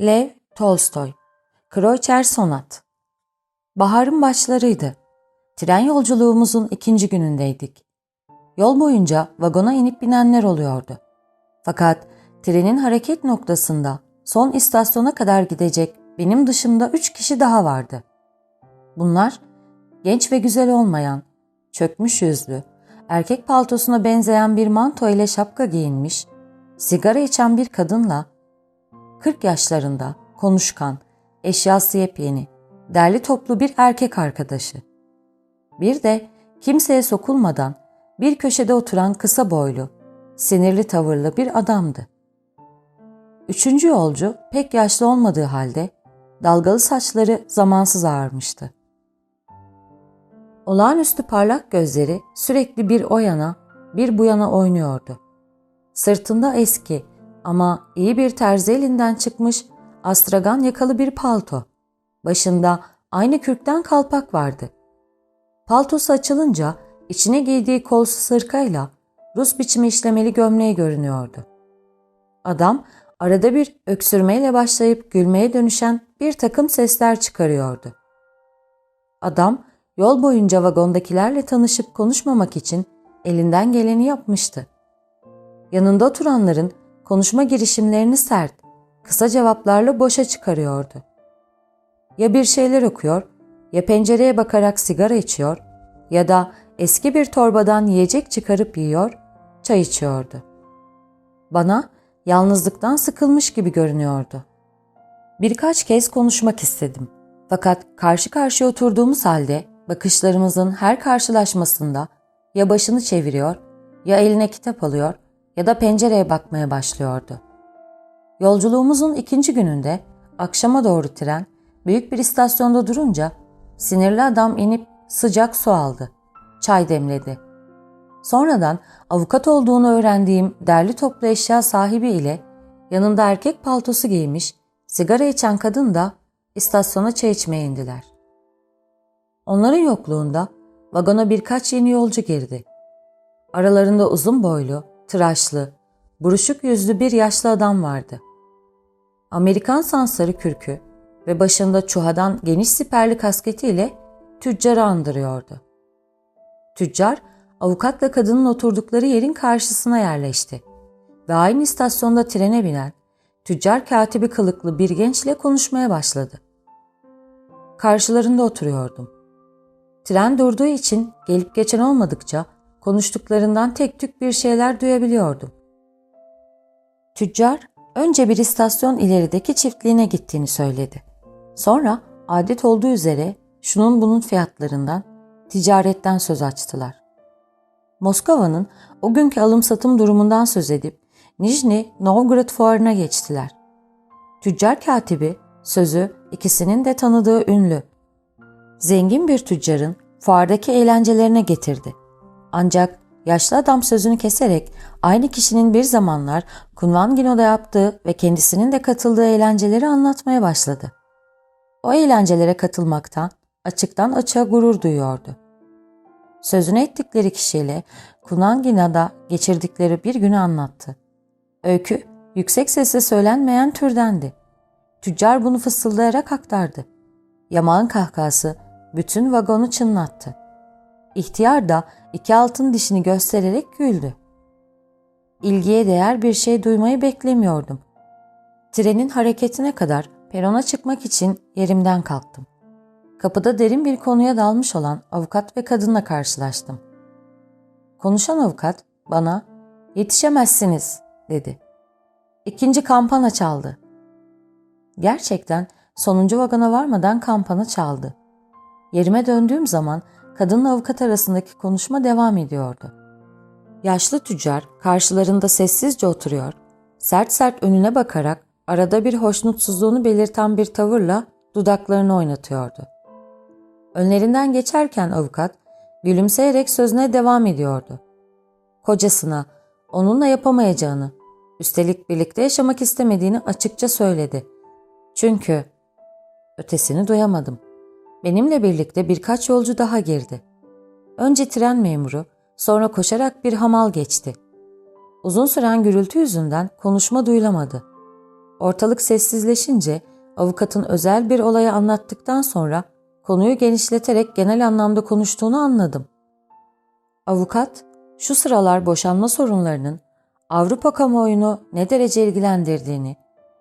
Lev Tolstoy Kroçer Sonat Baharın başlarıydı. Tren yolculuğumuzun ikinci günündeydik. Yol boyunca vagona inip binenler oluyordu. Fakat trenin hareket noktasında son istasyona kadar gidecek benim dışımda üç kişi daha vardı. Bunlar genç ve güzel olmayan, çökmüş yüzlü, erkek paltosuna benzeyen bir manto ile şapka giyinmiş, sigara içen bir kadınla 40 yaşlarında, konuşkan, eşyası yepyeni, derli toplu bir erkek arkadaşı. Bir de kimseye sokulmadan bir köşede oturan kısa boylu, sinirli tavırlı bir adamdı. Üçüncü yolcu pek yaşlı olmadığı halde dalgalı saçları zamansız ağarmıştı. Olağanüstü parlak gözleri sürekli bir o yana bir bu yana oynuyordu. Sırtında eski ama iyi bir terzi elinden çıkmış astragan yakalı bir palto. Başında aynı kürkten kalpak vardı. Paltosu açılınca içine giydiği kolsuz sırkayla Rus biçimi işlemeli gömleği görünüyordu. Adam arada bir öksürmeyle başlayıp gülmeye dönüşen bir takım sesler çıkarıyordu. Adam yol boyunca vagondakilerle tanışıp konuşmamak için elinden geleni yapmıştı. Yanında oturanların konuşma girişimlerini sert, kısa cevaplarla boşa çıkarıyordu. Ya bir şeyler okuyor, ya pencereye bakarak sigara içiyor ya da eski bir torbadan yiyecek çıkarıp yiyor, çay içiyordu. Bana yalnızlıktan sıkılmış gibi görünüyordu. Birkaç kez konuşmak istedim. Fakat karşı karşıya oturduğumuz halde bakışlarımızın her karşılaşmasında ya başını çeviriyor, ya eline kitap alıyor ya da pencereye bakmaya başlıyordu. Yolculuğumuzun ikinci gününde akşama doğru tren büyük bir istasyonda durunca sinirli adam inip sıcak su aldı. Çay demledi. Sonradan avukat olduğunu öğrendiğim derli toplu eşya sahibi ile yanında erkek paltosu giymiş sigara içen kadın da istasyona çay içmeye indiler. Onların yokluğunda vagona birkaç yeni yolcu girdi. Aralarında uzun boylu, tıraşlı, buruşuk yüzlü bir yaşlı adam vardı. Amerikan sansarı kürkü ve başında çuhadan geniş siperli kasketiyle tüccarı andırıyordu. Tüccar, avukatla kadının oturdukları yerin karşısına yerleşti ve aynı istasyonda trene binen tüccar katibi kılıklı bir gençle konuşmaya başladı. Karşılarında oturuyordum. Tren durduğu için gelip geçen olmadıkça konuştuklarından tek tük bir şeyler duyabiliyordum. Tüccar önce bir istasyon ilerideki çiftliğine gittiğini söyledi. Sonra adet olduğu üzere şunun bunun fiyatlarından, ticaretten söz açtılar. Moskova'nın o günkü alım satım durumundan söz edip Nijni Novgorod fuarına geçtiler. Tüccar katibi sözü ikisinin de tanıdığı ünlü. Zengin bir tüccarın fuardaki eğlencelerine getirdi. Ancak yaşlı adam sözünü keserek aynı kişinin bir zamanlar Kunvangino'da yaptığı ve kendisinin de katıldığı eğlenceleri anlatmaya başladı. O eğlencelere katılmaktan açıktan açığa gurur duyuyordu. Sözünü ettikleri kişiyle Kunangina'da geçirdikleri bir günü anlattı. Öykü yüksek sesle söylenmeyen türdendi. Tüccar bunu fısıldayarak aktardı. Yamağın kahkası bütün vagonu çınlattı. İhtiyar da iki altın dişini göstererek güldü. İlgiye değer bir şey duymayı beklemiyordum. Trenin hareketine kadar perona çıkmak için yerimden kalktım. Kapıda derin bir konuya dalmış olan avukat ve kadınla karşılaştım. Konuşan avukat bana yetişemezsiniz dedi. İkinci kampana çaldı. Gerçekten sonuncu vagona varmadan kampana çaldı. Yerime döndüğüm zaman kadınla avukat arasındaki konuşma devam ediyordu. Yaşlı tüccar karşılarında sessizce oturuyor, sert sert önüne bakarak arada bir hoşnutsuzluğunu belirten bir tavırla dudaklarını oynatıyordu. Önlerinden geçerken avukat gülümseyerek sözüne devam ediyordu. Kocasına onunla yapamayacağını, üstelik birlikte yaşamak istemediğini açıkça söyledi. Çünkü ötesini duyamadım. Benimle birlikte birkaç yolcu daha girdi. Önce tren memuru, sonra koşarak bir hamal geçti. Uzun süren gürültü yüzünden konuşma duyulamadı. Ortalık sessizleşince avukatın özel bir olayı anlattıktan sonra konuyu genişleterek genel anlamda konuştuğunu anladım. Avukat, şu sıralar boşanma sorunlarının Avrupa kamuoyunu ne derece ilgilendirdiğini,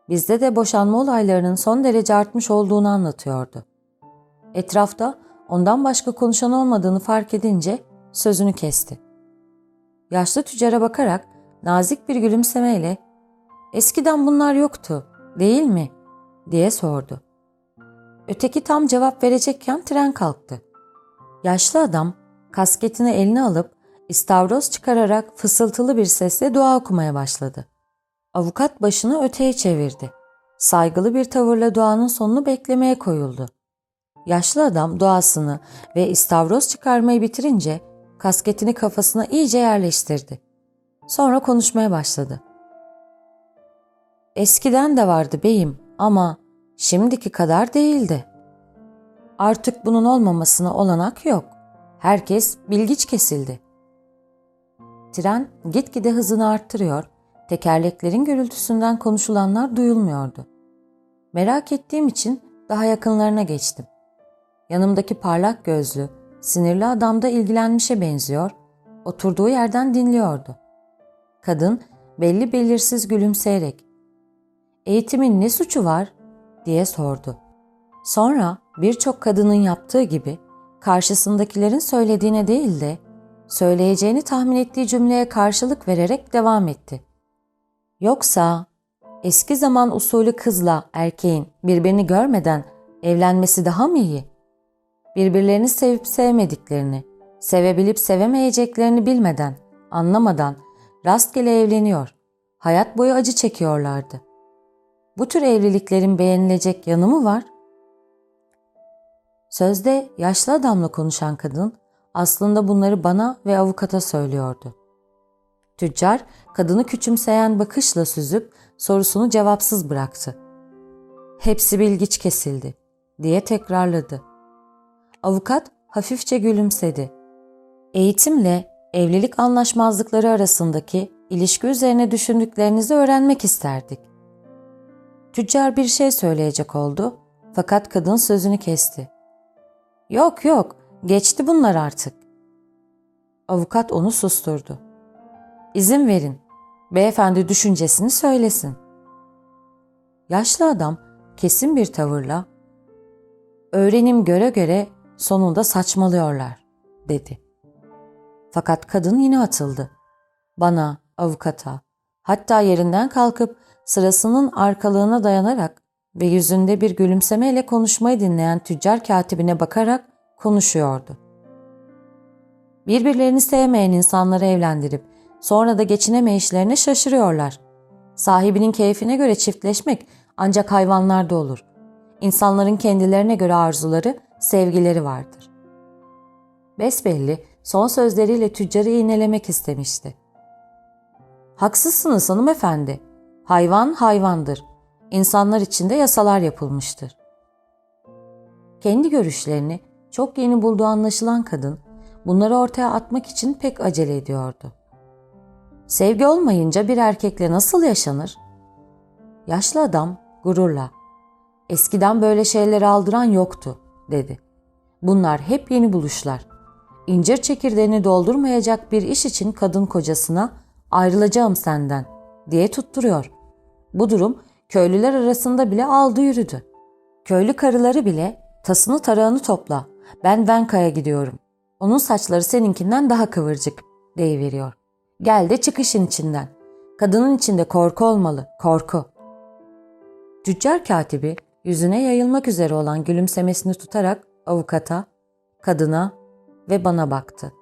bizde de boşanma olaylarının son derece artmış olduğunu anlatıyordu. Etrafta ondan başka konuşan olmadığını fark edince sözünü kesti. Yaşlı tüccara bakarak nazik bir gülümsemeyle ''Eskiden bunlar yoktu, değil mi?'' diye sordu. Öteki tam cevap verecekken tren kalktı. Yaşlı adam kasketini eline alıp istavroz çıkararak fısıltılı bir sesle dua okumaya başladı. Avukat başını öteye çevirdi. Saygılı bir tavırla duanın sonunu beklemeye koyuldu. Yaşlı adam duasını ve istavroz çıkarmayı bitirince kasketini kafasına iyice yerleştirdi. Sonra konuşmaya başladı. Eskiden de vardı beyim ama şimdiki kadar değildi. Artık bunun olmamasına olanak yok. Herkes bilgiç kesildi. Tren gitgide hızını arttırıyor, tekerleklerin gürültüsünden konuşulanlar duyulmuyordu. Merak ettiğim için daha yakınlarına geçtim. Yanımdaki parlak gözlü, sinirli adam da ilgilenmişe benziyor, oturduğu yerden dinliyordu. Kadın belli belirsiz gülümseyerek "Eğitimin ne suçu var?" diye sordu. Sonra birçok kadının yaptığı gibi karşısındakilerin söylediğine değil de söyleyeceğini tahmin ettiği cümleye karşılık vererek devam etti. Yoksa eski zaman usulü kızla erkeğin birbirini görmeden evlenmesi daha mı iyi? Birbirlerini sevip sevmediklerini, sevebilip sevemeyeceklerini bilmeden, anlamadan rastgele evleniyor. Hayat boyu acı çekiyorlardı. Bu tür evliliklerin beğenilecek yanı mı var? Sözde yaşlı adamla konuşan kadın aslında bunları bana ve avukata söylüyordu. Tüccar kadını küçümseyen bakışla süzüp sorusunu cevapsız bıraktı. Hepsi bilgiç kesildi diye tekrarladı. Avukat hafifçe gülümsedi. Eğitimle evlilik anlaşmazlıkları arasındaki ilişki üzerine düşündüklerinizi öğrenmek isterdik. Tüccar bir şey söyleyecek oldu fakat kadın sözünü kesti. Yok yok geçti bunlar artık. Avukat onu susturdu. İzin verin. Beyefendi düşüncesini söylesin. Yaşlı adam kesin bir tavırla öğrenim göre göre sonunda saçmalıyorlar dedi. Fakat kadın yine atıldı. Bana, avukata, hatta yerinden kalkıp sırasının arkalığına dayanarak ve yüzünde bir gülümsemeyle konuşmayı dinleyen tüccar katibine bakarak konuşuyordu. Birbirlerini sevmeyen insanları evlendirip sonra da geçinemeyişlerine şaşırıyorlar. Sahibinin keyfine göre çiftleşmek ancak hayvanlarda olur. İnsanların kendilerine göre arzuları, sevgileri vardır. Besbelli son sözleriyle tüccarı iğnelemek istemişti. Haksızsınız hanımefendi. Hayvan hayvandır. İnsanlar için de yasalar yapılmıştır. Kendi görüşlerini çok yeni bulduğu anlaşılan kadın bunları ortaya atmak için pek acele ediyordu. Sevgi olmayınca bir erkekle nasıl yaşanır? Yaşlı adam gururla eskiden böyle şeyleri aldıran yoktu dedi. Bunlar hep yeni buluşlar. İncir çekirdeğini doldurmayacak bir iş için kadın kocasına ayrılacağım senden diye tutturuyor. Bu durum köylüler arasında bile aldı yürüdü. Köylü karıları bile tasını tarağını topla ben Venka'ya gidiyorum. Onun saçları seninkinden daha kıvırcık deyiveriyor. Gel de çık işin içinden. Kadının içinde korku olmalı, korku. Tüccar katibi yüzüne yayılmak üzere olan gülümsemesini tutarak avukata, kadına ve bana baktı.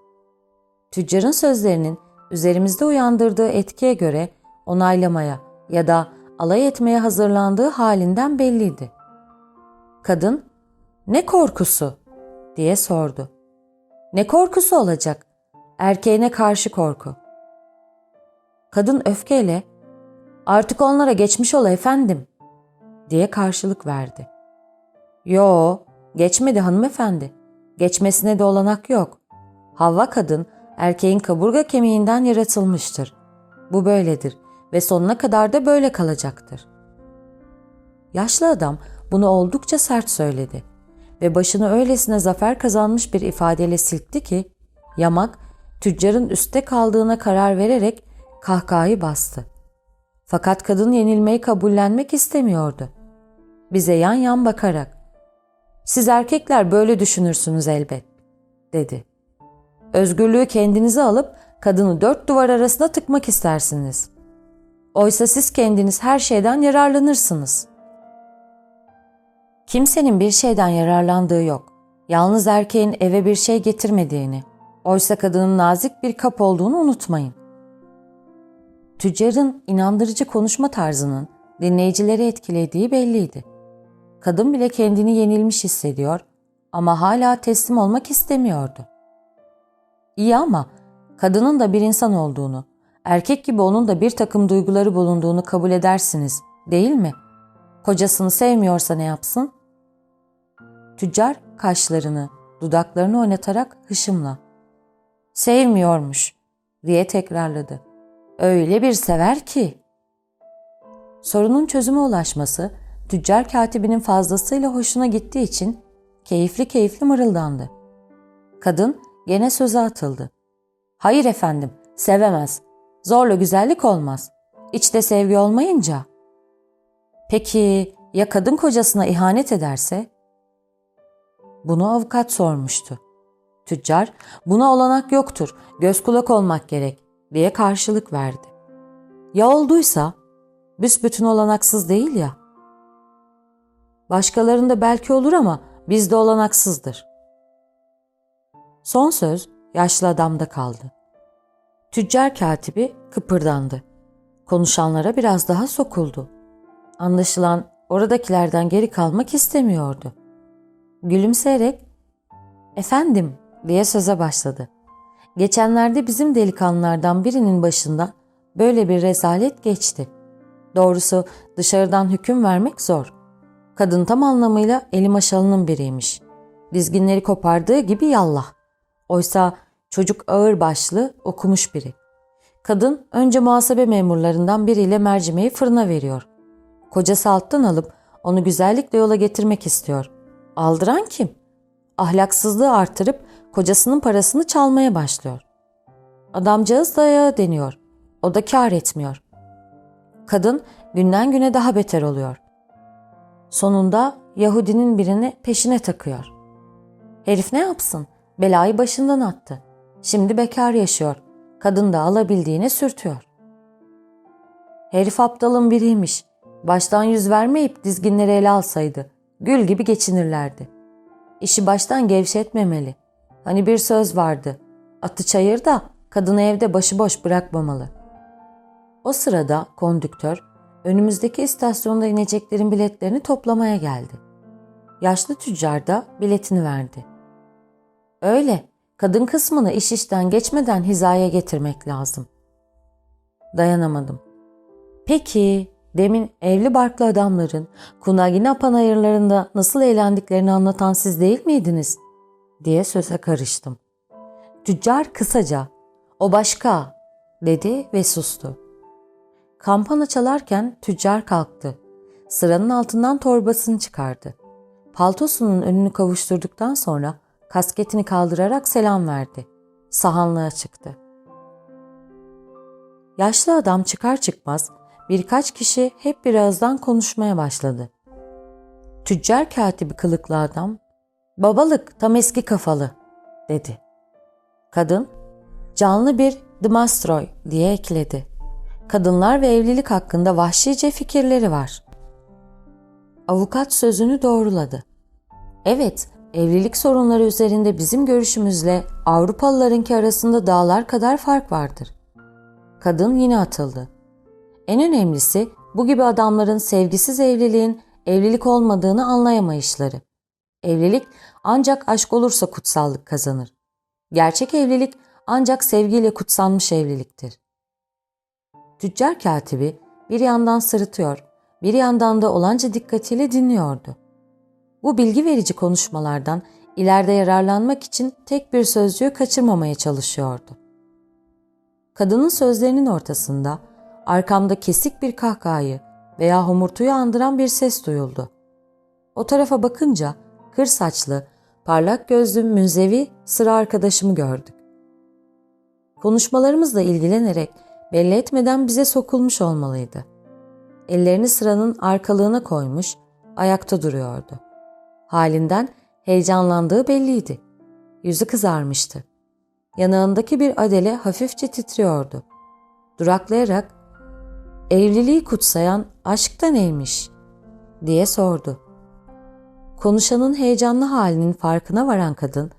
Tüccarın sözlerinin üzerimizde uyandırdığı etkiye göre onaylamaya ya da alay etmeye hazırlandığı halinden belliydi. Kadın, ne korkusu diye sordu. Ne korkusu olacak? Erkeğine karşı korku. Kadın öfkeyle artık onlara geçmiş ol efendim diye karşılık verdi. Yo geçmedi hanımefendi. Geçmesine de olanak yok. Havva kadın erkeğin kaburga kemiğinden yaratılmıştır. Bu böyledir ve sonuna kadar da böyle kalacaktır. Yaşlı adam bunu oldukça sert söyledi ve başını öylesine zafer kazanmış bir ifadeyle silkti ki yamak tüccarın üstte kaldığına karar vererek kahkahayı bastı. Fakat kadın yenilmeyi kabullenmek istemiyordu. Bize yan yan bakarak "Siz erkekler böyle düşünürsünüz elbet." dedi. Özgürlüğü kendinize alıp kadını dört duvar arasına tıkmak istersiniz. Oysa siz kendiniz her şeyden yararlanırsınız. Kimsenin bir şeyden yararlandığı yok. Yalnız erkeğin eve bir şey getirmediğini, oysa kadının nazik bir kap olduğunu unutmayın. Tüccarın inandırıcı konuşma tarzının dinleyicileri etkilediği belliydi. Kadın bile kendini yenilmiş hissediyor ama hala teslim olmak istemiyordu. İyi ama kadının da bir insan olduğunu, erkek gibi onun da bir takım duyguları bulunduğunu kabul edersiniz, değil mi? Kocasını sevmiyorsa ne yapsın? Tüccar kaşlarını, dudaklarını oynatarak hışımla. Sevmiyormuş diye tekrarladı. Öyle bir sever ki. Sorunun çözüme ulaşması tüccar katibinin fazlasıyla hoşuna gittiği için keyifli keyifli mırıldandı. Kadın gene söze atıldı. Hayır efendim, sevemez. Zorla güzellik olmaz. İçte sevgi olmayınca. Peki ya kadın kocasına ihanet ederse? Bunu avukat sormuştu. Tüccar, buna olanak yoktur, göz kulak olmak gerek diye karşılık verdi. Ya olduysa? Büsbütün olanaksız değil ya. Başkalarında belki olur ama bizde olanaksızdır. Son söz yaşlı adamda kaldı. Tüccar katibi kıpırdandı. Konuşanlara biraz daha sokuldu. Anlaşılan oradakilerden geri kalmak istemiyordu. Gülümseyerek "Efendim," diye söze başladı. Geçenlerde bizim delikanlılardan birinin başında böyle bir rezalet geçti. Doğrusu dışarıdan hüküm vermek zor. Kadın tam anlamıyla eli maşalının biriymiş. Dizginleri kopardığı gibi yallah. Oysa çocuk ağır başlı, okumuş biri. Kadın önce muhasebe memurlarından biriyle mercimeği fırına veriyor. Kocası alttan alıp onu güzellikle yola getirmek istiyor. Aldıran kim? Ahlaksızlığı artırıp kocasının parasını çalmaya başlıyor. Adamcağız dayağı deniyor. O da kar etmiyor. Kadın günden güne daha beter oluyor. Sonunda Yahudinin birini peşine takıyor. Herif ne yapsın? Belayı başından attı. Şimdi bekar yaşıyor. Kadın da alabildiğine sürtüyor. Herif aptalın biriymiş. Baştan yüz vermeyip dizginleri ele alsaydı gül gibi geçinirlerdi. İşi baştan gevşetmemeli. Hani bir söz vardı. Atı çayırda, kadını evde başıboş bırakmamalı. O sırada kondüktör önümüzdeki istasyonda ineceklerin biletlerini toplamaya geldi. Yaşlı tüccar da biletini verdi. Öyle, kadın kısmını iş işten geçmeden hizaya getirmek lazım. Dayanamadım. Peki, demin evli barklı adamların Kunagina panayırlarında nasıl eğlendiklerini anlatan siz değil miydiniz? diye söze karıştım. Tüccar kısaca, o başka, dedi ve sustu. Kampana çalarken tüccar kalktı. Sıranın altından torbasını çıkardı. Paltosunun önünü kavuşturduktan sonra kasketini kaldırarak selam verdi. Sahanlığa çıktı. Yaşlı adam çıkar çıkmaz birkaç kişi hep birazdan konuşmaya başladı. Tüccar katibi kılıklı adam, babalık tam eski kafalı dedi. Kadın, canlı bir Dmastroy diye ekledi. Kadınlar ve evlilik hakkında vahşice fikirleri var. Avukat sözünü doğruladı. Evet, evlilik sorunları üzerinde bizim görüşümüzle Avrupalılarınki arasında dağlar kadar fark vardır. Kadın yine atıldı. En önemlisi bu gibi adamların sevgisiz evliliğin evlilik olmadığını anlayamayışları. Evlilik ancak aşk olursa kutsallık kazanır. Gerçek evlilik ancak sevgiyle kutsanmış evliliktir. Tüccar katibi bir yandan sırıtıyor, bir yandan da olanca dikkatiyle dinliyordu. Bu bilgi verici konuşmalardan ileride yararlanmak için tek bir sözcüğü kaçırmamaya çalışıyordu. Kadının sözlerinin ortasında arkamda kesik bir kahkahayı veya homurtuyu andıran bir ses duyuldu. O tarafa bakınca kır saçlı, parlak gözlü münzevi sıra arkadaşımı gördük. Konuşmalarımızla ilgilenerek belli etmeden bize sokulmuş olmalıydı. Ellerini sıranın arkalığına koymuş, ayakta duruyordu. Halinden heyecanlandığı belliydi. Yüzü kızarmıştı. Yanağındaki bir adele hafifçe titriyordu. Duraklayarak evliliği kutsayan aşk da neymiş diye sordu. Konuşanın heyecanlı halinin farkına varan kadın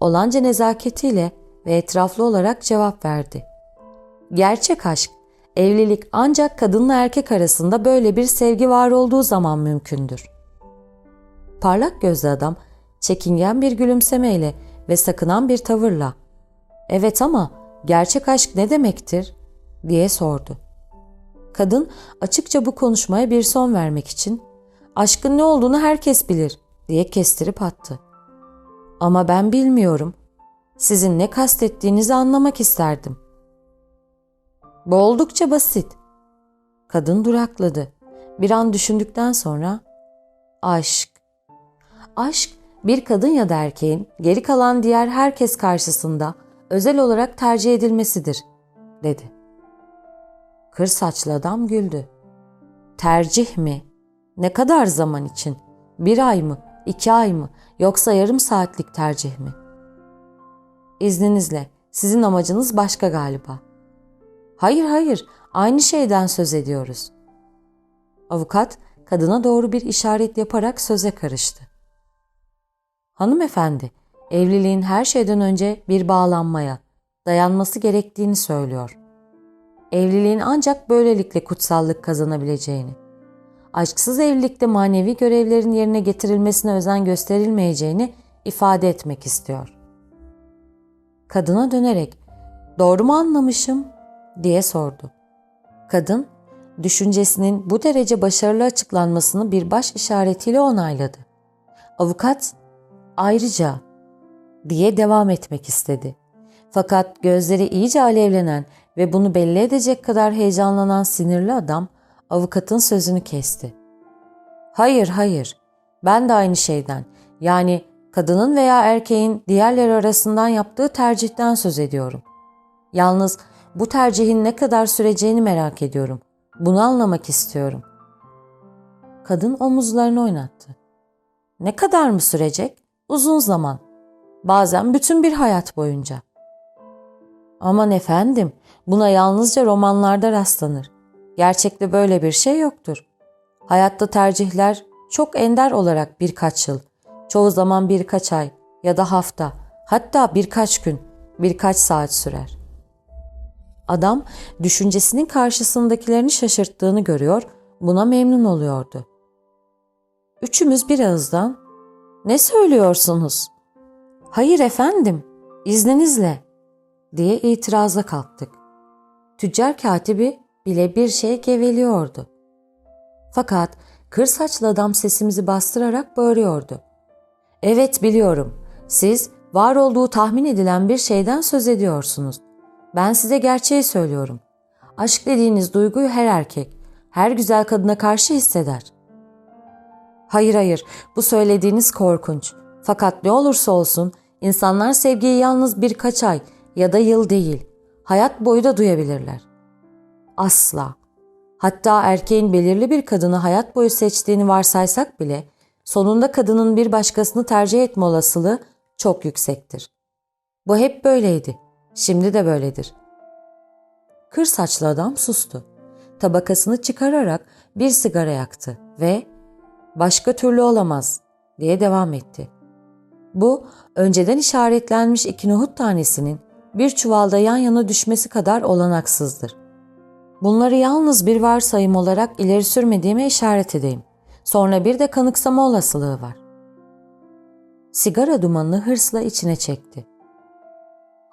olanca nezaketiyle ve etraflı olarak cevap verdi. Gerçek aşk, evlilik ancak kadınla erkek arasında böyle bir sevgi var olduğu zaman mümkündür. Parlak gözlü adam çekingen bir gülümsemeyle ve sakınan bir tavırla ''Evet ama gerçek aşk ne demektir?'' diye sordu. Kadın açıkça bu konuşmaya bir son vermek için ''Aşkın ne olduğunu herkes bilir.'' diye kestirip attı. ''Ama ben bilmiyorum. Sizin ne kastettiğinizi anlamak isterdim.'' Bu oldukça basit. Kadın durakladı. Bir an düşündükten sonra aşk. Aşk bir kadın ya da erkeğin geri kalan diğer herkes karşısında özel olarak tercih edilmesidir, dedi. Kır saçlı adam güldü. Tercih mi? Ne kadar zaman için? Bir ay mı? iki ay mı? Yoksa yarım saatlik tercih mi? İzninizle, sizin amacınız başka galiba. Hayır hayır, aynı şeyden söz ediyoruz. Avukat kadına doğru bir işaret yaparak söze karıştı. Hanımefendi, evliliğin her şeyden önce bir bağlanmaya, dayanması gerektiğini söylüyor. Evliliğin ancak böylelikle kutsallık kazanabileceğini, aşksız evlilikte manevi görevlerin yerine getirilmesine özen gösterilmeyeceğini ifade etmek istiyor. Kadına dönerek, doğru mu anlamışım diye sordu. Kadın, düşüncesinin bu derece başarılı açıklanmasını bir baş işaretiyle onayladı. Avukat, ayrıca diye devam etmek istedi. Fakat gözleri iyice alevlenen ve bunu belli edecek kadar heyecanlanan sinirli adam avukatın sözünü kesti. Hayır, hayır. Ben de aynı şeyden. Yani kadının veya erkeğin diğerleri arasından yaptığı tercihten söz ediyorum. Yalnız bu tercihin ne kadar süreceğini merak ediyorum. Bunu anlamak istiyorum. Kadın omuzlarını oynattı. Ne kadar mı sürecek? Uzun zaman. Bazen bütün bir hayat boyunca. Aman efendim, buna yalnızca romanlarda rastlanır. Gerçekte böyle bir şey yoktur. Hayatta tercihler çok ender olarak birkaç yıl, çoğu zaman birkaç ay ya da hafta, hatta birkaç gün, birkaç saat sürer. Adam düşüncesinin karşısındakilerini şaşırttığını görüyor, buna memnun oluyordu. Üçümüz bir ağızdan ''Ne söylüyorsunuz?'' ''Hayır efendim, izninizle.'' diye itiraza kalktık. Tüccar katibi bile bir şey geveliyordu. Fakat kır saçlı adam sesimizi bastırarak bağırıyordu. Evet biliyorum, siz var olduğu tahmin edilen bir şeyden söz ediyorsunuz. Ben size gerçeği söylüyorum. Aşk dediğiniz duyguyu her erkek, her güzel kadına karşı hisseder. Hayır hayır, bu söylediğiniz korkunç. Fakat ne olursa olsun insanlar sevgiyi yalnız birkaç ay ya da yıl değil, hayat boyu da duyabilirler. Asla. Hatta erkeğin belirli bir kadını hayat boyu seçtiğini varsaysak bile sonunda kadının bir başkasını tercih etme olasılığı çok yüksektir. Bu hep böyleydi. Şimdi de böyledir. Kır saçlı adam sustu. Tabakasını çıkararak bir sigara yaktı ve başka türlü olamaz diye devam etti. Bu önceden işaretlenmiş iki nohut tanesinin bir çuvalda yan yana düşmesi kadar olanaksızdır. Bunları yalnız bir varsayım olarak ileri sürmediğime işaret edeyim. Sonra bir de kanıksama olasılığı var. Sigara dumanını hırsla içine çekti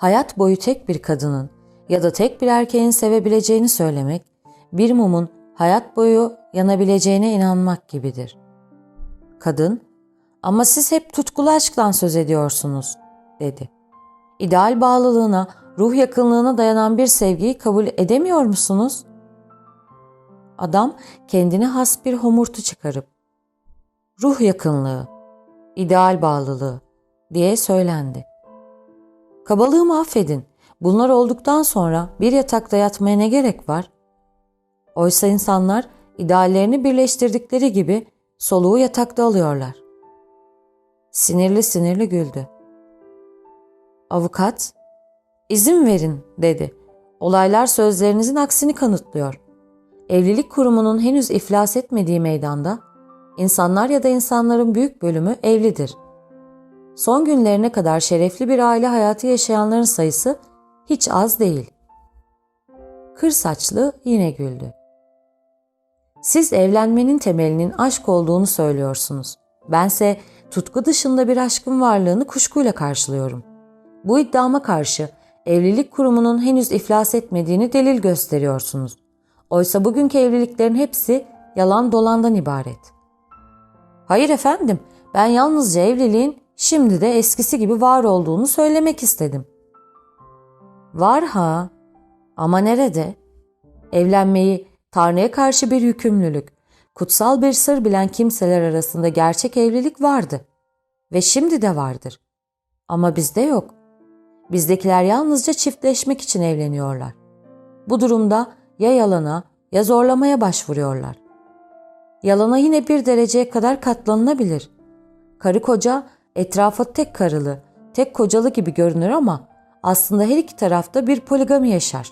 hayat boyu tek bir kadının ya da tek bir erkeğin sevebileceğini söylemek, bir mumun hayat boyu yanabileceğine inanmak gibidir. Kadın, ama siz hep tutkulu aşktan söz ediyorsunuz, dedi. İdeal bağlılığına, ruh yakınlığına dayanan bir sevgiyi kabul edemiyor musunuz? Adam kendine has bir homurtu çıkarıp ruh yakınlığı, ideal bağlılığı diye söylendi. Kabalığımı affedin. Bunlar olduktan sonra bir yatakta yatmaya ne gerek var? Oysa insanlar ideallerini birleştirdikleri gibi soluğu yatakta alıyorlar. Sinirli sinirli güldü. Avukat, izin verin dedi. Olaylar sözlerinizin aksini kanıtlıyor. Evlilik kurumunun henüz iflas etmediği meydanda insanlar ya da insanların büyük bölümü evlidir. Son günlerine kadar şerefli bir aile hayatı yaşayanların sayısı hiç az değil. Kır saçlı yine güldü. Siz evlenmenin temelinin aşk olduğunu söylüyorsunuz. Bense tutku dışında bir aşkın varlığını kuşkuyla karşılıyorum. Bu iddiama karşı evlilik kurumunun henüz iflas etmediğini delil gösteriyorsunuz. Oysa bugünkü evliliklerin hepsi yalan dolandan ibaret. Hayır efendim, ben yalnızca evliliğin şimdi de eskisi gibi var olduğunu söylemek istedim. Var ha, ama nerede? Evlenmeyi Tanrı'ya karşı bir yükümlülük, kutsal bir sır bilen kimseler arasında gerçek evlilik vardı ve şimdi de vardır. Ama bizde yok. Bizdekiler yalnızca çiftleşmek için evleniyorlar. Bu durumda ya yalana ya zorlamaya başvuruyorlar. Yalana yine bir dereceye kadar katlanılabilir. Karı koca etrafa tek karılı, tek kocalı gibi görünür ama aslında her iki tarafta bir poligami yaşar.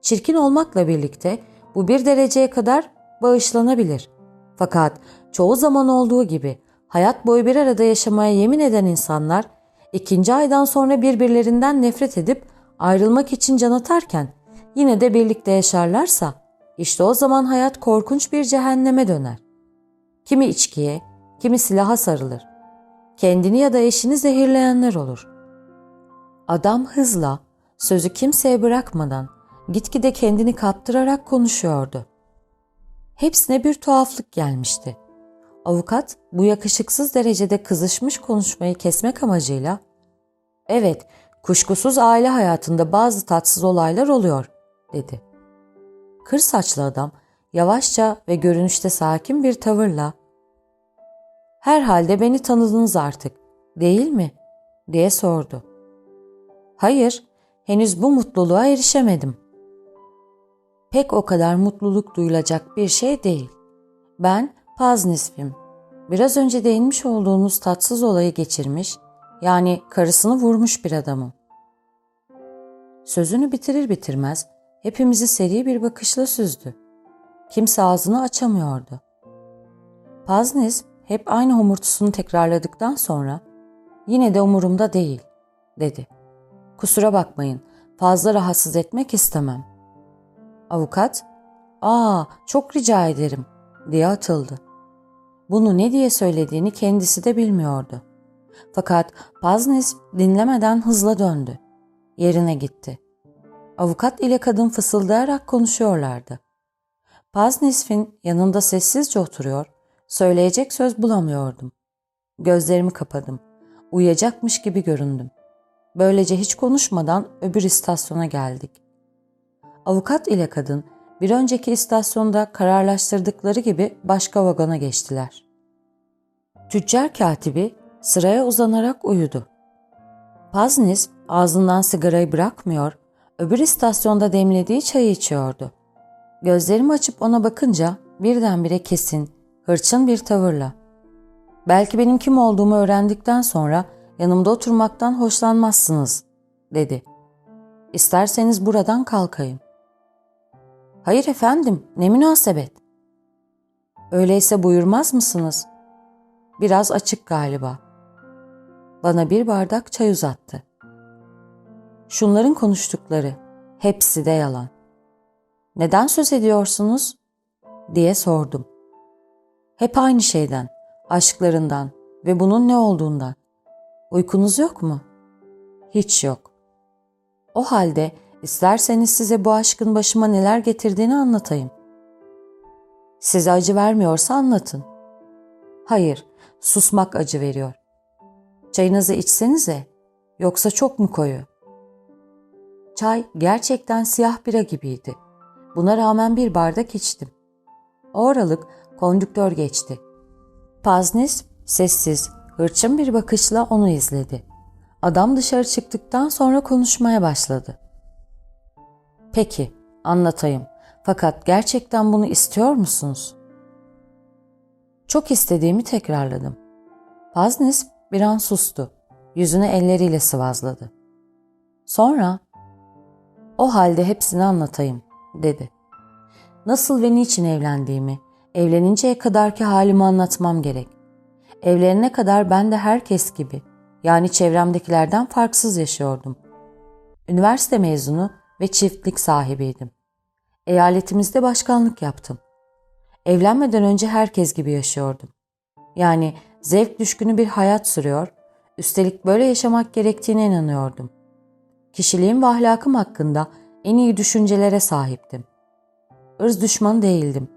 Çirkin olmakla birlikte bu bir dereceye kadar bağışlanabilir. Fakat çoğu zaman olduğu gibi hayat boyu bir arada yaşamaya yemin eden insanlar ikinci aydan sonra birbirlerinden nefret edip ayrılmak için can atarken yine de birlikte yaşarlarsa işte o zaman hayat korkunç bir cehenneme döner. Kimi içkiye, kimi silaha sarılır. Kendini ya da eşini zehirleyenler olur. Adam hızla, sözü kimseye bırakmadan, gitgide kendini kaptırarak konuşuyordu. Hepsine bir tuhaflık gelmişti. Avukat bu yakışıksız derecede kızışmış konuşmayı kesmek amacıyla "Evet, kuşkusuz aile hayatında bazı tatsız olaylar oluyor." dedi. Kır saçlı adam yavaşça ve görünüşte sakin bir tavırla "Herhalde beni tanıdınız artık, değil mi?" diye sordu. "Hayır, henüz bu mutluluğa erişemedim." Pek o kadar mutluluk duyulacak bir şey değil. Ben Paznisvim. Biraz önce değinmiş olduğunuz tatsız olayı geçirmiş, yani karısını vurmuş bir adamım. Sözünü bitirir bitirmez hepimizi seri bir bakışla süzdü. Kimse ağzını açamıyordu. Pazniz hep aynı homurtusunu tekrarladıktan sonra yine de umurumda değil dedi. Kusura bakmayın fazla rahatsız etmek istemem. Avukat ''Aa çok rica ederim'' diye atıldı. Bunu ne diye söylediğini kendisi de bilmiyordu. Fakat Paznis dinlemeden hızla döndü. Yerine gitti. Avukat ile kadın fısıldayarak konuşuyorlardı. Paznisf'in yanında sessizce oturuyor, söyleyecek söz bulamıyordum. Gözlerimi kapadım. Uyuyacakmış gibi göründüm. Böylece hiç konuşmadan öbür istasyona geldik. Avukat ile kadın bir önceki istasyonda kararlaştırdıkları gibi başka vagona geçtiler. Tüccar katibi sıraya uzanarak uyudu. Paznis ağzından sigarayı bırakmıyor, öbür istasyonda demlediği çayı içiyordu. Gözlerimi açıp ona bakınca birdenbire kesin, hırçın bir tavırla. Belki benim kim olduğumu öğrendikten sonra yanımda oturmaktan hoşlanmazsınız, dedi. İsterseniz buradan kalkayım. Hayır efendim, ne münasebet. Öyleyse buyurmaz mısınız? Biraz açık galiba. Bana bir bardak çay uzattı. Şunların konuştukları, hepsi de yalan. Neden söz ediyorsunuz? diye sordum. Hep aynı şeyden, aşklarından ve bunun ne olduğundan. Uykunuz yok mu? Hiç yok. O halde İsterseniz size bu aşkın başıma neler getirdiğini anlatayım. Size acı vermiyorsa anlatın. Hayır, susmak acı veriyor. Çayınızı içsenize, yoksa çok mu koyu? Çay gerçekten siyah bira gibiydi. Buna rağmen bir bardak içtim. O aralık kondüktör geçti. Paznis sessiz, hırçın bir bakışla onu izledi. Adam dışarı çıktıktan sonra konuşmaya başladı. Peki, anlatayım. Fakat gerçekten bunu istiyor musunuz? Çok istediğimi tekrarladım. Paznis bir an sustu. Yüzünü elleriyle sıvazladı. Sonra, o halde hepsini anlatayım, dedi. Nasıl ve niçin evlendiğimi, evleninceye kadarki halimi anlatmam gerek. Evlenene kadar ben de herkes gibi, yani çevremdekilerden farksız yaşıyordum. Üniversite mezunu ve çiftlik sahibiydim. Eyaletimizde başkanlık yaptım. Evlenmeden önce herkes gibi yaşıyordum. Yani zevk düşkünü bir hayat sürüyor, üstelik böyle yaşamak gerektiğine inanıyordum. Kişiliğim ve ahlakım hakkında en iyi düşüncelere sahiptim. Irz düşmanı değildim.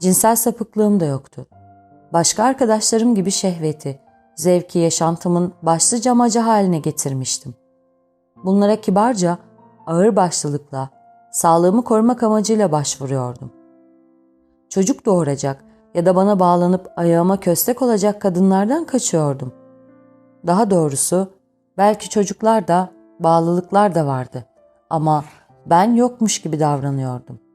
Cinsel sapıklığım da yoktu. Başka arkadaşlarım gibi şehveti, zevki yaşantımın başlıca amacı haline getirmiştim. Bunlara kibarca, ağır başlılıkla, sağlığımı korumak amacıyla başvuruyordum. Çocuk doğuracak ya da bana bağlanıp ayağıma köstek olacak kadınlardan kaçıyordum. Daha doğrusu belki çocuklar da, bağlılıklar da vardı ama ben yokmuş gibi davranıyordum.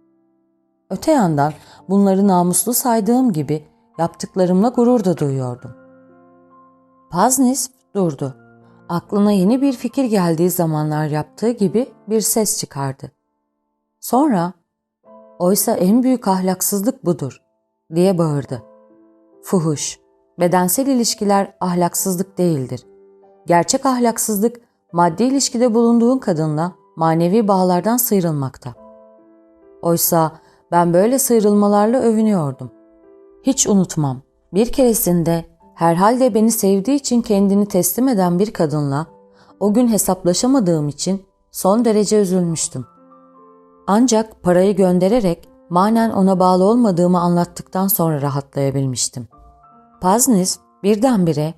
Öte yandan bunları namuslu saydığım gibi yaptıklarımla gurur da duyuyordum. Paznis durdu. Aklına yeni bir fikir geldiği zamanlar yaptığı gibi bir ses çıkardı. Sonra, oysa en büyük ahlaksızlık budur, diye bağırdı. Fuhuş, bedensel ilişkiler ahlaksızlık değildir. Gerçek ahlaksızlık, maddi ilişkide bulunduğun kadınla manevi bağlardan sıyrılmakta. Oysa ben böyle sıyrılmalarla övünüyordum. Hiç unutmam. Bir keresinde herhalde beni sevdiği için kendini teslim eden bir kadınla o gün hesaplaşamadığım için son derece üzülmüştüm. Ancak parayı göndererek manen ona bağlı olmadığımı anlattıktan sonra rahatlayabilmiştim. Paznis birdenbire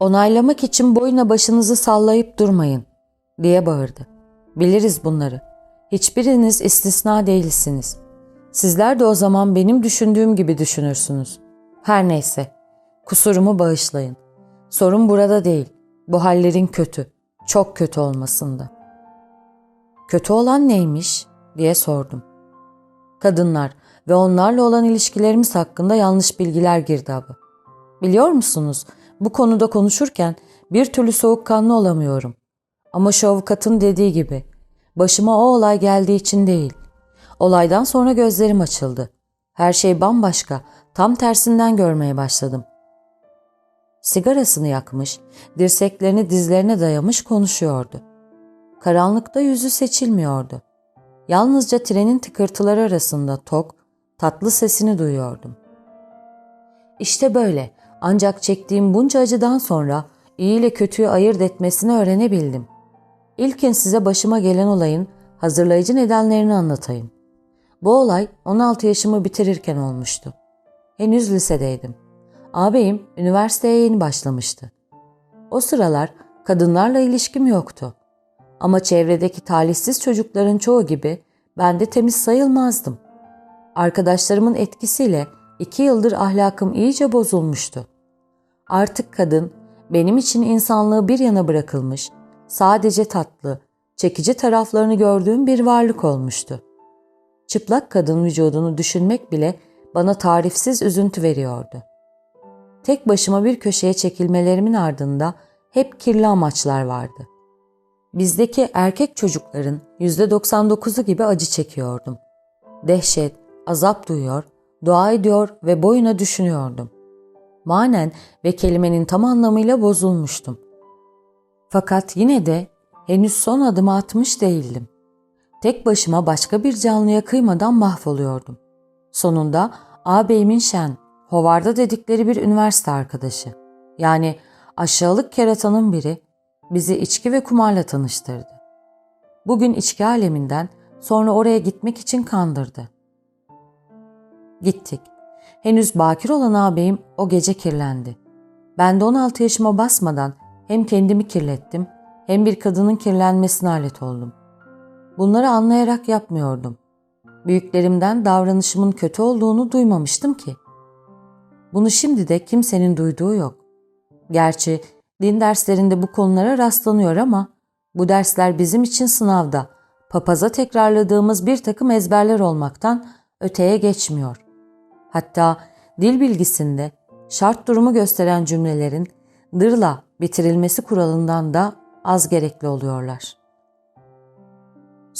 onaylamak için boyuna başınızı sallayıp durmayın diye bağırdı. Biliriz bunları. Hiçbiriniz istisna değilsiniz. Sizler de o zaman benim düşündüğüm gibi düşünürsünüz. Her neyse, kusurumu bağışlayın. Sorun burada değil, bu hallerin kötü, çok kötü olmasında. Kötü olan neymiş diye sordum. Kadınlar ve onlarla olan ilişkilerimiz hakkında yanlış bilgiler girdabı. Biliyor musunuz, bu konuda konuşurken bir türlü soğukkanlı olamıyorum. Ama şu avukatın dediği gibi, başıma o olay geldiği için değil, Olaydan sonra gözlerim açıldı. Her şey bambaşka, tam tersinden görmeye başladım. Sigarasını yakmış, dirseklerini dizlerine dayamış konuşuyordu. Karanlıkta yüzü seçilmiyordu. Yalnızca trenin tıkırtıları arasında tok, tatlı sesini duyuyordum. İşte böyle ancak çektiğim bunca acıdan sonra iyi ile kötüyü ayırt etmesini öğrenebildim. İlkin size başıma gelen olayın hazırlayıcı nedenlerini anlatayım. Bu olay 16 yaşımı bitirirken olmuştu. Henüz lisedeydim. Ağabeyim üniversiteye yeni başlamıştı. O sıralar kadınlarla ilişkim yoktu. Ama çevredeki talihsiz çocukların çoğu gibi ben de temiz sayılmazdım. Arkadaşlarımın etkisiyle iki yıldır ahlakım iyice bozulmuştu. Artık kadın benim için insanlığı bir yana bırakılmış, sadece tatlı, çekici taraflarını gördüğüm bir varlık olmuştu çıplak kadın vücudunu düşünmek bile bana tarifsiz üzüntü veriyordu. Tek başıma bir köşeye çekilmelerimin ardında hep kirli amaçlar vardı. Bizdeki erkek çocukların %99'u gibi acı çekiyordum. Dehşet, azap duyuyor, dua ediyor ve boyuna düşünüyordum. Manen ve kelimenin tam anlamıyla bozulmuştum. Fakat yine de henüz son adımı atmış değildim. Tek başıma başka bir canlıya kıymadan mahvoluyordum. Sonunda ağabeyimin şen, hovarda dedikleri bir üniversite arkadaşı, yani aşağılık keratanın biri bizi içki ve kumarla tanıştırdı. Bugün içki aleminden sonra oraya gitmek için kandırdı. Gittik. Henüz bakir olan ağabeyim o gece kirlendi. Ben de 16 yaşıma basmadan hem kendimi kirlettim hem bir kadının kirlenmesine alet oldum. Bunları anlayarak yapmıyordum. Büyüklerimden davranışımın kötü olduğunu duymamıştım ki. Bunu şimdi de kimsenin duyduğu yok. Gerçi din derslerinde bu konulara rastlanıyor ama bu dersler bizim için sınavda, papaza tekrarladığımız bir takım ezberler olmaktan öteye geçmiyor. Hatta dil bilgisinde şart durumu gösteren cümlelerin dırla bitirilmesi kuralından da az gerekli oluyorlar.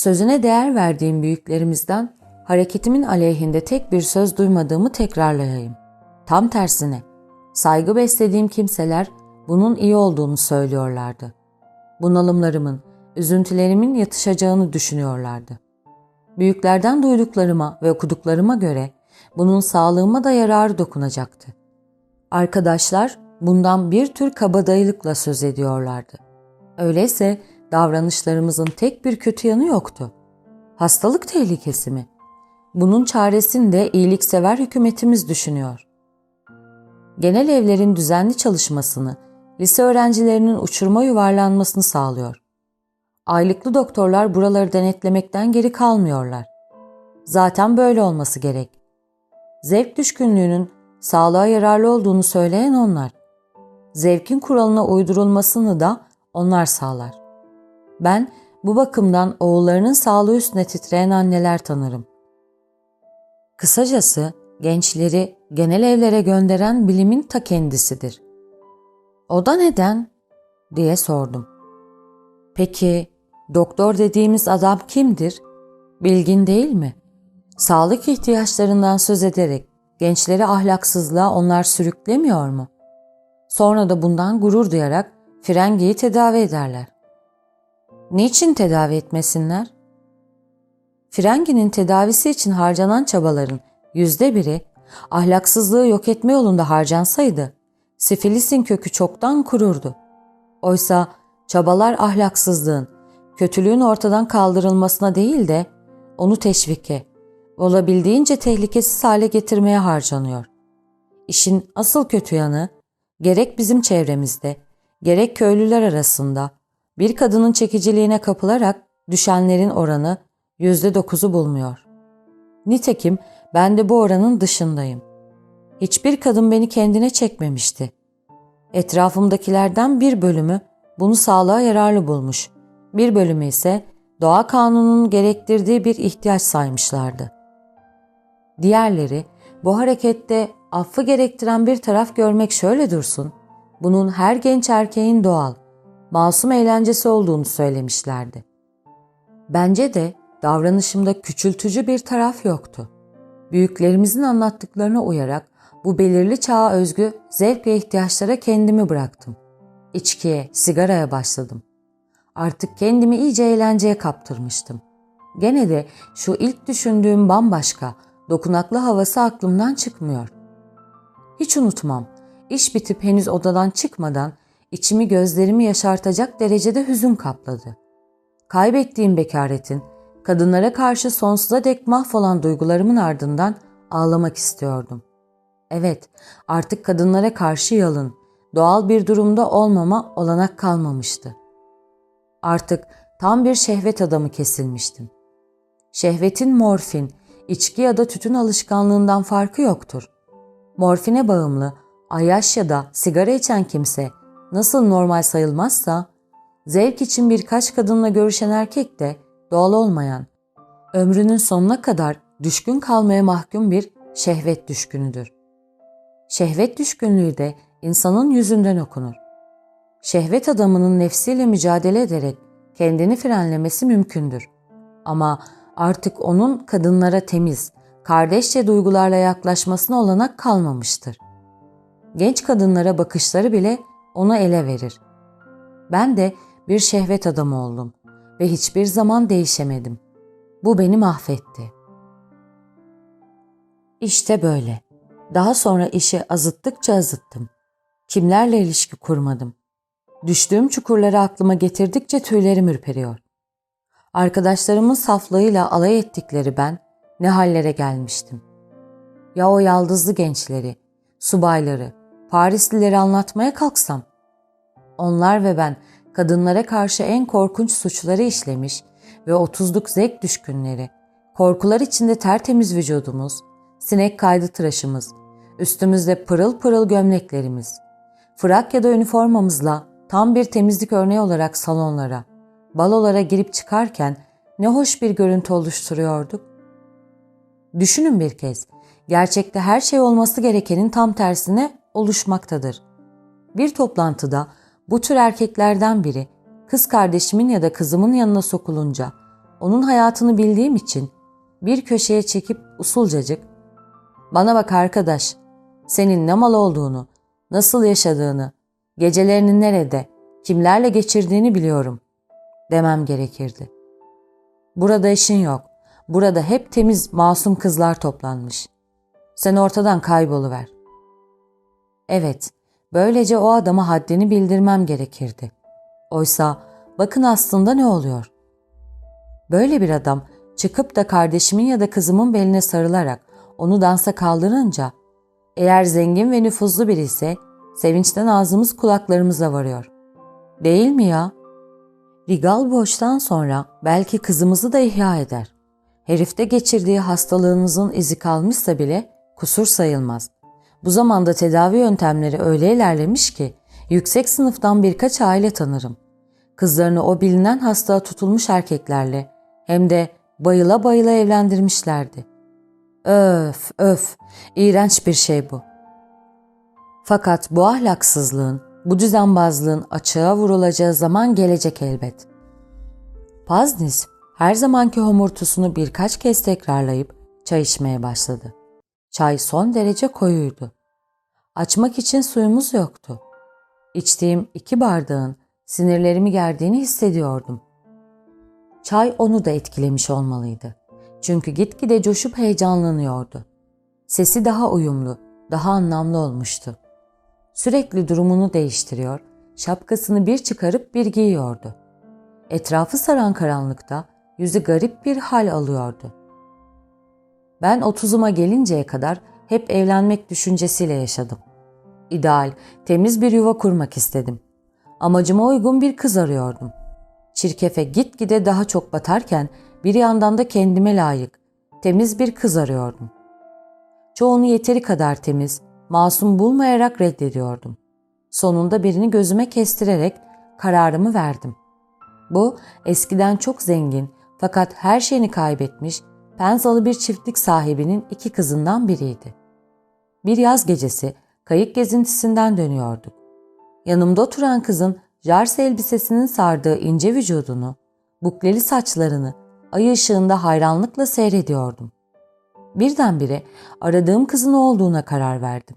Sözüne değer verdiğim büyüklerimizden hareketimin aleyhinde tek bir söz duymadığımı tekrarlayayım. Tam tersine saygı beslediğim kimseler bunun iyi olduğunu söylüyorlardı. Bunalımlarımın, üzüntülerimin yatışacağını düşünüyorlardı. Büyüklerden duyduklarıma ve okuduklarıma göre bunun sağlığıma da yararı dokunacaktı. Arkadaşlar bundan bir tür kabadayılıkla söz ediyorlardı. Öyleyse davranışlarımızın tek bir kötü yanı yoktu. Hastalık tehlikesi mi? Bunun çaresini de iyiliksever hükümetimiz düşünüyor. Genel evlerin düzenli çalışmasını, lise öğrencilerinin uçurma yuvarlanmasını sağlıyor. Aylıklı doktorlar buraları denetlemekten geri kalmıyorlar. Zaten böyle olması gerek. Zevk düşkünlüğünün sağlığa yararlı olduğunu söyleyen onlar. Zevkin kuralına uydurulmasını da onlar sağlar. Ben bu bakımdan oğullarının sağlığı üstüne titreyen anneler tanırım. Kısacası gençleri genel evlere gönderen bilimin ta kendisidir. O da neden? diye sordum. Peki doktor dediğimiz adam kimdir? Bilgin değil mi? Sağlık ihtiyaçlarından söz ederek gençleri ahlaksızlığa onlar sürüklemiyor mu? Sonra da bundan gurur duyarak frengeyi tedavi ederler. Niçin tedavi etmesinler? Frenginin tedavisi için harcanan çabaların yüzde biri ahlaksızlığı yok etme yolunda harcansaydı sifilisin kökü çoktan kururdu. Oysa çabalar ahlaksızlığın, kötülüğün ortadan kaldırılmasına değil de onu teşvike, olabildiğince tehlikesiz hale getirmeye harcanıyor. İşin asıl kötü yanı gerek bizim çevremizde, gerek köylüler arasında bir kadının çekiciliğine kapılarak düşenlerin oranı yüzde dokuzu bulmuyor. Nitekim ben de bu oranın dışındayım. Hiçbir kadın beni kendine çekmemişti. Etrafımdakilerden bir bölümü bunu sağlığa yararlı bulmuş. Bir bölümü ise doğa kanununun gerektirdiği bir ihtiyaç saymışlardı. Diğerleri bu harekette affı gerektiren bir taraf görmek şöyle dursun, bunun her genç erkeğin doğal, masum eğlencesi olduğunu söylemişlerdi. Bence de davranışımda küçültücü bir taraf yoktu. Büyüklerimizin anlattıklarına uyarak bu belirli çağa özgü zevk ve ihtiyaçlara kendimi bıraktım. İçkiye, sigaraya başladım. Artık kendimi iyice eğlenceye kaptırmıştım. Gene de şu ilk düşündüğüm bambaşka, dokunaklı havası aklımdan çıkmıyor. Hiç unutmam, iş bitip henüz odadan çıkmadan içimi gözlerimi yaşartacak derecede hüzün kapladı. Kaybettiğim bekaretin, kadınlara karşı sonsuza dek mahvolan duygularımın ardından ağlamak istiyordum. Evet, artık kadınlara karşı yalın, doğal bir durumda olmama olanak kalmamıştı. Artık tam bir şehvet adamı kesilmiştim. Şehvetin morfin, içki ya da tütün alışkanlığından farkı yoktur. Morfine bağımlı, ayyaş ya da sigara içen kimse nasıl normal sayılmazsa, zevk için birkaç kadınla görüşen erkek de doğal olmayan, ömrünün sonuna kadar düşkün kalmaya mahkum bir şehvet düşkünüdür. Şehvet düşkünlüğü de insanın yüzünden okunur. Şehvet adamının nefsiyle mücadele ederek kendini frenlemesi mümkündür. Ama artık onun kadınlara temiz, kardeşçe duygularla yaklaşmasına olanak kalmamıştır. Genç kadınlara bakışları bile onu ele verir. Ben de bir şehvet adamı oldum ve hiçbir zaman değişemedim. Bu beni mahvetti. İşte böyle. Daha sonra işi azıttıkça azıttım. Kimlerle ilişki kurmadım. Düştüğüm çukurları aklıma getirdikçe tüylerim ürperiyor. Arkadaşlarımın saflığıyla alay ettikleri ben ne hallere gelmiştim. Ya o yaldızlı gençleri, subayları, Parislileri anlatmaya kalksam. Onlar ve ben kadınlara karşı en korkunç suçları işlemiş ve otuzluk zevk düşkünleri, Korkular içinde tertemiz vücudumuz, sinek kaydı tıraşımız, üstümüzde pırıl pırıl gömleklerimiz, frak ya da üniformamızla tam bir temizlik örneği olarak salonlara, balolara girip çıkarken ne hoş bir görüntü oluşturuyorduk. Düşünün bir kez, gerçekte her şey olması gerekenin tam tersine oluşmaktadır. Bir toplantıda bu tür erkeklerden biri kız kardeşimin ya da kızımın yanına sokulunca onun hayatını bildiğim için bir köşeye çekip usulcacık bana bak arkadaş senin ne mal olduğunu, nasıl yaşadığını, gecelerini nerede, kimlerle geçirdiğini biliyorum demem gerekirdi. Burada işin yok. Burada hep temiz, masum kızlar toplanmış. Sen ortadan kayboluver. Evet, böylece o adama haddini bildirmem gerekirdi. Oysa bakın aslında ne oluyor? Böyle bir adam çıkıp da kardeşimin ya da kızımın beline sarılarak onu dansa kaldırınca eğer zengin ve nüfuzlu biri ise sevinçten ağzımız kulaklarımıza varıyor. Değil mi ya? Rigal boştan sonra belki kızımızı da ihya eder. Herifte geçirdiği hastalığınızın izi kalmışsa bile kusur sayılmaz. Bu zamanda tedavi yöntemleri öyle ilerlemiş ki yüksek sınıftan birkaç aile tanırım. Kızlarını o bilinen hastalığa tutulmuş erkeklerle hem de bayıla bayıla evlendirmişlerdi. Öf öf iğrenç bir şey bu. Fakat bu ahlaksızlığın, bu düzenbazlığın açığa vurulacağı zaman gelecek elbet. Paznis her zamanki homurtusunu birkaç kez tekrarlayıp çay içmeye başladı. Çay son derece koyuydu. Açmak için suyumuz yoktu. İçtiğim iki bardağın sinirlerimi gerdiğini hissediyordum. Çay onu da etkilemiş olmalıydı. Çünkü gitgide coşup heyecanlanıyordu. Sesi daha uyumlu, daha anlamlı olmuştu. Sürekli durumunu değiştiriyor, şapkasını bir çıkarıp bir giyiyordu. Etrafı saran karanlıkta yüzü garip bir hal alıyordu. Ben otuzuma gelinceye kadar hep evlenmek düşüncesiyle yaşadım. İdeal, temiz bir yuva kurmak istedim. Amacıma uygun bir kız arıyordum. Çirkefe gitgide daha çok batarken bir yandan da kendime layık, temiz bir kız arıyordum. Çoğunu yeteri kadar temiz, masum bulmayarak reddediyordum. Sonunda birini gözüme kestirerek kararımı verdim. Bu eskiden çok zengin fakat her şeyini kaybetmiş Penzalı bir çiftlik sahibinin iki kızından biriydi. Bir yaz gecesi kayık gezintisinden dönüyorduk. Yanımda oturan kızın jarse elbisesinin sardığı ince vücudunu, bukleli saçlarını ay ışığında hayranlıkla seyrediyordum. Birdenbire aradığım kızın olduğuna karar verdim.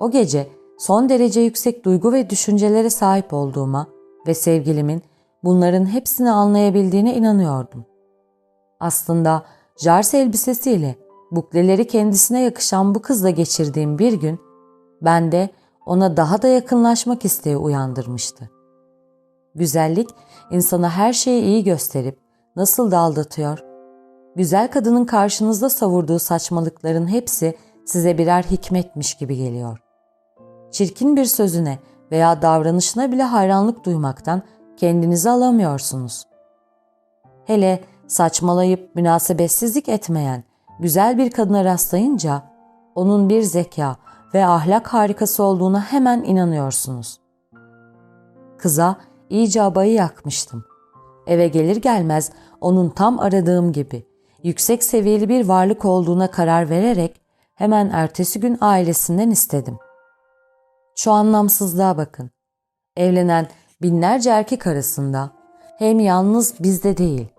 O gece son derece yüksek duygu ve düşüncelere sahip olduğuma ve sevgilimin bunların hepsini anlayabildiğine inanıyordum. Aslında jarse elbisesiyle bukleleri kendisine yakışan bu kızla geçirdiğim bir gün bende ona daha da yakınlaşmak isteği uyandırmıştı. Güzellik insana her şeyi iyi gösterip nasıl da aldatıyor. Güzel kadının karşınızda savurduğu saçmalıkların hepsi size birer hikmetmiş gibi geliyor. Çirkin bir sözüne veya davranışına bile hayranlık duymaktan kendinizi alamıyorsunuz. Hele saçmalayıp münasebetsizlik etmeyen güzel bir kadına rastlayınca onun bir zeka ve ahlak harikası olduğuna hemen inanıyorsunuz. Kıza iyice abayı yakmıştım. Eve gelir gelmez onun tam aradığım gibi yüksek seviyeli bir varlık olduğuna karar vererek hemen ertesi gün ailesinden istedim. Şu anlamsızlığa bakın. Evlenen binlerce erkek arasında hem yalnız bizde değil.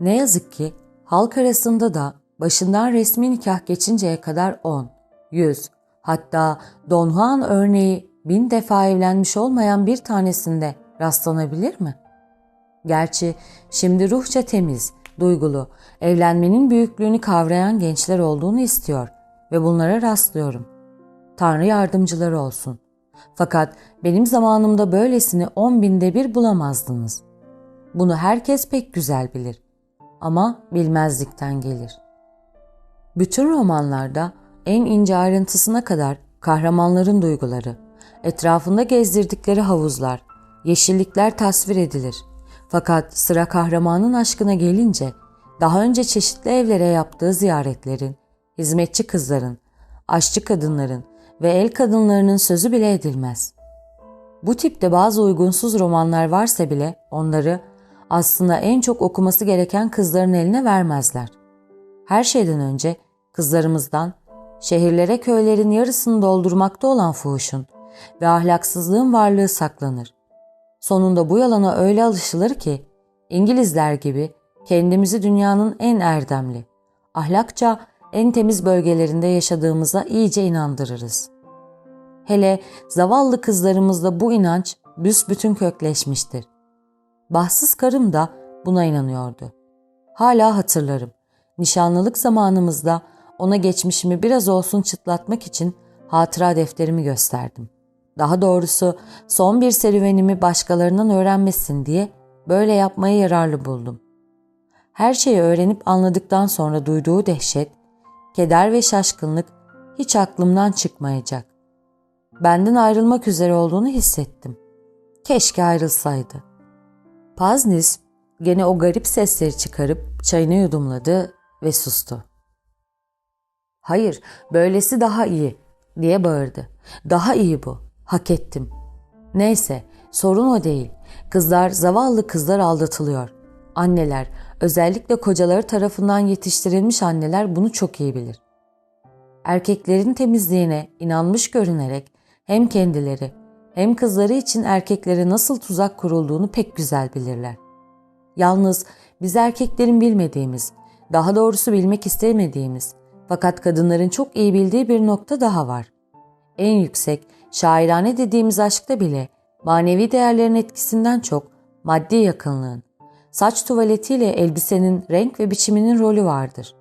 Ne yazık ki halk arasında da başından resmi nikah geçinceye kadar 10, 100 hatta Don Juan örneği bin defa evlenmiş olmayan bir tanesinde rastlanabilir mi? Gerçi şimdi ruhça temiz, duygulu, evlenmenin büyüklüğünü kavrayan gençler olduğunu istiyor ve bunlara rastlıyorum. Tanrı yardımcıları olsun. Fakat benim zamanımda böylesini on binde bir bulamazdınız. Bunu herkes pek güzel bilir. Ama bilmezlikten gelir. Bütün romanlarda en ince ayrıntısına kadar kahramanların duyguları, etrafında gezdirdikleri havuzlar, yeşillikler tasvir edilir. Fakat sıra kahramanın aşkına gelince Daha önce çeşitli evlere yaptığı ziyaretlerin, hizmetçi kızların, aşçı kadınların ve el kadınlarının sözü bile edilmez. Bu tipte bazı uygunsuz romanlar varsa bile onları aslında en çok okuması gereken kızların eline vermezler. Her şeyden önce kızlarımızdan şehirlere köylerin yarısını doldurmakta olan fuhuşun ve ahlaksızlığın varlığı saklanır. Sonunda bu yalana öyle alışılır ki İngilizler gibi kendimizi dünyanın en erdemli, ahlakça en temiz bölgelerinde yaşadığımıza iyice inandırırız. Hele zavallı kızlarımızda bu inanç büsbütün kökleşmiştir. Bahtsız karım da buna inanıyordu. Hala hatırlarım. Nişanlılık zamanımızda ona geçmişimi biraz olsun çıtlatmak için hatıra defterimi gösterdim. Daha doğrusu son bir serüvenimi başkalarından öğrenmesin diye böyle yapmayı yararlı buldum. Her şeyi öğrenip anladıktan sonra duyduğu dehşet, keder ve şaşkınlık hiç aklımdan çıkmayacak. Benden ayrılmak üzere olduğunu hissettim. Keşke ayrılsaydı. Paznis gene o garip sesleri çıkarıp çayını yudumladı ve sustu. Hayır, böylesi daha iyi diye bağırdı. Daha iyi bu. Hak ettim. Neyse, sorun o değil. Kızlar, zavallı kızlar aldatılıyor. Anneler, özellikle kocaları tarafından yetiştirilmiş anneler bunu çok iyi bilir. Erkeklerin temizliğine inanmış görünerek hem kendileri hem kızları için erkeklere nasıl tuzak kurulduğunu pek güzel bilirler. Yalnız biz erkeklerin bilmediğimiz, daha doğrusu bilmek istemediğimiz fakat kadınların çok iyi bildiği bir nokta daha var. En yüksek, şairane dediğimiz aşkta bile manevi değerlerin etkisinden çok maddi yakınlığın, saç tuvaletiyle elbisenin renk ve biçiminin rolü vardır.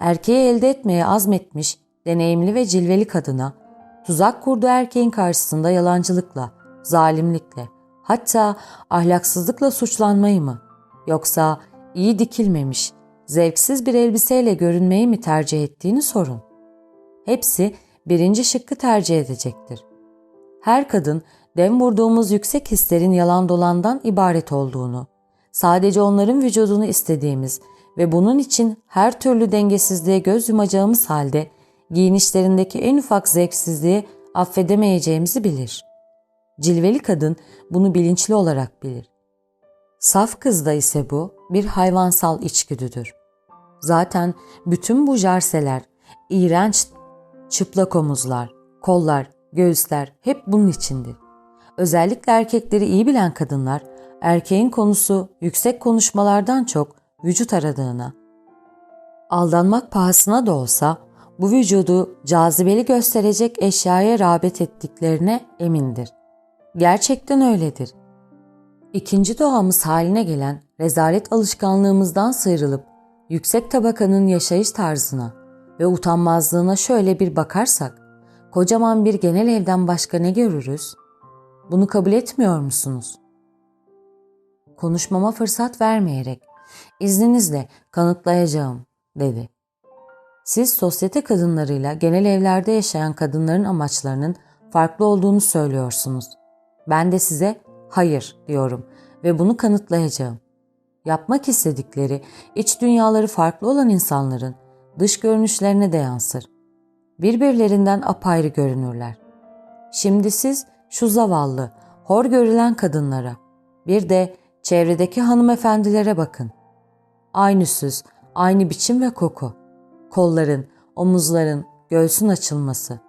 Erkeği elde etmeye azmetmiş, deneyimli ve cilveli kadına, tuzak kurduğu erkeğin karşısında yalancılıkla, zalimlikle, hatta ahlaksızlıkla suçlanmayı mı? Yoksa iyi dikilmemiş, zevksiz bir elbiseyle görünmeyi mi tercih ettiğini sorun. Hepsi birinci şıkkı tercih edecektir. Her kadın dem vurduğumuz yüksek hislerin yalan dolandan ibaret olduğunu, sadece onların vücudunu istediğimiz ve bunun için her türlü dengesizliğe göz yumacağımız halde giyinişlerindeki en ufak zevksizliği affedemeyeceğimizi bilir. Cilveli kadın bunu bilinçli olarak bilir. Saf kızda ise bu bir hayvansal içgüdüdür. Zaten bütün bu jarseler, iğrenç çıplak omuzlar, kollar, göğüsler hep bunun içindir. Özellikle erkekleri iyi bilen kadınlar erkeğin konusu yüksek konuşmalardan çok vücut aradığına, aldanmak pahasına da olsa bu vücudu cazibeli gösterecek eşyaya rağbet ettiklerine emindir. Gerçekten öyledir. İkinci doğamız haline gelen rezalet alışkanlığımızdan sıyrılıp yüksek tabakanın yaşayış tarzına ve utanmazlığına şöyle bir bakarsak, kocaman bir genel evden başka ne görürüz? Bunu kabul etmiyor musunuz? Konuşmama fırsat vermeyerek, izninizle kanıtlayacağım, dedi. Siz sosyete kadınlarıyla genel evlerde yaşayan kadınların amaçlarının farklı olduğunu söylüyorsunuz. Ben de size hayır diyorum ve bunu kanıtlayacağım. Yapmak istedikleri, iç dünyaları farklı olan insanların dış görünüşlerine de yansır. Birbirlerinden apayrı görünürler. Şimdi siz şu zavallı, hor görülen kadınlara, bir de çevredeki hanımefendilere bakın. Aynı süz, aynı biçim ve koku. Kolların, omuzların, göğsün açılması.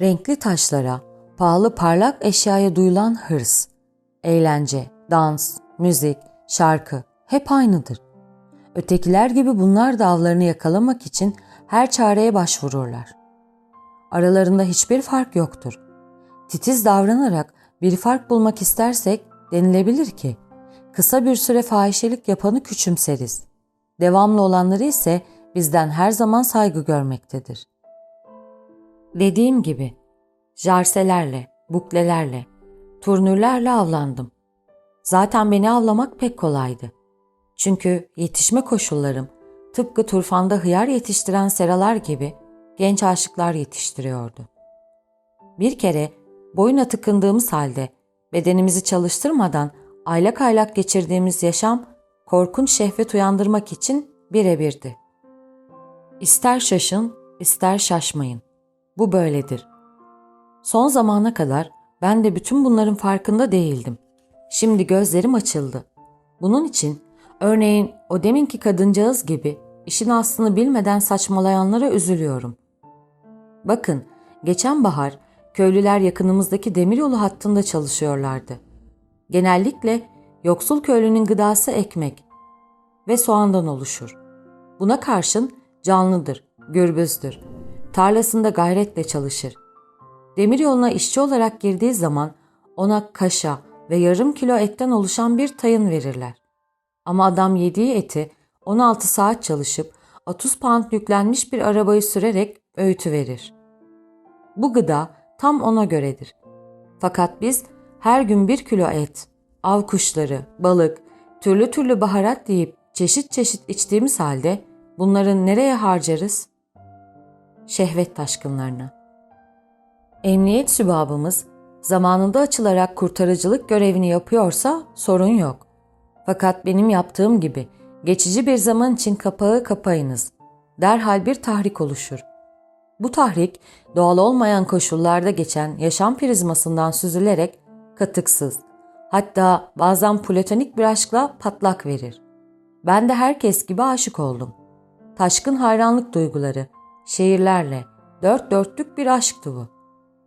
Renkli taşlara, pahalı parlak eşyaya duyulan hırs, eğlence, dans, müzik, şarkı hep aynıdır. Ötekiler gibi bunlar da avlarını yakalamak için her çareye başvururlar. Aralarında hiçbir fark yoktur. Titiz davranarak bir fark bulmak istersek denilebilir ki, kısa bir süre fahişelik yapanı küçümseriz. Devamlı olanları ise bizden her zaman saygı görmektedir. Dediğim gibi, jarselerle, buklelerle, turnürlerle avlandım. Zaten beni avlamak pek kolaydı. Çünkü yetişme koşullarım tıpkı turfanda hıyar yetiştiren seralar gibi genç aşıklar yetiştiriyordu. Bir kere boyuna tıkındığımız halde bedenimizi çalıştırmadan aylak aylak geçirdiğimiz yaşam korkunç şehvet uyandırmak için birebirdi. İster şaşın, ister şaşmayın. Bu böyledir. Son zamana kadar ben de bütün bunların farkında değildim. Şimdi gözlerim açıldı. Bunun için örneğin o deminki kadıncağız gibi işin aslını bilmeden saçmalayanlara üzülüyorum. Bakın, geçen bahar köylüler yakınımızdaki demiryolu hattında çalışıyorlardı. Genellikle yoksul köylünün gıdası ekmek ve soğandan oluşur. Buna karşın canlıdır, gürbüzdür. Tarlasında gayretle çalışır. Demiryoluna işçi olarak girdiği zaman ona kaşa ve yarım kilo etten oluşan bir tayın verirler. Ama adam yediği eti 16 saat çalışıp 30 pound yüklenmiş bir arabayı sürerek öğütü verir. Bu gıda tam ona göredir. Fakat biz her gün bir kilo et, av kuşları, balık, türlü türlü baharat deyip çeşit çeşit içtiğimiz halde bunları nereye harcarız? Şehvet taşkınlarına. Emniyet sübabımız zamanında açılarak kurtarıcılık görevini yapıyorsa sorun yok. Fakat benim yaptığım gibi geçici bir zaman için kapağı kapayınız. Derhal bir tahrik oluşur. Bu tahrik doğal olmayan koşullarda geçen yaşam prizmasından süzülerek katıksız, hatta bazen platonik bir aşkla patlak verir. Ben de herkes gibi aşık oldum. Taşkın hayranlık duyguları, şehirlerle, dört dörtlük bir aşktı bu.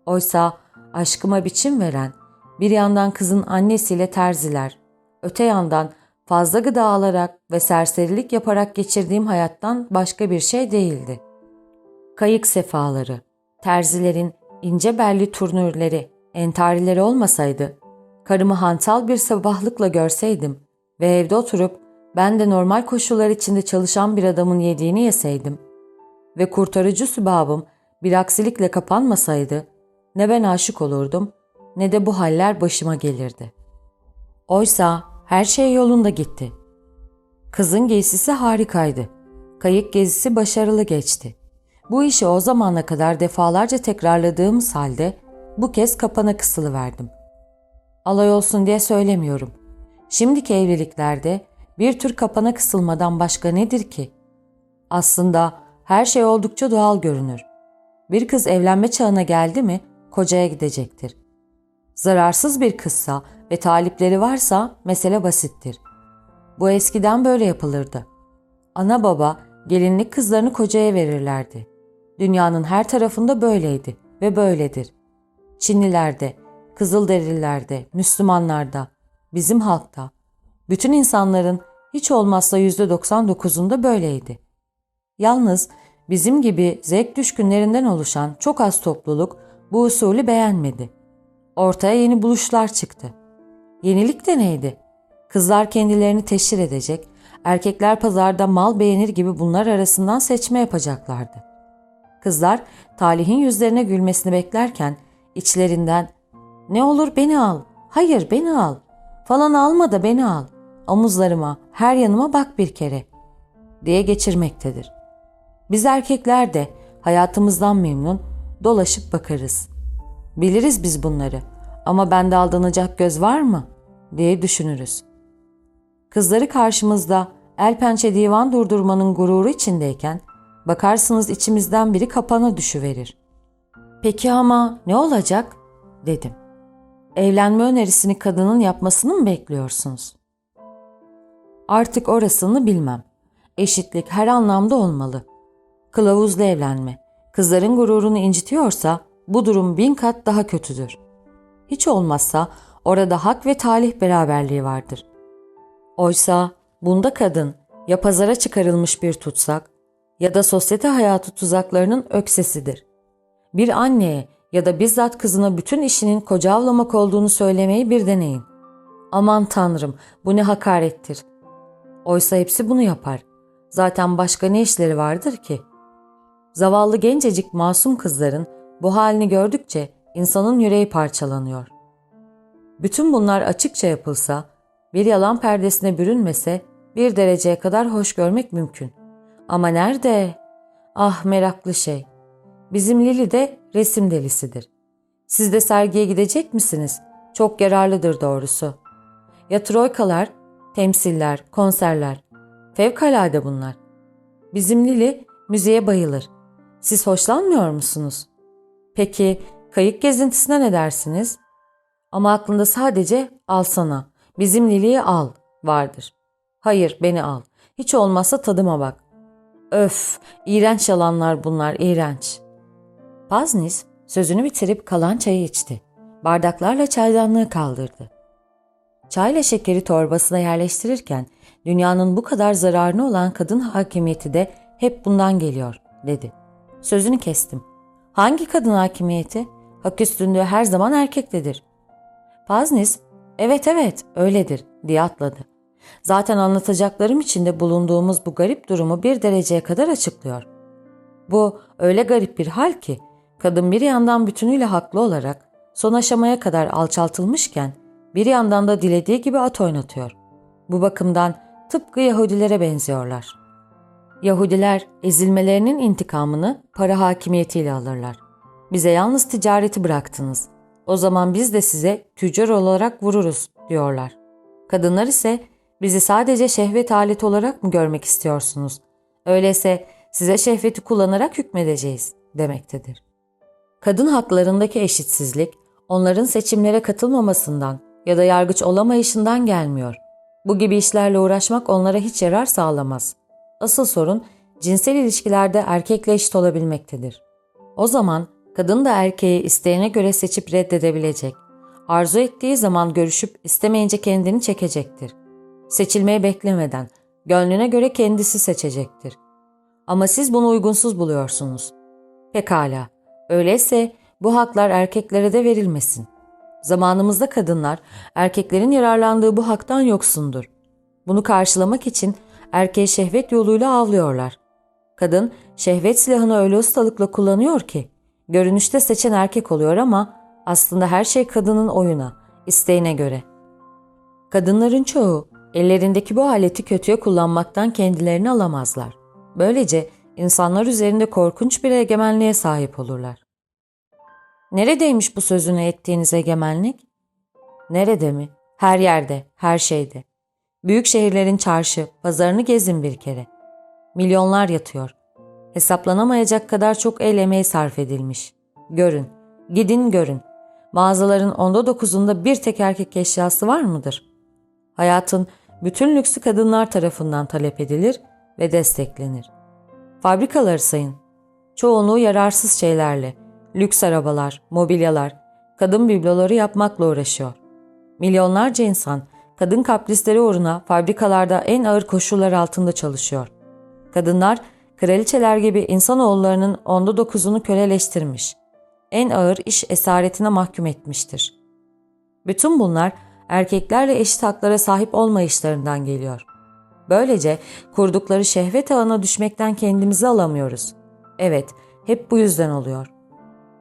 Oysa aşkıma biçim veren, bir yandan kızın annesiyle terziler, öte yandan fazla gıda alarak ve serserilik yaparak geçirdiğim hayattan başka bir şey değildi. Kayık sefaları, terzilerin ince belli turnürleri, entarileri olmasaydı, karımı hantal bir sabahlıkla görseydim ve evde oturup ben de normal koşullar içinde çalışan bir adamın yediğini yeseydim ve kurtarıcı sübabım bir aksilikle kapanmasaydı, ne ben aşık olurdum ne de bu haller başıma gelirdi. Oysa her şey yolunda gitti. Kızın giysisi harikaydı. Kayık gezisi başarılı geçti. Bu işi o zamana kadar defalarca tekrarladığımız halde bu kez kapana kısılı verdim. Alay olsun diye söylemiyorum. Şimdiki evliliklerde bir tür kapana kısılmadan başka nedir ki? Aslında her şey oldukça doğal görünür. Bir kız evlenme çağına geldi mi kocaya gidecektir. Zararsız bir kızsa ve talipleri varsa mesele basittir. Bu eskiden böyle yapılırdı. Ana baba gelinlik kızlarını kocaya verirlerdi. Dünyanın her tarafında böyleydi ve böyledir. Çinlilerde, Kızılderililerde, Müslümanlarda, bizim halkta, bütün insanların hiç olmazsa %99'unda böyleydi. Yalnız bizim gibi zevk düşkünlerinden oluşan çok az topluluk bu usulü beğenmedi. Ortaya yeni buluşlar çıktı. Yenilik de neydi? Kızlar kendilerini teşhir edecek, erkekler pazarda mal beğenir gibi bunlar arasından seçme yapacaklardı. Kızlar talihin yüzlerine gülmesini beklerken içlerinden ''Ne olur beni al, hayır beni al, falan alma da beni al, omuzlarıma, her yanıma bak bir kere.'' diye geçirmektedir. Biz erkekler de hayatımızdan memnun, dolaşıp bakarız. Biliriz biz bunları ama bende aldanacak göz var mı diye düşünürüz. Kızları karşımızda el pençe divan durdurmanın gururu içindeyken bakarsınız içimizden biri kapana düşüverir. Peki ama ne olacak dedim. Evlenme önerisini kadının yapmasını mı bekliyorsunuz? Artık orasını bilmem. Eşitlik her anlamda olmalı. Kılavuzla evlenme, kızların gururunu incitiyorsa bu durum bin kat daha kötüdür. Hiç olmazsa orada hak ve talih beraberliği vardır. Oysa bunda kadın ya pazara çıkarılmış bir tutsak ya da sosyete hayatı tuzaklarının öksesidir. Bir anneye ya da bizzat kızına bütün işinin koca avlamak olduğunu söylemeyi bir deneyin. Aman tanrım bu ne hakarettir. Oysa hepsi bunu yapar. Zaten başka ne işleri vardır ki? Zavallı gencecik masum kızların bu halini gördükçe insanın yüreği parçalanıyor. Bütün bunlar açıkça yapılsa, bir yalan perdesine bürünmese bir dereceye kadar hoş görmek mümkün. Ama nerede? Ah meraklı şey. Bizim Lili de resim delisidir. Siz de sergiye gidecek misiniz? Çok yararlıdır doğrusu. Ya troykalar, temsiller, konserler. Fevkalade bunlar. Bizim Lili müziğe bayılır. Siz hoşlanmıyor musunuz? Peki kayık gezintisine ne dersiniz? Ama aklında sadece alsana, bizim Lili'yi al vardır. Hayır beni al. Hiç olmazsa tadıma bak. Öf, iğrenç yalanlar bunlar, iğrenç. Paznis sözünü bitirip kalan çayı içti. Bardaklarla çaydanlığı kaldırdı. Çayla şekeri torbasına yerleştirirken dünyanın bu kadar zararına olan kadın hakimiyeti de hep bundan geliyor, dedi. Sözünü kestim. Hangi kadın hakimiyeti? Hak üstünlüğü her zaman erkektedir. Paznis, evet evet öyledir diye atladı. Zaten anlatacaklarım içinde bulunduğumuz bu garip durumu bir dereceye kadar açıklıyor. Bu öyle garip bir hal ki kadın bir yandan bütünüyle haklı olarak son aşamaya kadar alçaltılmışken bir yandan da dilediği gibi at oynatıyor. Bu bakımdan tıpkı Yahudilere benziyorlar. Yahudiler ezilmelerinin intikamını para hakimiyetiyle alırlar. Bize yalnız ticareti bıraktınız. O zaman biz de size tüccar olarak vururuz diyorlar. Kadınlar ise bizi sadece şehvet aleti olarak mı görmek istiyorsunuz? Öyleyse size şehveti kullanarak hükmedeceğiz demektedir. Kadın haklarındaki eşitsizlik onların seçimlere katılmamasından ya da yargıç olamayışından gelmiyor. Bu gibi işlerle uğraşmak onlara hiç yarar sağlamaz. Asıl sorun cinsel ilişkilerde erkekle eşit olabilmektedir. O zaman kadın da erkeği isteğine göre seçip reddedebilecek. Arzu ettiği zaman görüşüp istemeyince kendini çekecektir. Seçilmeyi beklemeden, gönlüne göre kendisi seçecektir. Ama siz bunu uygunsuz buluyorsunuz. Pekala, öyleyse bu haklar erkeklere de verilmesin. Zamanımızda kadınlar erkeklerin yararlandığı bu haktan yoksundur. Bunu karşılamak için erkeği şehvet yoluyla avlıyorlar. Kadın şehvet silahını öyle ustalıkla kullanıyor ki görünüşte seçen erkek oluyor ama aslında her şey kadının oyuna, isteğine göre. Kadınların çoğu ellerindeki bu aleti kötüye kullanmaktan kendilerini alamazlar. Böylece insanlar üzerinde korkunç bir egemenliğe sahip olurlar. Neredeymiş bu sözünü ettiğiniz egemenlik? Nerede mi? Her yerde, her şeyde. Büyük şehirlerin çarşı, pazarını gezin bir kere. Milyonlar yatıyor. Hesaplanamayacak kadar çok el emeği sarf edilmiş. Görün, gidin görün. Mağazaların onda dokuzunda bir tek erkek eşyası var mıdır? Hayatın bütün lüksü kadınlar tarafından talep edilir ve desteklenir. Fabrikaları sayın. Çoğunluğu yararsız şeylerle, lüks arabalar, mobilyalar, kadın bibloları yapmakla uğraşıyor. Milyonlarca insan kadın kaprisleri uğruna fabrikalarda en ağır koşullar altında çalışıyor. Kadınlar kraliçeler gibi insanoğullarının onda dokuzunu köleleştirmiş. En ağır iş esaretine mahkum etmiştir. Bütün bunlar erkeklerle eşit haklara sahip olmayışlarından geliyor. Böylece kurdukları şehvet ağına düşmekten kendimizi alamıyoruz. Evet, hep bu yüzden oluyor.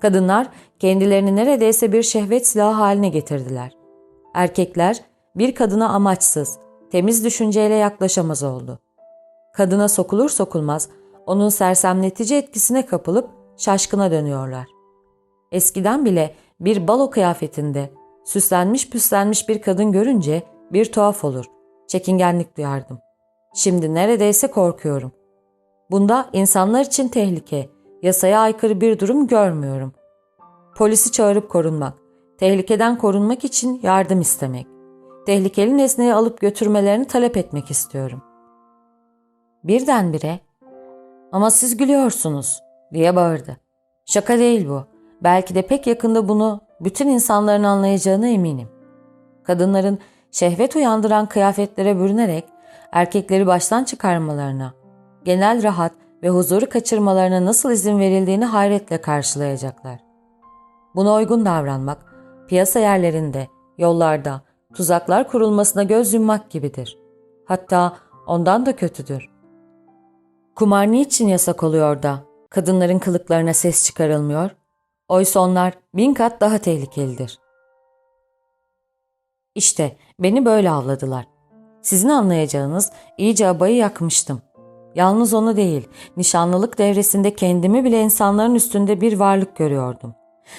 Kadınlar kendilerini neredeyse bir şehvet silahı haline getirdiler. Erkekler bir kadına amaçsız, temiz düşünceyle yaklaşamaz oldu. Kadına sokulur sokulmaz onun sersemletici etkisine kapılıp şaşkına dönüyorlar. Eskiden bile bir balo kıyafetinde süslenmiş püslenmiş bir kadın görünce bir tuhaf olur, çekingenlik duyardım. Şimdi neredeyse korkuyorum. Bunda insanlar için tehlike, yasaya aykırı bir durum görmüyorum. Polisi çağırıp korunmak, tehlikeden korunmak için yardım istemek, tehlikeli nesneyi alıp götürmelerini talep etmek istiyorum. Birdenbire, ama siz gülüyorsunuz diye bağırdı. Şaka değil bu. Belki de pek yakında bunu bütün insanların anlayacağına eminim. Kadınların şehvet uyandıran kıyafetlere bürünerek erkekleri baştan çıkarmalarına, genel rahat ve huzuru kaçırmalarına nasıl izin verildiğini hayretle karşılayacaklar. Buna uygun davranmak, piyasa yerlerinde, yollarda, tuzaklar kurulmasına göz yummak gibidir. Hatta ondan da kötüdür. Kumar niçin yasak oluyor da kadınların kılıklarına ses çıkarılmıyor? Oysa onlar bin kat daha tehlikelidir. İşte beni böyle avladılar. Sizin anlayacağınız iyice abayı yakmıştım. Yalnız onu değil, nişanlılık devresinde kendimi bile insanların üstünde bir varlık görüyordum.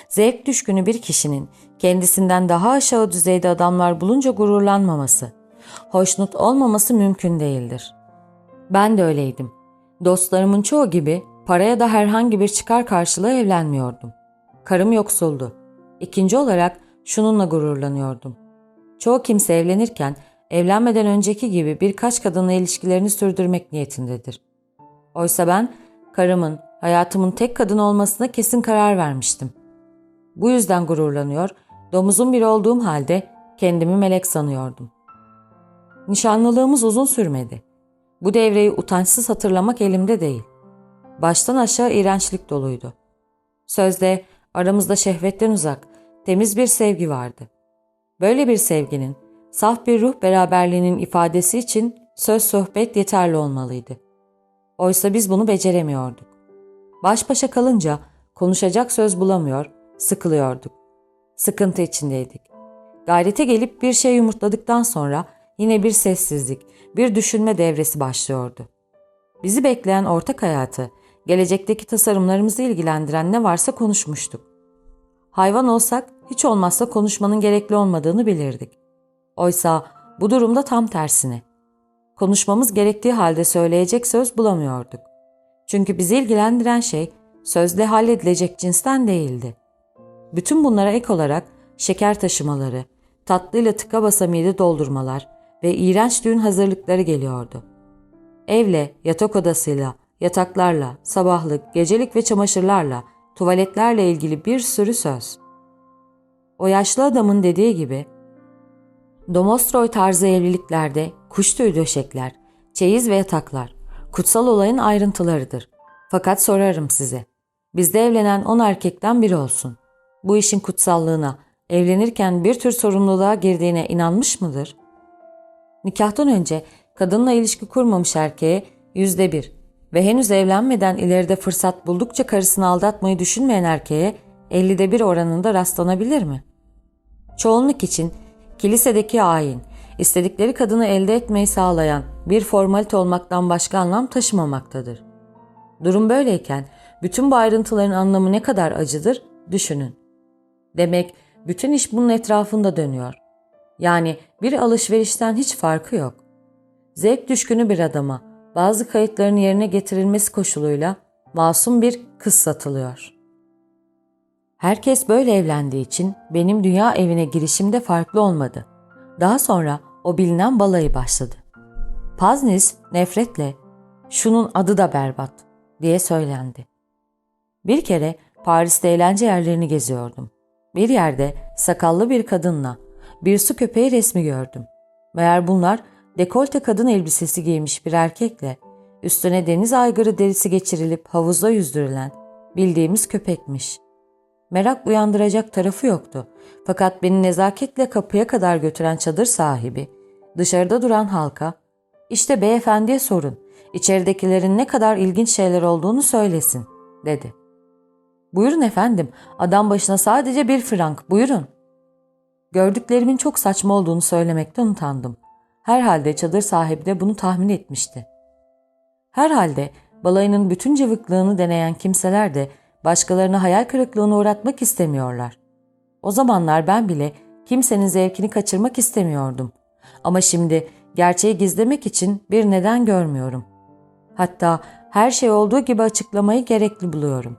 Zevk düşkünü bir kişinin kendisinden daha aşağı düzeyde adamlar bulunca gururlanmaması, hoşnut olmaması mümkün değildir. Ben de öyleydim. Dostlarımın çoğu gibi paraya da herhangi bir çıkar karşılığı evlenmiyordum. Karım yoksuldu. İkinci olarak şununla gururlanıyordum. Çoğu kimse evlenirken evlenmeden önceki gibi birkaç kadınla ilişkilerini sürdürmek niyetindedir. Oysa ben karımın, hayatımın tek kadın olmasına kesin karar vermiştim. Bu yüzden gururlanıyor, domuzun biri olduğum halde kendimi melek sanıyordum. Nişanlılığımız uzun sürmedi. Bu devreyi utançsız hatırlamak elimde değil. Baştan aşağı iğrençlik doluydu. Sözde aramızda şehvetten uzak, temiz bir sevgi vardı. Böyle bir sevginin, saf bir ruh beraberliğinin ifadesi için söz sohbet yeterli olmalıydı. Oysa biz bunu beceremiyorduk. Baş başa kalınca konuşacak söz bulamıyor, sıkılıyorduk. Sıkıntı içindeydik. Gayrete gelip bir şey yumurtladıktan sonra yine bir sessizlik, bir düşünme devresi başlıyordu. Bizi bekleyen ortak hayatı, gelecekteki tasarımlarımızı ilgilendiren ne varsa konuşmuştuk. Hayvan olsak hiç olmazsa konuşmanın gerekli olmadığını bilirdik. Oysa bu durumda tam tersine. Konuşmamız gerektiği halde söyleyecek söz bulamıyorduk. Çünkü bizi ilgilendiren şey sözle halledilecek cinsten değildi. Bütün bunlara ek olarak şeker taşımaları, tatlıyla tıka basa mide doldurmalar ve iğrenç düğün hazırlıkları geliyordu. Evle, yatak odasıyla, yataklarla, sabahlık, gecelik ve çamaşırlarla, tuvaletlerle ilgili bir sürü söz. O yaşlı adamın dediği gibi, Domostroy tarzı evliliklerde kuş tüyü döşekler, çeyiz ve yataklar, kutsal olayın ayrıntılarıdır. Fakat sorarım size, bizde evlenen on erkekten biri olsun. Bu işin kutsallığına, evlenirken bir tür sorumluluğa girdiğine inanmış mıdır? Nikahtan önce kadınla ilişki kurmamış erkeğe yüzde bir ve henüz evlenmeden ileride fırsat buldukça karısını aldatmayı düşünmeyen erkeğe 50'de bir oranında rastlanabilir mi? Çoğunluk için kilisedeki ayin, istedikleri kadını elde etmeyi sağlayan bir formalite olmaktan başka anlam taşımamaktadır. Durum böyleyken bütün bu ayrıntıların anlamı ne kadar acıdır düşünün. Demek bütün iş bunun etrafında dönüyor. Yani bir alışverişten hiç farkı yok. Zevk düşkünü bir adama bazı kayıtların yerine getirilmesi koşuluyla masum bir kız satılıyor. Herkes böyle evlendiği için benim dünya evine girişimde farklı olmadı. Daha sonra o bilinen balayı başladı. Paznis nefretle şunun adı da berbat diye söylendi. Bir kere Paris'te eğlence yerlerini geziyordum. Bir yerde sakallı bir kadınla bir su köpeği resmi gördüm. Meğer bunlar dekolte kadın elbisesi giymiş bir erkekle üstüne deniz aygırı derisi geçirilip havuzda yüzdürülen bildiğimiz köpekmiş. Merak uyandıracak tarafı yoktu. Fakat beni nezaketle kapıya kadar götüren çadır sahibi, dışarıda duran halka, işte beyefendiye sorun, içeridekilerin ne kadar ilginç şeyler olduğunu söylesin, dedi. Buyurun efendim, adam başına sadece bir frank, buyurun. Gördüklerimin çok saçma olduğunu söylemekten utandım. Herhalde çadır sahibi de bunu tahmin etmişti. Herhalde balayının bütün cıvıklığını deneyen kimseler de başkalarını hayal kırıklığına uğratmak istemiyorlar. O zamanlar ben bile kimsenin zevkini kaçırmak istemiyordum. Ama şimdi gerçeği gizlemek için bir neden görmüyorum. Hatta her şey olduğu gibi açıklamayı gerekli buluyorum.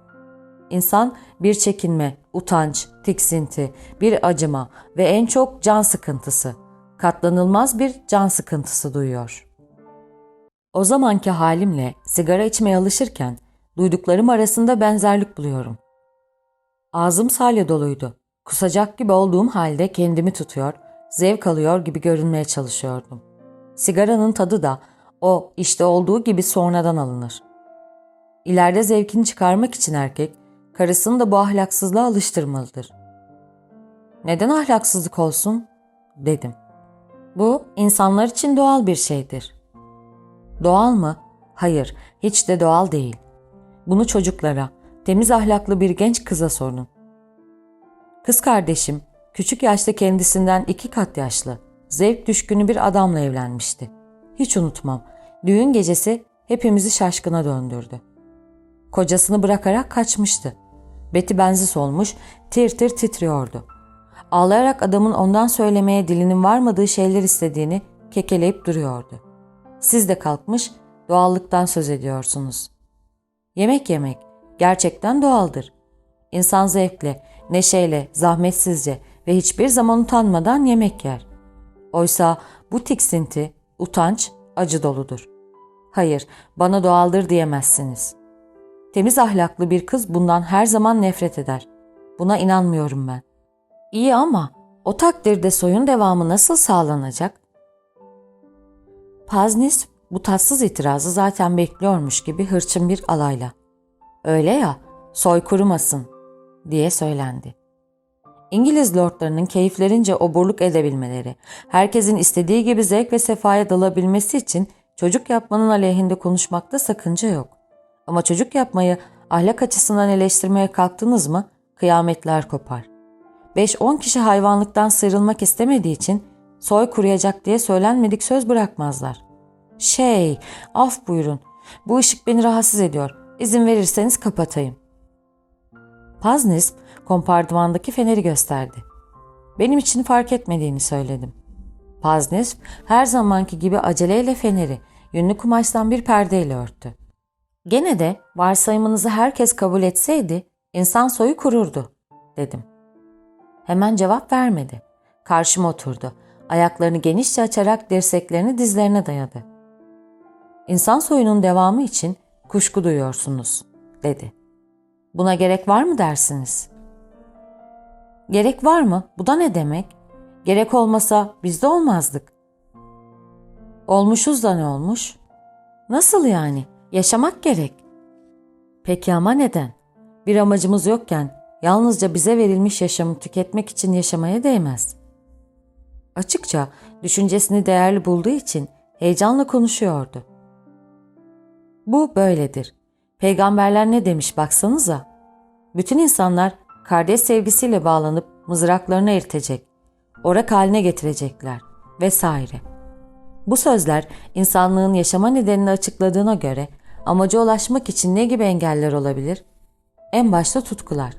İnsan bir çekinme, utanç, tiksinti, bir acıma ve en çok can sıkıntısı, katlanılmaz bir can sıkıntısı duyuyor. O zamanki halimle sigara içmeye alışırken duyduklarım arasında benzerlik buluyorum. Ağzım salya doluydu. Kusacak gibi olduğum halde kendimi tutuyor, zevk alıyor gibi görünmeye çalışıyordum. Sigaranın tadı da o işte olduğu gibi sonradan alınır. İleride zevkini çıkarmak için erkek, karısını da bu ahlaksızlığa alıştırmalıdır. Neden ahlaksızlık olsun? dedim. Bu insanlar için doğal bir şeydir. Doğal mı? Hayır, hiç de doğal değil. Bunu çocuklara, temiz ahlaklı bir genç kıza sorun. Kız kardeşim, küçük yaşta kendisinden iki kat yaşlı, zevk düşkünü bir adamla evlenmişti. Hiç unutmam, düğün gecesi hepimizi şaşkına döndürdü. Kocasını bırakarak kaçmıştı. Beti benzi solmuş, tir tir titriyordu. Ağlayarak adamın ondan söylemeye dilinin varmadığı şeyler istediğini kekeleyip duruyordu. Siz de kalkmış doğallıktan söz ediyorsunuz. Yemek yemek gerçekten doğaldır. İnsan zevkle, neşeyle, zahmetsizce ve hiçbir zaman utanmadan yemek yer. Oysa bu tiksinti, utanç, acı doludur. Hayır, bana doğaldır diyemezsiniz. Temiz ahlaklı bir kız bundan her zaman nefret eder. Buna inanmıyorum ben. İyi ama o takdirde soyun devamı nasıl sağlanacak? Paznis bu tatsız itirazı zaten bekliyormuş gibi hırçın bir alayla. Öyle ya, soy kurumasın diye söylendi. İngiliz lordlarının keyiflerince oburluk edebilmeleri, herkesin istediği gibi zevk ve sefaya dalabilmesi için çocuk yapmanın aleyhinde konuşmakta sakınca yok. Ama çocuk yapmayı ahlak açısından eleştirmeye kalktınız mı kıyametler kopar. 5-10 kişi hayvanlıktan sıyrılmak istemediği için soy kuruyacak diye söylenmedik söz bırakmazlar. Şey, af buyurun. Bu ışık beni rahatsız ediyor. İzin verirseniz kapatayım. Paznis kompardımandaki feneri gösterdi. Benim için fark etmediğini söyledim. Paznis her zamanki gibi aceleyle feneri yünlü kumaştan bir perdeyle örttü. Gene de varsayımınızı herkes kabul etseydi insan soyu kururdu dedim. Hemen cevap vermedi. Karşıma oturdu. Ayaklarını genişçe açarak dirseklerini dizlerine dayadı. İnsan soyunun devamı için kuşku duyuyorsunuz, dedi. Buna gerek var mı dersiniz? Gerek var mı? Bu da ne demek? Gerek olmasa biz de olmazdık. Olmuşuz da ne olmuş? Nasıl yani? Yaşamak gerek. Peki ama neden? Bir amacımız yokken yalnızca bize verilmiş yaşamı tüketmek için yaşamaya değmez. Açıkça düşüncesini değerli bulduğu için heyecanla konuşuyordu. Bu böyledir. Peygamberler ne demiş baksanıza. Bütün insanlar kardeş sevgisiyle bağlanıp mızraklarını eritecek, orak haline getirecekler vesaire. Bu sözler insanlığın yaşama nedenini açıkladığına göre amaca ulaşmak için ne gibi engeller olabilir? En başta tutkular.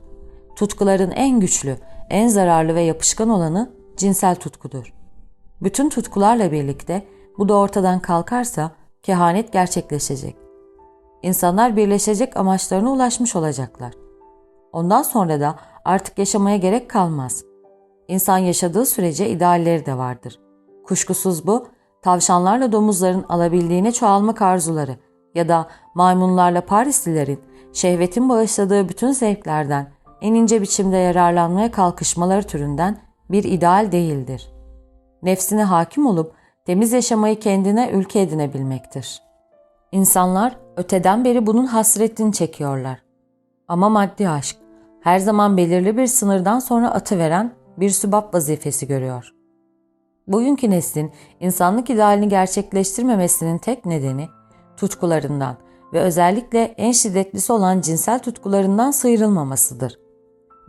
Tutkuların en güçlü, en zararlı ve yapışkan olanı cinsel tutkudur. Bütün tutkularla birlikte bu da ortadan kalkarsa kehanet gerçekleşecek. İnsanlar birleşecek amaçlarına ulaşmış olacaklar. Ondan sonra da artık yaşamaya gerek kalmaz. İnsan yaşadığı sürece idealleri de vardır. Kuşkusuz bu, tavşanlarla domuzların alabildiğine çoğalmak arzuları ya da maymunlarla Parislilerin şehvetin bağışladığı bütün zevklerden en ince biçimde yararlanmaya kalkışmaları türünden bir ideal değildir. Nefsine hakim olup temiz yaşamayı kendine ülke edinebilmektir. İnsanlar öteden beri bunun hasretini çekiyorlar. Ama maddi aşk her zaman belirli bir sınırdan sonra atıveren bir sübap vazifesi görüyor. Bugünkü neslin insanlık idealini gerçekleştirmemesinin tek nedeni tutkularından ve özellikle en şiddetlisi olan cinsel tutkularından sıyrılmamasıdır.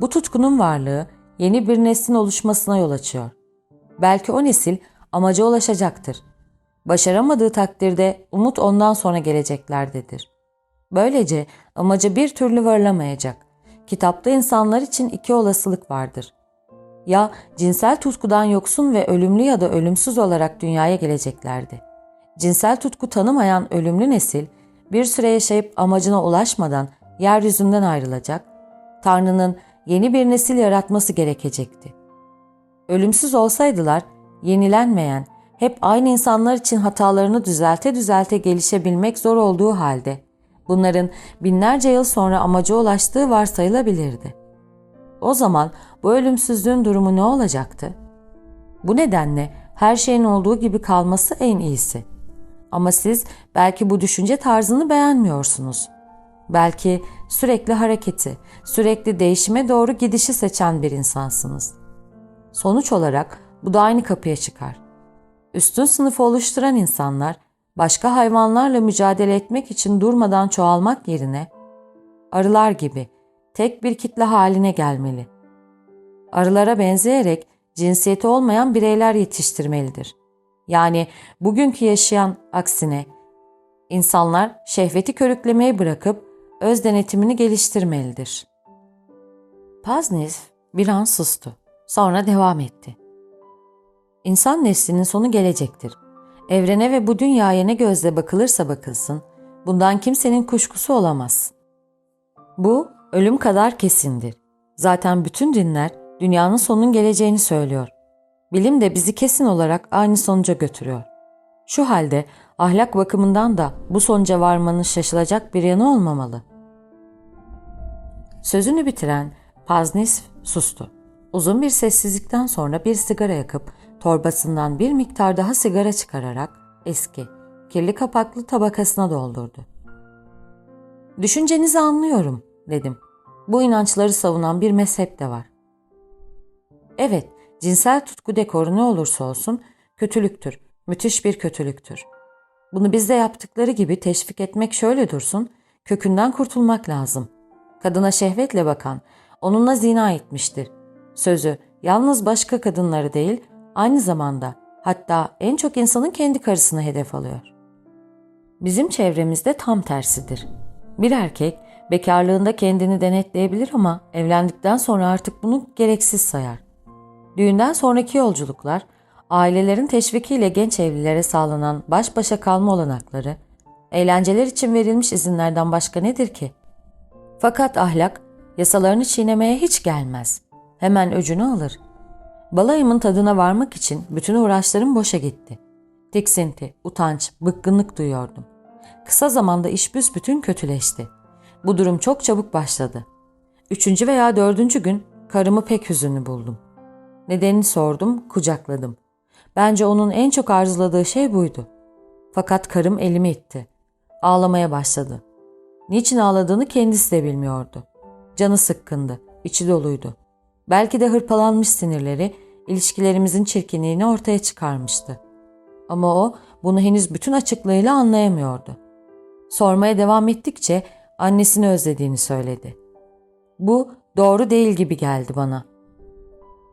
Bu tutkunun varlığı yeni bir neslin oluşmasına yol açıyor. Belki o nesil amaca ulaşacaktır. Başaramadığı takdirde umut ondan sonra geleceklerdedir. Böylece amaca bir türlü varılamayacak. Kitapta insanlar için iki olasılık vardır. Ya cinsel tutkudan yoksun ve ölümlü ya da ölümsüz olarak dünyaya geleceklerdi. Cinsel tutku tanımayan ölümlü nesil bir süre yaşayıp amacına ulaşmadan yeryüzünden ayrılacak, Tanrı'nın yeni bir nesil yaratması gerekecekti. Ölümsüz olsaydılar, yenilenmeyen, hep aynı insanlar için hatalarını düzelte düzelte gelişebilmek zor olduğu halde, bunların binlerce yıl sonra amaca ulaştığı varsayılabilirdi. O zaman bu ölümsüzlüğün durumu ne olacaktı? Bu nedenle her şeyin olduğu gibi kalması en iyisi. Ama siz belki bu düşünce tarzını beğenmiyorsunuz. Belki sürekli hareketi, sürekli değişime doğru gidişi seçen bir insansınız. Sonuç olarak bu da aynı kapıya çıkar. Üstün sınıfı oluşturan insanlar başka hayvanlarla mücadele etmek için durmadan çoğalmak yerine arılar gibi tek bir kitle haline gelmeli. Arılara benzeyerek cinsiyeti olmayan bireyler yetiştirmelidir. Yani bugünkü yaşayan aksine insanlar şehveti körüklemeyi bırakıp öz denetimini geliştirmelidir. Paznis bir an sustu. Sonra devam etti. İnsan neslinin sonu gelecektir. Evrene ve bu dünyaya ne gözle bakılırsa bakılsın, bundan kimsenin kuşkusu olamaz. Bu ölüm kadar kesindir. Zaten bütün dinler dünyanın sonunun geleceğini söylüyor. Bilim de bizi kesin olarak aynı sonuca götürüyor. Şu halde ahlak bakımından da bu sonuca varmanın şaşılacak bir yanı olmamalı. Sözünü bitiren Paznis sustu. Uzun bir sessizlikten sonra bir sigara yakıp torbasından bir miktar daha sigara çıkararak eski, kirli kapaklı tabakasına doldurdu. Düşüncenizi anlıyorum, dedim. Bu inançları savunan bir mezhep de var. Evet, cinsel tutku dekoru ne olursa olsun kötülüktür, müthiş bir kötülüktür. Bunu bizde yaptıkları gibi teşvik etmek şöyle dursun, kökünden kurtulmak lazım. Kadına şehvetle bakan, onunla zina etmiştir. Sözü yalnız başka kadınları değil, aynı zamanda hatta en çok insanın kendi karısını hedef alıyor. Bizim çevremizde tam tersidir. Bir erkek bekarlığında kendini denetleyebilir ama evlendikten sonra artık bunu gereksiz sayar. Düğünden sonraki yolculuklar, ailelerin teşvikiyle genç evlilere sağlanan baş başa kalma olanakları, eğlenceler için verilmiş izinlerden başka nedir ki? Fakat ahlak, yasalarını çiğnemeye hiç gelmez. Hemen öcünü alır. Balayımın tadına varmak için bütün uğraşlarım boşa gitti. Tiksinti, utanç, bıkkınlık duyuyordum. Kısa zamanda iş büsbütün kötüleşti. Bu durum çok çabuk başladı. Üçüncü veya dördüncü gün karımı pek hüzünlü buldum. Nedenini sordum, kucakladım. Bence onun en çok arzuladığı şey buydu. Fakat karım elimi itti. Ağlamaya başladı. Niçin ağladığını kendisi de bilmiyordu. Canı sıkkındı, içi doluydu. Belki de hırpalanmış sinirleri ilişkilerimizin çirkinliğini ortaya çıkarmıştı. Ama o bunu henüz bütün açıklığıyla anlayamıyordu. Sormaya devam ettikçe annesini özlediğini söyledi. Bu doğru değil gibi geldi bana.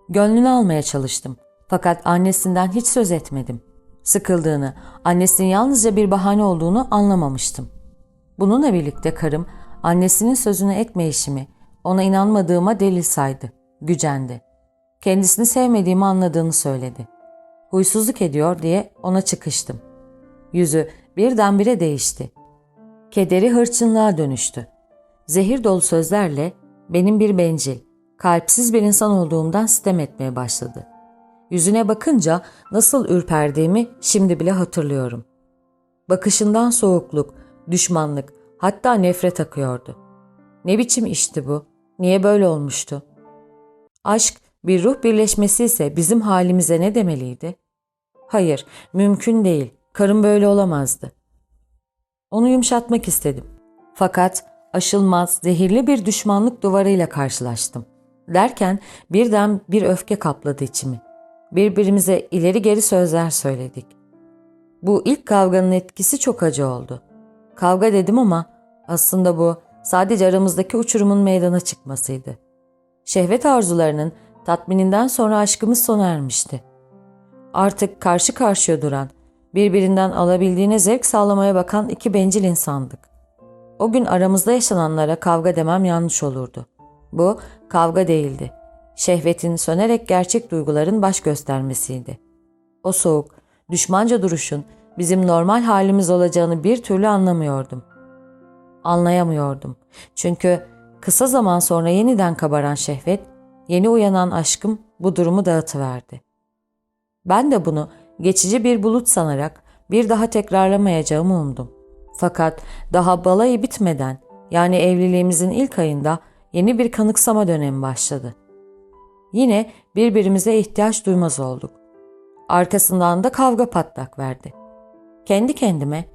Gönlünü almaya çalıştım. Fakat annesinden hiç söz etmedim. Sıkıldığını, annesinin yalnızca bir bahane olduğunu anlamamıştım. Bununla birlikte karım annesinin sözünü etmeyişimi ona inanmadığıma delil saydı, gücendi. Kendisini sevmediğimi anladığını söyledi. Huysuzluk ediyor diye ona çıkıştım. Yüzü birdenbire değişti. Kederi hırçınlığa dönüştü. Zehir dolu sözlerle benim bir bencil, kalpsiz bir insan olduğumdan sitem etmeye başladı. Yüzüne bakınca nasıl ürperdiğimi şimdi bile hatırlıyorum. Bakışından soğukluk, düşmanlık, hatta nefret akıyordu. Ne biçim işti bu? Niye böyle olmuştu? Aşk bir ruh birleşmesi ise bizim halimize ne demeliydi? Hayır, mümkün değil. Karım böyle olamazdı. Onu yumuşatmak istedim. Fakat aşılmaz, zehirli bir düşmanlık duvarıyla karşılaştım. Derken birden bir öfke kapladı içimi. Birbirimize ileri geri sözler söyledik. Bu ilk kavganın etkisi çok acı oldu. Kavga dedim ama aslında bu sadece aramızdaki uçurumun meydana çıkmasıydı. Şehvet arzularının tatmininden sonra aşkımız sona ermişti. Artık karşı karşıya duran, birbirinden alabildiğine zevk sağlamaya bakan iki bencil insandık. O gün aramızda yaşananlara kavga demem yanlış olurdu. Bu kavga değildi. Şehvetin sönerek gerçek duyguların baş göstermesiydi. O soğuk, düşmanca duruşun bizim normal halimiz olacağını bir türlü anlamıyordum. Anlayamıyordum. Çünkü kısa zaman sonra yeniden kabaran şehvet, yeni uyanan aşkım bu durumu dağıtıverdi. Ben de bunu geçici bir bulut sanarak bir daha tekrarlamayacağımı umdum. Fakat daha balayı bitmeden yani evliliğimizin ilk ayında yeni bir kanıksama dönemi başladı. Yine birbirimize ihtiyaç duymaz olduk. Arkasından da kavga patlak verdi. Kendi kendime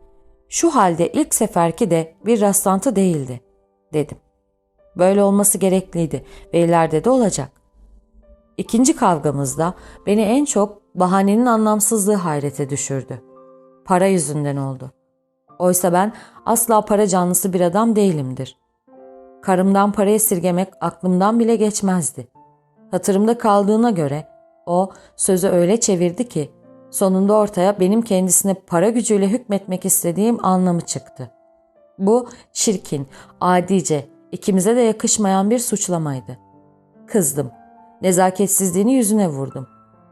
şu halde ilk seferki de bir rastlantı değildi dedim. Böyle olması gerekliydi ve ileride de olacak. İkinci kavgamızda beni en çok bahanenin anlamsızlığı hayrete düşürdü. Para yüzünden oldu. Oysa ben asla para canlısı bir adam değilimdir. Karımdan para esirgemek aklımdan bile geçmezdi. Hatırımda kaldığına göre o sözü öyle çevirdi ki sonunda ortaya benim kendisine para gücüyle hükmetmek istediğim anlamı çıktı. Bu çirkin, adice, ikimize de yakışmayan bir suçlamaydı. Kızdım. Nezaketsizliğini yüzüne vurdum.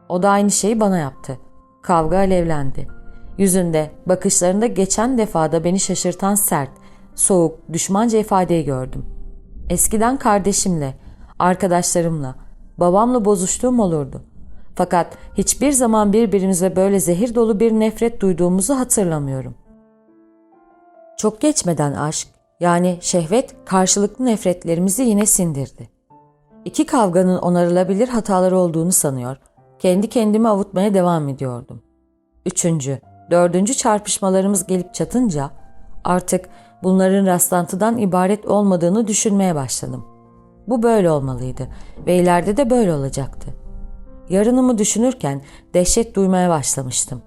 O da aynı şeyi bana yaptı. Kavga alevlendi. Yüzünde, bakışlarında geçen defada beni şaşırtan sert, soğuk, düşmanca ifadeyi gördüm. Eskiden kardeşimle, arkadaşlarımla, babamla bozuştuğum olurdu. Fakat hiçbir zaman birbirimize böyle zehir dolu bir nefret duyduğumuzu hatırlamıyorum. Çok geçmeden aşk, yani şehvet karşılıklı nefretlerimizi yine sindirdi. İki kavganın onarılabilir hataları olduğunu sanıyor, kendi kendimi avutmaya devam ediyordum. Üçüncü, dördüncü çarpışmalarımız gelip çatınca artık bunların rastlantıdan ibaret olmadığını düşünmeye başladım. Bu böyle olmalıydı ve ileride de böyle olacaktı. Yarınımı düşünürken dehşet duymaya başlamıştım.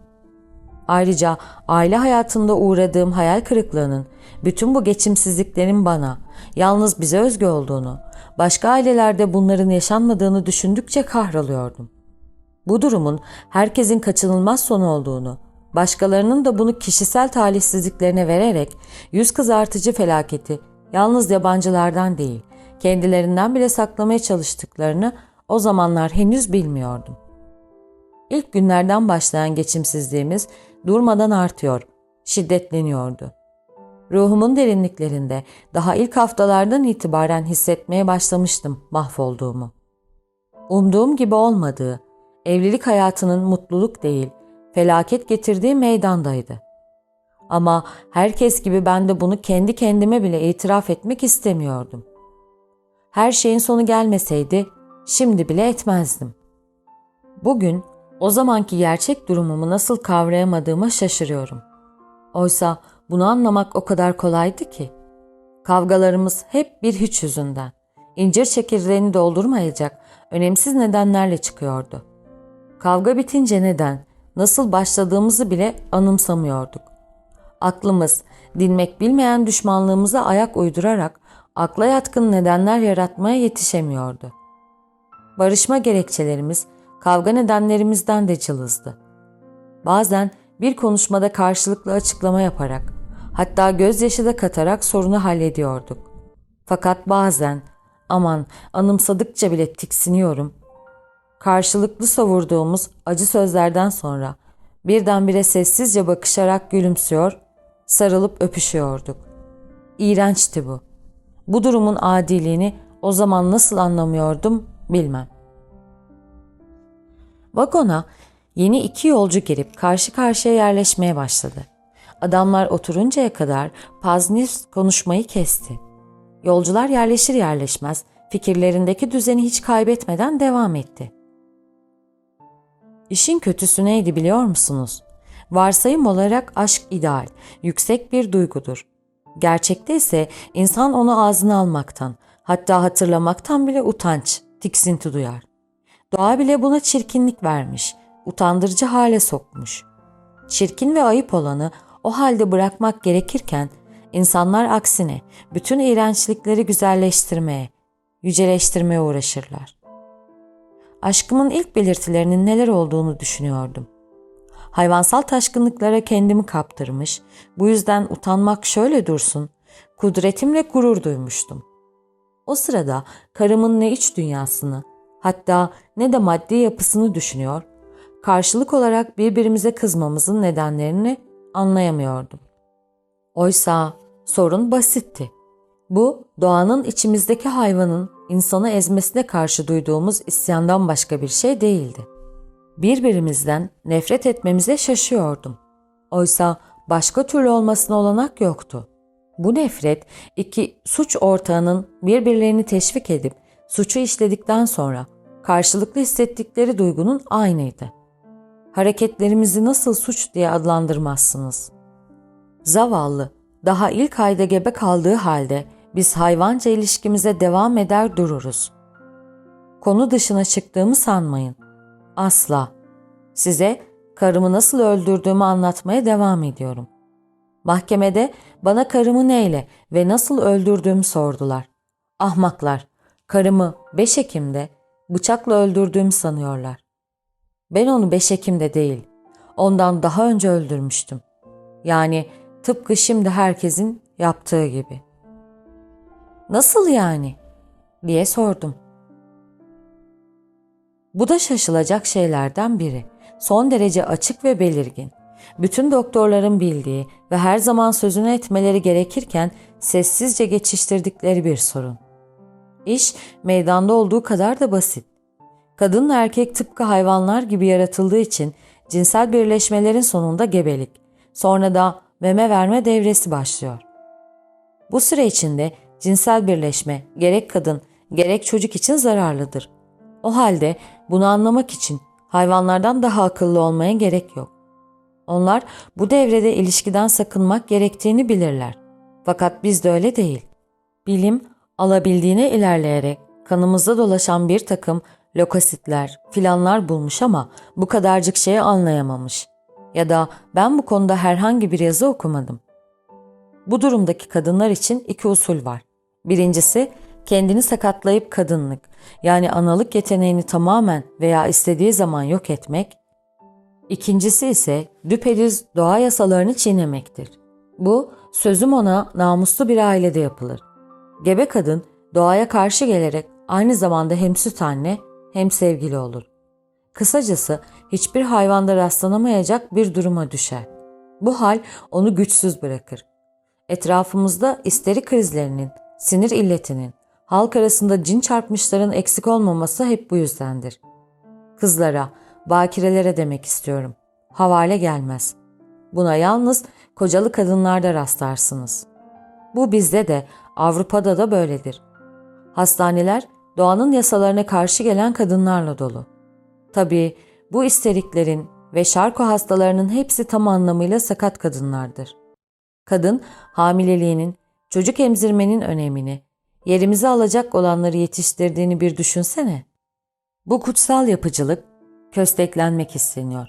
Ayrıca aile hayatında uğradığım hayal kırıklığının bütün bu geçimsizliklerin bana yalnız bize özgü olduğunu, başka ailelerde bunların yaşanmadığını düşündükçe kahroluyordum. Bu durumun herkesin kaçınılmaz sonu olduğunu, başkalarının da bunu kişisel talihsizliklerine vererek yüz kızartıcı felaketi yalnız yabancılardan değil, kendilerinden bile saklamaya çalıştıklarını o zamanlar henüz bilmiyordum. İlk günlerden başlayan geçimsizliğimiz durmadan artıyor, şiddetleniyordu. Ruhumun derinliklerinde daha ilk haftalardan itibaren hissetmeye başlamıştım mahvolduğumu. Umduğum gibi olmadığı, evlilik hayatının mutluluk değil, felaket getirdiği meydandaydı. Ama herkes gibi ben de bunu kendi kendime bile itiraf etmek istemiyordum. Her şeyin sonu gelmeseydi şimdi bile etmezdim. Bugün o zamanki gerçek durumumu nasıl kavrayamadığıma şaşırıyorum. Oysa bunu anlamak o kadar kolaydı ki. Kavgalarımız hep bir hiç yüzünden, incir çekirdeğini doldurmayacak önemsiz nedenlerle çıkıyordu. Kavga bitince neden, nasıl başladığımızı bile anımsamıyorduk. Aklımız, dinmek bilmeyen düşmanlığımıza ayak uydurarak akla yatkın nedenler yaratmaya yetişemiyordu. Barışma gerekçelerimiz kavga nedenlerimizden de cılızdı. Bazen bir konuşmada karşılıklı açıklama yaparak, hatta gözyaşı da katarak sorunu hallediyorduk. Fakat bazen, aman anımsadıkça bile tiksiniyorum, karşılıklı savurduğumuz acı sözlerden sonra birdenbire sessizce bakışarak gülümsüyor, sarılıp öpüşüyorduk. İğrençti bu. Bu durumun adiliğini o zaman nasıl anlamıyordum bilmem. Vagona yeni iki yolcu girip karşı karşıya yerleşmeye başladı. Adamlar oturuncaya kadar Paznis konuşmayı kesti. Yolcular yerleşir yerleşmez fikirlerindeki düzeni hiç kaybetmeden devam etti. İşin kötüsü neydi biliyor musunuz? Varsayım olarak aşk ideal, yüksek bir duygudur. Gerçekte ise insan onu ağzına almaktan, hatta hatırlamaktan bile utanç, tiksinti duyar. Doğa bile buna çirkinlik vermiş, utandırıcı hale sokmuş. Çirkin ve ayıp olanı o halde bırakmak gerekirken insanlar aksine bütün iğrençlikleri güzelleştirmeye, yüceleştirmeye uğraşırlar. Aşkımın ilk belirtilerinin neler olduğunu düşünüyordum. Hayvansal taşkınlıklara kendimi kaptırmış, bu yüzden utanmak şöyle dursun, kudretimle gurur duymuştum. O sırada karımın ne iç dünyasını, hatta ne de maddi yapısını düşünüyor, karşılık olarak birbirimize kızmamızın nedenlerini anlayamıyordum. Oysa sorun basitti. Bu doğanın içimizdeki hayvanın insanı ezmesine karşı duyduğumuz isyandan başka bir şey değildi. Birbirimizden nefret etmemize şaşıyordum. Oysa başka türlü olmasına olanak yoktu. Bu nefret iki suç ortağının birbirlerini teşvik edip suçu işledikten sonra karşılıklı hissettikleri duygunun aynıydı. Hareketlerimizi nasıl suç diye adlandırmazsınız? Zavallı, daha ilk ayda gebe kaldığı halde biz hayvanca ilişkimize devam eder dururuz. Konu dışına çıktığımı sanmayın. Asla. Size karımı nasıl öldürdüğümü anlatmaya devam ediyorum. Mahkemede bana karımı neyle ve nasıl öldürdüğümü sordular. Ahmaklar, karımı 5 Ekim'de bıçakla öldürdüğümü sanıyorlar. Ben onu 5 Ekim'de değil, ondan daha önce öldürmüştüm. Yani tıpkı şimdi herkesin yaptığı gibi. Nasıl yani? diye sordum. Bu da şaşılacak şeylerden biri. Son derece açık ve belirgin. bütün doktorların bildiği ve her zaman sözünü etmeleri gerekirken sessizce geçiştirdikleri bir sorun. İş meydanda olduğu kadar da basit. Kadınla erkek tıpkı hayvanlar gibi yaratıldığı için cinsel birleşmelerin sonunda gebelik, sonra da meme verme devresi başlıyor. Bu süre içinde cinsel birleşme gerek kadın gerek çocuk için zararlıdır. O halde bunu anlamak için hayvanlardan daha akıllı olmaya gerek yok. Onlar bu devrede ilişkiden sakınmak gerektiğini bilirler. Fakat biz de öyle değil. Bilim alabildiğine ilerleyerek kanımızda dolaşan bir takım lokasitler, filanlar bulmuş ama bu kadarcık şeyi anlayamamış. Ya da ben bu konuda herhangi bir yazı okumadım. Bu durumdaki kadınlar için iki usul var. Birincisi kendini sakatlayıp kadınlık yani analık yeteneğini tamamen veya istediği zaman yok etmek. İkincisi ise düpedüz doğa yasalarını çiğnemektir. Bu sözüm ona namuslu bir ailede yapılır. Gebe kadın doğaya karşı gelerek aynı zamanda hem süt anne hem sevgili olur. Kısacası hiçbir hayvanda rastlanamayacak bir duruma düşer. Bu hal onu güçsüz bırakır. Etrafımızda isteri krizlerinin, sinir illetinin, halk arasında cin çarpmışların eksik olmaması hep bu yüzdendir. Kızlara, bakirelere demek istiyorum. Havale gelmez. Buna yalnız kocalı kadınlarda rastlarsınız. Bu bizde de Avrupa'da da böyledir. Hastaneler doğanın yasalarına karşı gelen kadınlarla dolu. Tabii bu isteriklerin ve şarko hastalarının hepsi tam anlamıyla sakat kadınlardır. Kadın hamileliğinin, çocuk emzirmenin önemini, yerimizi alacak olanları yetiştirdiğini bir düşünsene. Bu kutsal yapıcılık kösteklenmek isteniyor.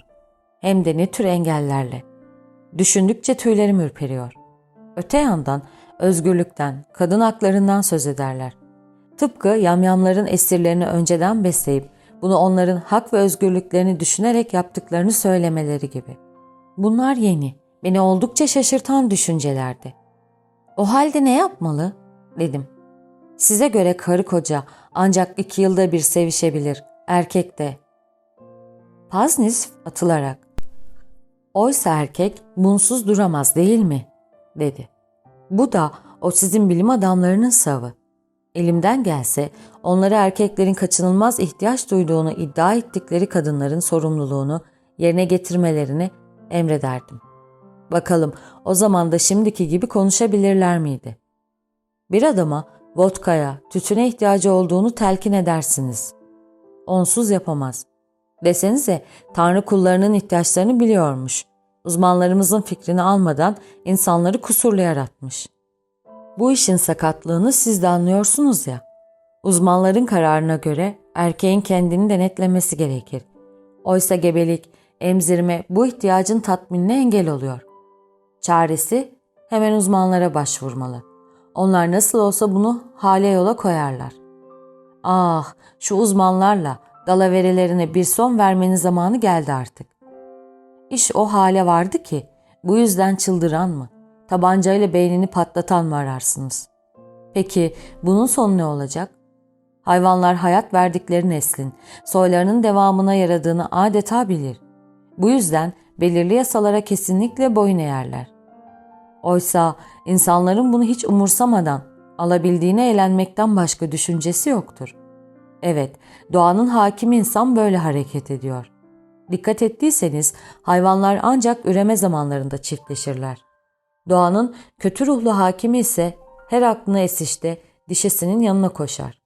Hem de ne tür engellerle. Düşündükçe tüylerim ürperiyor. Öte yandan özgürlükten, kadın haklarından söz ederler. Tıpkı yamyamların esirlerini önceden besleyip bunu onların hak ve özgürlüklerini düşünerek yaptıklarını söylemeleri gibi. Bunlar yeni, beni oldukça şaşırtan düşüncelerdi. O halde ne yapmalı? dedim. Size göre karı koca ancak iki yılda bir sevişebilir, erkek de. Paznis atılarak. Oysa erkek bunsuz duramaz değil mi? dedi. Bu da o sizin bilim adamlarının savı. Elimden gelse onları erkeklerin kaçınılmaz ihtiyaç duyduğunu iddia ettikleri kadınların sorumluluğunu yerine getirmelerini emrederdim. Bakalım o zaman da şimdiki gibi konuşabilirler miydi? Bir adama vodkaya, tütüne ihtiyacı olduğunu telkin edersiniz. Onsuz yapamaz. Desenize Tanrı kullarının ihtiyaçlarını biliyormuş. Uzmanlarımızın fikrini almadan insanları kusurlu yaratmış. Bu işin sakatlığını siz de anlıyorsunuz ya. Uzmanların kararına göre erkeğin kendini denetlemesi gerekir. Oysa gebelik, emzirme bu ihtiyacın tatminine engel oluyor. Çaresi hemen uzmanlara başvurmalı. Onlar nasıl olsa bunu hale yola koyarlar. Ah, şu uzmanlarla dalaverelerine bir son vermenin zamanı geldi artık. İş o hale vardı ki bu yüzden çıldıran mı, tabancayla beynini patlatan mı ararsınız? Peki bunun sonu ne olacak? Hayvanlar hayat verdikleri neslin, soylarının devamına yaradığını adeta bilir. Bu yüzden belirli yasalara kesinlikle boyun eğerler. Oysa insanların bunu hiç umursamadan alabildiğine eğlenmekten başka düşüncesi yoktur. Evet, doğanın hakimi insan böyle hareket ediyor. Dikkat ettiyseniz hayvanlar ancak üreme zamanlarında çiftleşirler. Doğanın kötü ruhlu hakimi ise her aklına esişte dişisinin yanına koşar.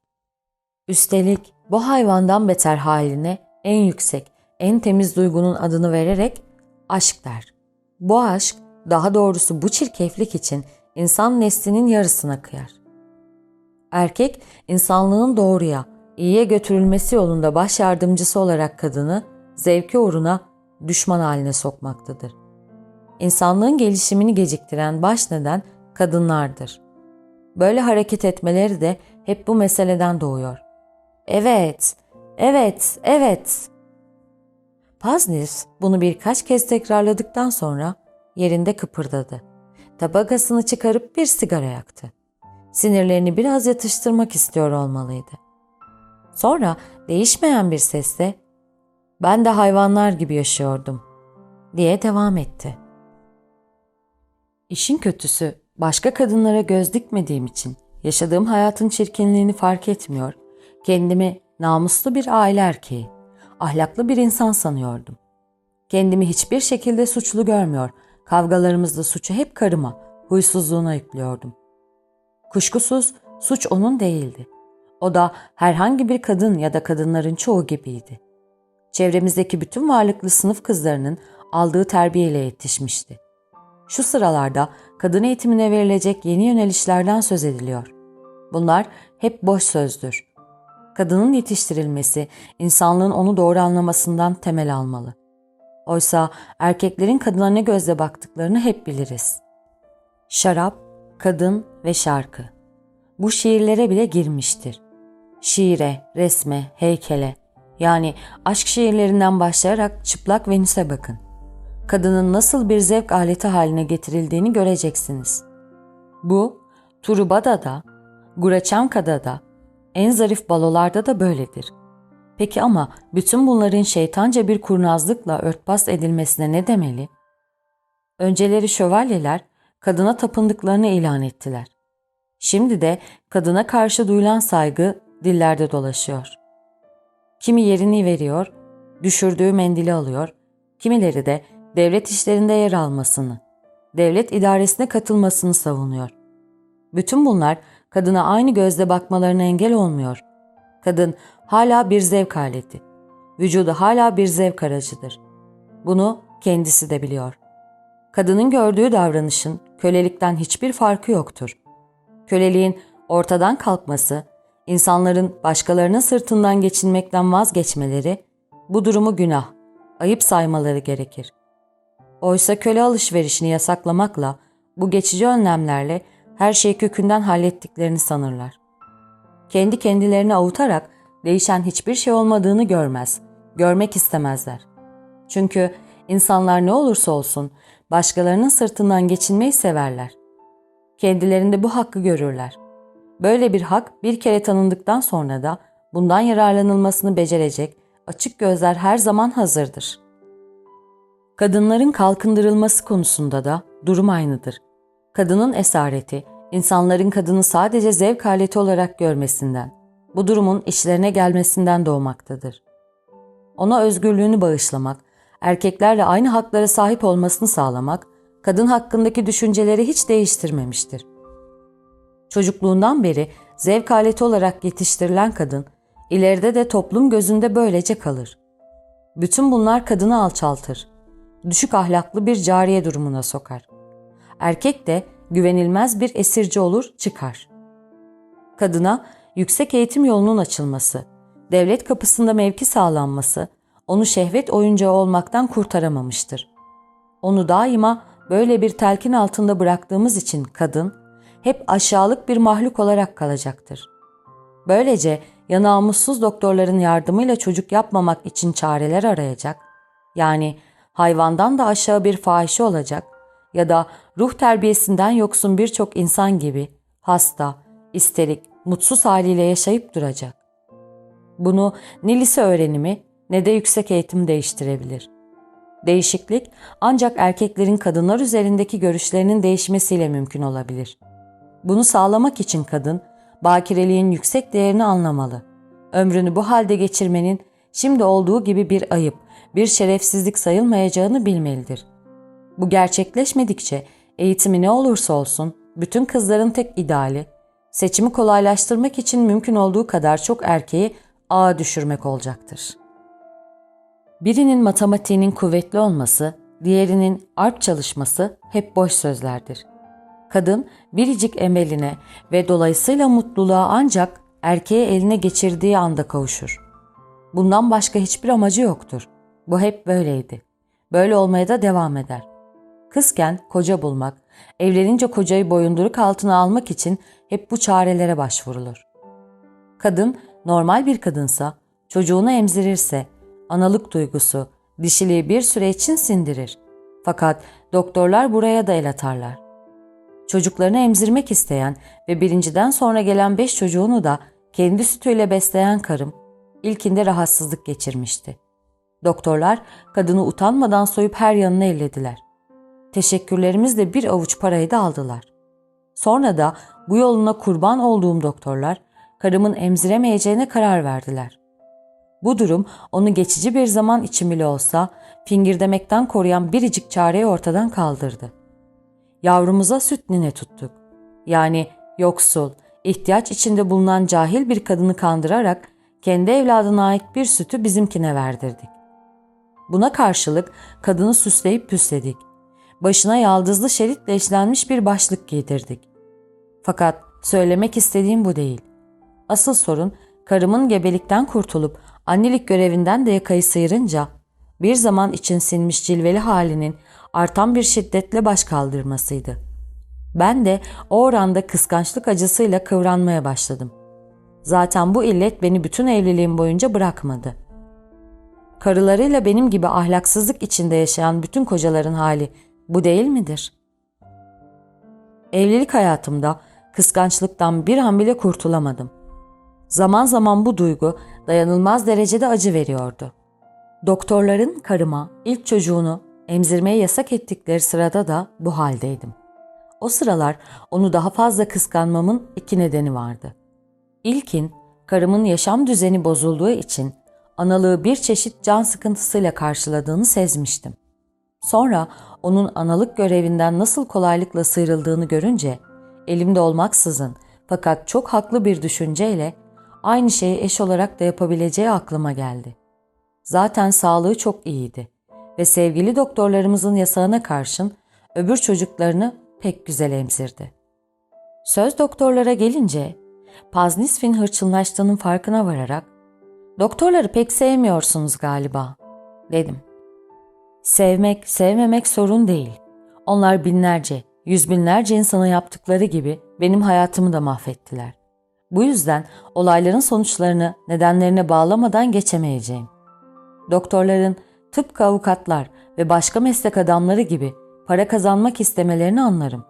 Üstelik bu hayvandan beter haline en yüksek, en temiz duygunun adını vererek aşk der. Bu aşk, daha doğrusu bu çirkeflik için insan neslinin yarısına kıyar. Erkek, insanlığın doğruya, iyiye götürülmesi yolunda baş yardımcısı olarak kadını zevki uğruna düşman haline sokmaktadır. İnsanlığın gelişimini geciktiren baş neden kadınlardır. Böyle hareket etmeleri de hep bu meseleden doğuyor. Evet, evet, evet. Paznis bunu birkaç kez tekrarladıktan sonra yerinde kıpırdadı. Tabakasını çıkarıp bir sigara yaktı. Sinirlerini biraz yatıştırmak istiyor olmalıydı. Sonra değişmeyen bir sesle ben de hayvanlar gibi yaşıyordum diye devam etti. İşin kötüsü başka kadınlara göz dikmediğim için yaşadığım hayatın çirkinliğini fark etmiyor, kendimi namuslu bir aile erkeği, ahlaklı bir insan sanıyordum. Kendimi hiçbir şekilde suçlu görmüyor, kavgalarımızda suçu hep karıma, huysuzluğuna yüklüyordum. Kuşkusuz suç onun değildi. O da herhangi bir kadın ya da kadınların çoğu gibiydi. Çevremizdeki bütün varlıklı sınıf kızlarının aldığı terbiyeyle yetişmişti. Şu sıralarda kadın eğitimine verilecek yeni yönelişlerden söz ediliyor. Bunlar hep boş sözdür. Kadının yetiştirilmesi, insanlığın onu doğru anlamasından temel almalı. Oysa erkeklerin kadına ne gözle baktıklarını hep biliriz. Şarap, kadın ve şarkı. Bu şiirlere bile girmiştir. Şiire, resme, heykele, yani aşk şiirlerinden başlayarak çıplak Venüs'e bakın. Kadının nasıl bir zevk aleti haline getirildiğini göreceksiniz. Bu, Turubada'da, Guraçanka'da da, en zarif balolarda da böyledir. Peki ama bütün bunların şeytanca bir kurnazlıkla örtbas edilmesine ne demeli? Önceleri şövalyeler kadına tapındıklarını ilan ettiler. Şimdi de kadına karşı duyulan saygı dillerde dolaşıyor. Kimi yerini veriyor, düşürdüğü mendili alıyor, kimileri de devlet işlerinde yer almasını, devlet idaresine katılmasını savunuyor. Bütün bunlar kadına aynı gözle bakmalarına engel olmuyor. Kadın hala bir zevk aleti. Vücudu hala bir zevk aracıdır. Bunu kendisi de biliyor. Kadının gördüğü davranışın kölelikten hiçbir farkı yoktur. Köleliğin ortadan kalkması, insanların başkalarının sırtından geçinmekten vazgeçmeleri, bu durumu günah, ayıp saymaları gerekir. Oysa köle alışverişini yasaklamakla, bu geçici önlemlerle her şeyi kökünden hallettiklerini sanırlar. Kendi kendilerini avutarak değişen hiçbir şey olmadığını görmez, görmek istemezler. Çünkü insanlar ne olursa olsun başkalarının sırtından geçinmeyi severler. Kendilerinde bu hakkı görürler. Böyle bir hak bir kere tanındıktan sonra da bundan yararlanılmasını becerecek açık gözler her zaman hazırdır. Kadınların kalkındırılması konusunda da durum aynıdır. Kadının esareti, insanların kadını sadece zevk aleti olarak görmesinden, bu durumun işlerine gelmesinden doğmaktadır. Ona özgürlüğünü bağışlamak, erkeklerle aynı haklara sahip olmasını sağlamak, kadın hakkındaki düşünceleri hiç değiştirmemiştir. Çocukluğundan beri zevk aleti olarak yetiştirilen kadın, ileride de toplum gözünde böylece kalır. Bütün bunlar kadını alçaltır. Düşük ahlaklı bir cariye durumuna sokar. Erkek de güvenilmez bir esirci olur, çıkar. Kadına yüksek eğitim yolunun açılması, devlet kapısında mevki sağlanması onu şehvet oyuncağı olmaktan kurtaramamıştır. Onu daima böyle bir telkin altında bıraktığımız için kadın hep aşağılık bir mahluk olarak kalacaktır. Böylece ya namussuz doktorların yardımıyla çocuk yapmamak için çareler arayacak, yani hayvandan da aşağı bir fahişe olacak ya da ruh terbiyesinden yoksun birçok insan gibi hasta, isterik, mutsuz haliyle yaşayıp duracak. Bunu ne lise öğrenimi ne de yüksek eğitim değiştirebilir. Değişiklik ancak erkeklerin kadınlar üzerindeki görüşlerinin değişmesiyle mümkün olabilir. Bunu sağlamak için kadın, bakireliğin yüksek değerini anlamalı. Ömrünü bu halde geçirmenin şimdi olduğu gibi bir ayıp, bir şerefsizlik sayılmayacağını bilmelidir. Bu gerçekleşmedikçe eğitimi ne olursa olsun bütün kızların tek ideali seçimi kolaylaştırmak için mümkün olduğu kadar çok erkeği ağa düşürmek olacaktır. Birinin matematiğinin kuvvetli olması, diğerinin arp çalışması hep boş sözlerdir. Kadın biricik emeline ve dolayısıyla mutluluğa ancak erkeğe eline geçirdiği anda kavuşur. Bundan başka hiçbir amacı yoktur. Bu hep böyleydi. Böyle olmaya da devam eder. Kızken koca bulmak, evlenince kocayı boyunduruk altına almak için hep bu çarelere başvurulur. Kadın normal bir kadınsa, çocuğunu emzirirse, analık duygusu, dişiliği bir süre için sindirir. Fakat doktorlar buraya da el atarlar. Çocuklarını emzirmek isteyen ve birinciden sonra gelen beş çocuğunu da kendi sütüyle besleyen karım, ilkinde rahatsızlık geçirmişti. Doktorlar kadını utanmadan soyup her yanını ellediler. Teşekkürlerimizle bir avuç parayı da aldılar. Sonra da bu yoluna kurban olduğum doktorlar karımın emziremeyeceğine karar verdiler. Bu durum onu geçici bir zaman için bile olsa fingirdemekten koruyan biricik çareyi ortadan kaldırdı. Yavrumuza süt nine tuttuk. Yani yoksul, ihtiyaç içinde bulunan cahil bir kadını kandırarak kendi evladına ait bir sütü bizimkine verdirdik. Buna karşılık kadını süsleyip püsledik. Başına yaldızlı şeritle işlenmiş bir başlık giydirdik. Fakat söylemek istediğim bu değil. Asıl sorun karımın gebelikten kurtulup annelik görevinden de yakayı sıyırınca bir zaman için sinmiş cilveli halinin artan bir şiddetle baş kaldırmasıydı. Ben de o oranda kıskançlık acısıyla kıvranmaya başladım. Zaten bu illet beni bütün evliliğim boyunca bırakmadı. Karılarıyla benim gibi ahlaksızlık içinde yaşayan bütün kocaların hali bu değil midir? Evlilik hayatımda kıskançlıktan bir an bile kurtulamadım. Zaman zaman bu duygu dayanılmaz derecede acı veriyordu. Doktorların karıma ilk çocuğunu emzirmeye yasak ettikleri sırada da bu haldeydim. O sıralar onu daha fazla kıskanmamın iki nedeni vardı. İlkin, karımın yaşam düzeni bozulduğu için analığı bir çeşit can sıkıntısıyla karşıladığını sezmiştim. Sonra onun analık görevinden nasıl kolaylıkla sıyrıldığını görünce elimde olmaksızın fakat çok haklı bir düşünceyle aynı şeyi eş olarak da yapabileceği aklıma geldi. Zaten sağlığı çok iyiydi ve sevgili doktorlarımızın yasağına karşın öbür çocuklarını pek güzel emzirdi. Söz doktorlara gelince Paznisfin hırçınlaştığının farkına vararak ''Doktorları pek sevmiyorsunuz galiba.'' dedim. Sevmek, sevmemek sorun değil. Onlar binlerce, yüz binlerce insana yaptıkları gibi benim hayatımı da mahvettiler. Bu yüzden olayların sonuçlarını nedenlerine bağlamadan geçemeyeceğim. Doktorların tıpkı avukatlar ve başka meslek adamları gibi para kazanmak istemelerini anlarım.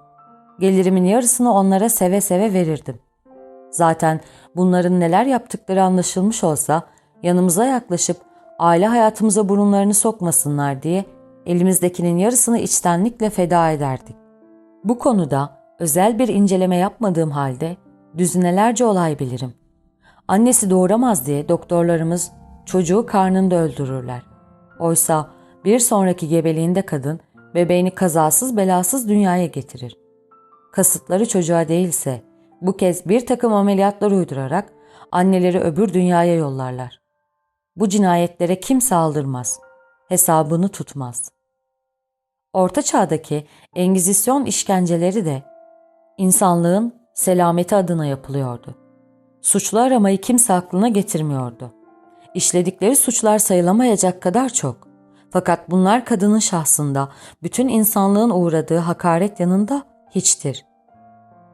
Gelirimin yarısını onlara seve seve verirdim. Zaten bunların neler yaptıkları anlaşılmış olsa yanımıza yaklaşıp aile hayatımıza burunlarını sokmasınlar diye elimizdekinin yarısını içtenlikle feda ederdik. Bu konuda özel bir inceleme yapmadığım halde düzinelerce olay bilirim. Annesi doğuramaz diye doktorlarımız çocuğu karnında öldürürler. Oysa bir sonraki gebeliğinde kadın bebeğini kazasız belasız dünyaya getirir. Kasıtları çocuğa değilse bu kez bir takım ameliyatlar uydurarak anneleri öbür dünyaya yollarlar. Bu cinayetlere kimse aldırmaz, hesabını tutmaz. Orta çağdaki Engizisyon işkenceleri de insanlığın selameti adına yapılıyordu. Suçlu aramayı kimse aklına getirmiyordu. İşledikleri suçlar sayılamayacak kadar çok. Fakat bunlar kadının şahsında bütün insanlığın uğradığı hakaret yanında hiçtir.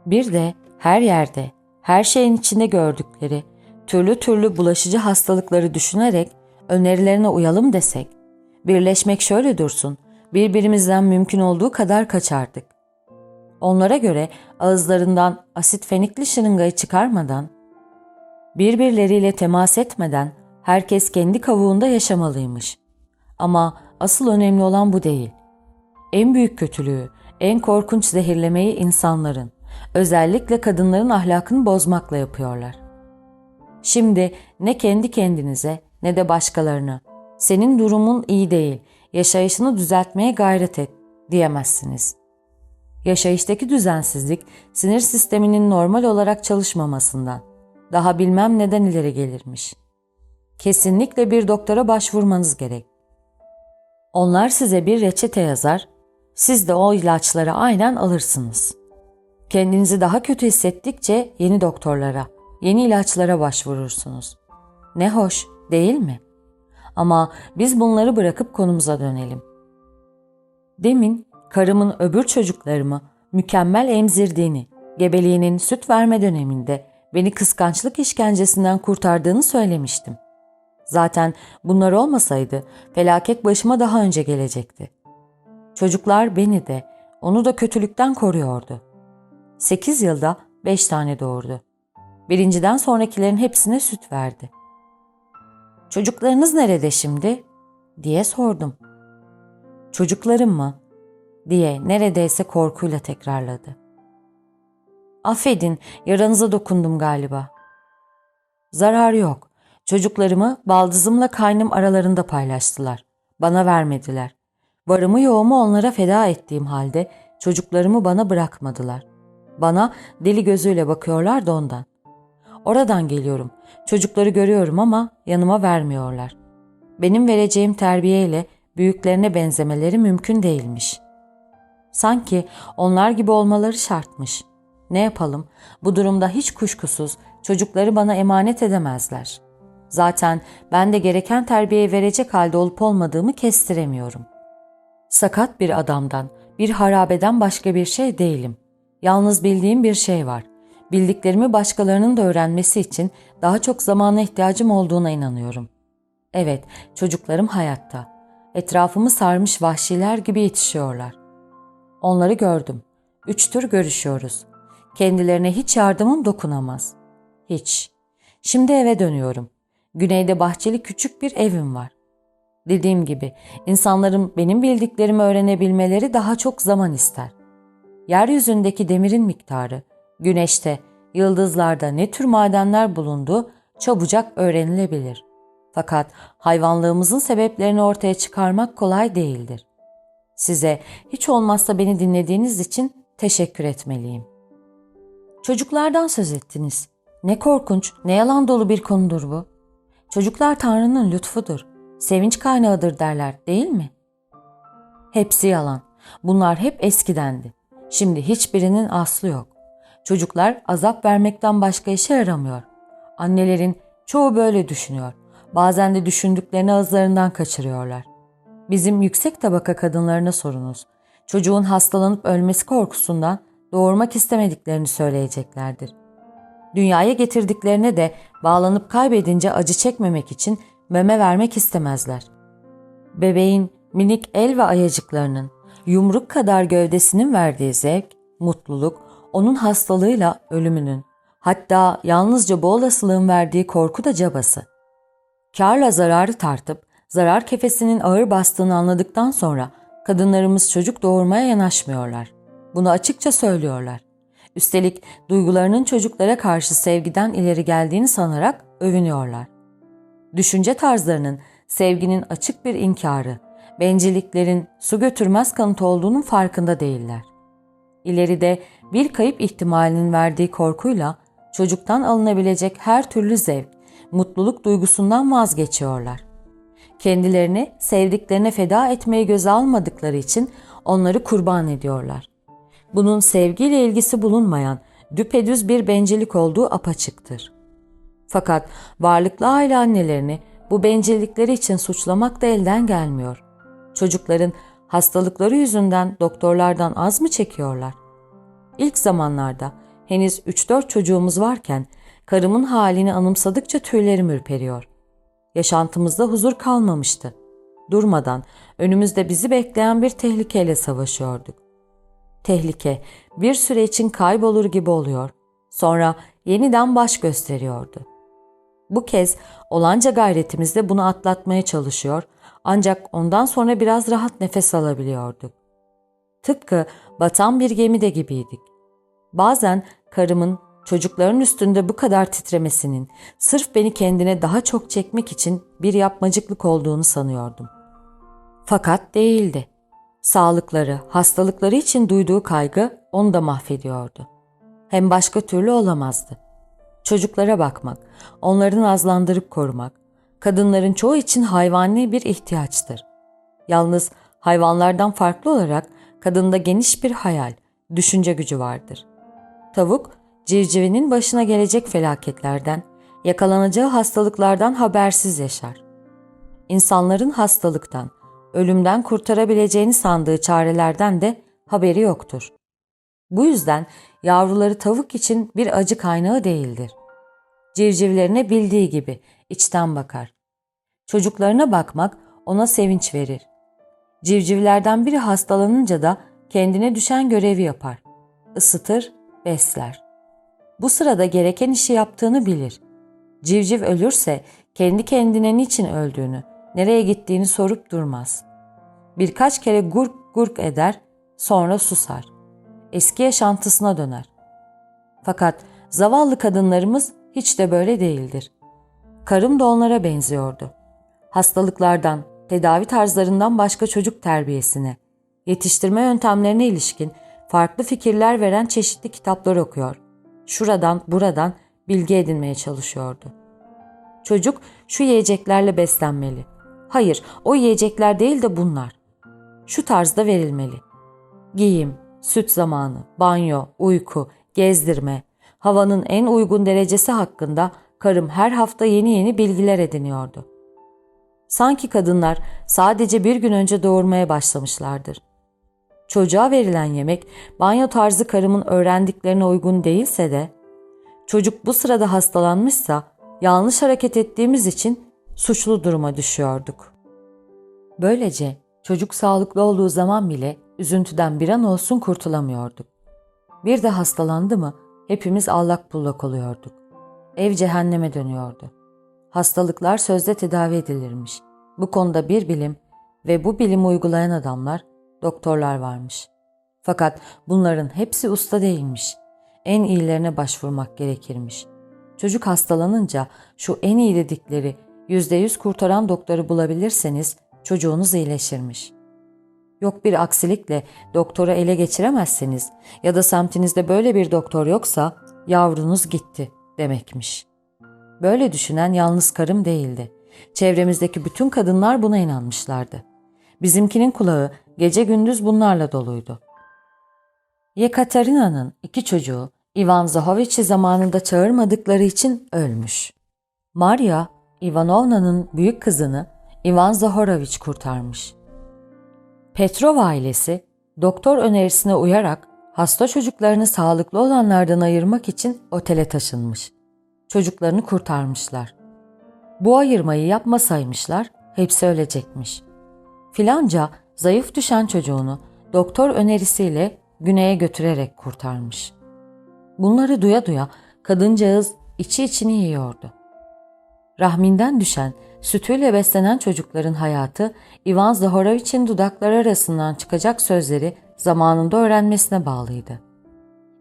Bir de her yerde, her şeyin içinde gördükleri türlü türlü bulaşıcı hastalıkları düşünerek önerilerine uyalım desek, birleşmek şöyle dursun, birbirimizden mümkün olduğu kadar kaçardık. Onlara göre ağızlarından asit fenikli şırıngayı çıkarmadan, birbirleriyle temas etmeden herkes kendi kavuğunda yaşamalıymış. Ama asıl önemli olan bu değil. En büyük kötülüğü, en korkunç zehirlemeyi insanların, özellikle kadınların ahlakını bozmakla yapıyorlar. Şimdi ne kendi kendinize ne de başkalarına senin durumun iyi değil, yaşayışını düzeltmeye gayret et diyemezsiniz. Yaşayıştaki düzensizlik sinir sisteminin normal olarak çalışmamasından, daha bilmem neden ileri gelirmiş. Kesinlikle bir doktora başvurmanız gerek. Onlar size bir reçete yazar, siz de o ilaçları aynen alırsınız. Kendinizi daha kötü hissettikçe yeni doktorlara, yeni ilaçlara başvurursunuz. Ne hoş, değil mi? Ama biz bunları bırakıp konumuza dönelim. Demin karımın öbür çocuklarımı mükemmel emzirdiğini, gebeliğinin süt verme döneminde beni kıskançlık işkencesinden kurtardığını söylemiştim. Zaten bunlar olmasaydı felaket başıma daha önce gelecekti. Çocuklar beni de, onu da kötülükten koruyordu. Sekiz yılda beş tane doğurdu. Birinciden sonrakilerin hepsine süt verdi. Çocuklarınız nerede şimdi? diye sordum. Çocuklarım mı? diye neredeyse korkuyla tekrarladı. Affedin, yaranıza dokundum galiba. Zarar yok. Çocuklarımı baldızımla kaynım aralarında paylaştılar. Bana vermediler. Varımı yoğumu onlara feda ettiğim halde çocuklarımı bana bırakmadılar. Bana deli gözüyle bakıyorlar da ondan. Oradan geliyorum. Çocukları görüyorum ama yanıma vermiyorlar. Benim vereceğim terbiyeyle büyüklerine benzemeleri mümkün değilmiş. Sanki onlar gibi olmaları şartmış. Ne yapalım? Bu durumda hiç kuşkusuz çocukları bana emanet edemezler. Zaten ben de gereken terbiye verecek halde olup olmadığımı kestiremiyorum. Sakat bir adamdan, bir harabeden başka bir şey değilim. Yalnız bildiğim bir şey var. Bildiklerimi başkalarının da öğrenmesi için daha çok zamana ihtiyacım olduğuna inanıyorum. Evet, çocuklarım hayatta. Etrafımı sarmış vahşiler gibi yetişiyorlar. Onları gördüm. Üç tür görüşüyoruz. Kendilerine hiç yardımım dokunamaz. Hiç. Şimdi eve dönüyorum. Güneyde bahçeli küçük bir evim var. Dediğim gibi insanların benim bildiklerimi öğrenebilmeleri daha çok zaman ister. Yeryüzündeki demirin miktarı, güneşte, yıldızlarda ne tür madenler bulunduğu çabucak öğrenilebilir. Fakat hayvanlığımızın sebeplerini ortaya çıkarmak kolay değildir. Size hiç olmazsa beni dinlediğiniz için teşekkür etmeliyim. Çocuklardan söz ettiniz. Ne korkunç, ne yalan dolu bir konudur bu. Çocuklar Tanrı'nın lütfudur. Sevinç kaynağıdır derler değil mi? Hepsi yalan. Bunlar hep eskidendi. Şimdi hiçbirinin aslı yok. Çocuklar azap vermekten başka işe yaramıyor. Annelerin çoğu böyle düşünüyor. Bazen de düşündüklerini ağızlarından kaçırıyorlar. Bizim yüksek tabaka kadınlarına sorunuz. Çocuğun hastalanıp ölmesi korkusundan doğurmak istemediklerini söyleyeceklerdir. Dünyaya getirdiklerine de bağlanıp kaybedince acı çekmemek için meme vermek istemezler. Bebeğin minik el ve ayacıklarının yumruk kadar gövdesinin verdiği zevk, mutluluk, onun hastalığıyla ölümünün, hatta yalnızca bu olasılığın verdiği korku da cabası. Karla zararı tartıp, zarar kefesinin ağır bastığını anladıktan sonra kadınlarımız çocuk doğurmaya yanaşmıyorlar. Bunu açıkça söylüyorlar. Üstelik duygularının çocuklara karşı sevgiden ileri geldiğini sanarak övünüyorlar. Düşünce tarzlarının sevginin açık bir inkarı, bencilliklerin su götürmez kanıt olduğunun farkında değiller. İleride bir kayıp ihtimalinin verdiği korkuyla çocuktan alınabilecek her türlü zevk, mutluluk duygusundan vazgeçiyorlar. Kendilerini sevdiklerine feda etmeyi göze almadıkları için onları kurban ediyorlar. Bunun sevgiyle ilgisi bulunmayan düpedüz bir bencillik olduğu apaçıktır. Fakat varlıklı aile annelerini bu bencillikleri için suçlamak da elden gelmiyor. Çocukların hastalıkları yüzünden doktorlardan az mı çekiyorlar? İlk zamanlarda henüz 3-4 çocuğumuz varken karımın halini anımsadıkça tüylerim ürperiyor. Yaşantımızda huzur kalmamıştı. Durmadan önümüzde bizi bekleyen bir tehlikeyle savaşıyorduk. Tehlike bir süre için kaybolur gibi oluyor. Sonra yeniden baş gösteriyordu. Bu kez olanca gayretimizle bunu atlatmaya çalışıyor ancak ondan sonra biraz rahat nefes alabiliyorduk. Tıpkı batan bir gemide gibiydik. Bazen karımın çocukların üstünde bu kadar titremesinin sırf beni kendine daha çok çekmek için bir yapmacıklık olduğunu sanıyordum. Fakat değildi. Sağlıkları, hastalıkları için duyduğu kaygı onu da mahvediyordu. Hem başka türlü olamazdı. Çocuklara bakmak, onları nazlandırıp korumak, kadınların çoğu için hayvani bir ihtiyaçtır. Yalnız hayvanlardan farklı olarak kadında geniş bir hayal, düşünce gücü vardır. Tavuk, civcivinin başına gelecek felaketlerden, yakalanacağı hastalıklardan habersiz yaşar. İnsanların hastalıktan, ölümden kurtarabileceğini sandığı çarelerden de haberi yoktur. Bu yüzden yavruları tavuk için bir acı kaynağı değildir. Civcivlerine bildiği gibi içten bakar. Çocuklarına bakmak ona sevinç verir. Civcivlerden biri hastalanınca da kendine düşen görevi yapar. Isıtır, besler. Bu sırada gereken işi yaptığını bilir. Civciv ölürse kendi kendine niçin öldüğünü, Nereye gittiğini sorup durmaz. Birkaç kere gurk gurk eder, sonra susar. Eski yaşantısına döner. Fakat zavallı kadınlarımız hiç de böyle değildir. Karım da onlara benziyordu. Hastalıklardan, tedavi tarzlarından başka çocuk terbiyesine, yetiştirme yöntemlerine ilişkin farklı fikirler veren çeşitli kitaplar okuyor. Şuradan, buradan bilgi edinmeye çalışıyordu. Çocuk şu yiyeceklerle beslenmeli. Hayır, o yiyecekler değil de bunlar. Şu tarzda verilmeli. Giyim, süt zamanı, banyo, uyku, gezdirme, havanın en uygun derecesi hakkında karım her hafta yeni yeni bilgiler ediniyordu. Sanki kadınlar sadece bir gün önce doğurmaya başlamışlardır. Çocuğa verilen yemek banyo tarzı karımın öğrendiklerine uygun değilse de çocuk bu sırada hastalanmışsa yanlış hareket ettiğimiz için suçlu duruma düşüyorduk. Böylece çocuk sağlıklı olduğu zaman bile üzüntüden bir an olsun kurtulamıyorduk. Bir de hastalandı mı hepimiz allak bullak oluyorduk. Ev cehenneme dönüyordu. Hastalıklar sözde tedavi edilirmiş. Bu konuda bir bilim ve bu bilimi uygulayan adamlar, doktorlar varmış. Fakat bunların hepsi usta değilmiş. En iyilerine başvurmak gerekirmiş. Çocuk hastalanınca şu en iyi dedikleri %100 kurtaran doktoru bulabilirseniz çocuğunuz iyileşirmiş. Yok bir aksilikle doktoru ele geçiremezseniz ya da semtinizde böyle bir doktor yoksa yavrunuz gitti demekmiş. Böyle düşünen yalnız karım değildi. Çevremizdeki bütün kadınlar buna inanmışlardı. Bizimkinin kulağı gece gündüz bunlarla doluydu. Yekaterina'nın iki çocuğu Ivan Zahoviç'i zamanında çağırmadıkları için ölmüş. Maria, Ivanovna'nın büyük kızını Ivan Zahorovich kurtarmış. Petrov ailesi doktor önerisine uyarak hasta çocuklarını sağlıklı olanlardan ayırmak için otele taşınmış. Çocuklarını kurtarmışlar. Bu ayırmayı yapmasaymışlar hepsi ölecekmiş. Filanca zayıf düşen çocuğunu doktor önerisiyle güneye götürerek kurtarmış. Bunları duya duya kadıncağız içi içini yiyordu. Rahminden düşen, sütüyle beslenen çocukların hayatı Ivan Zahoroviç'in dudakları arasından çıkacak sözleri zamanında öğrenmesine bağlıydı.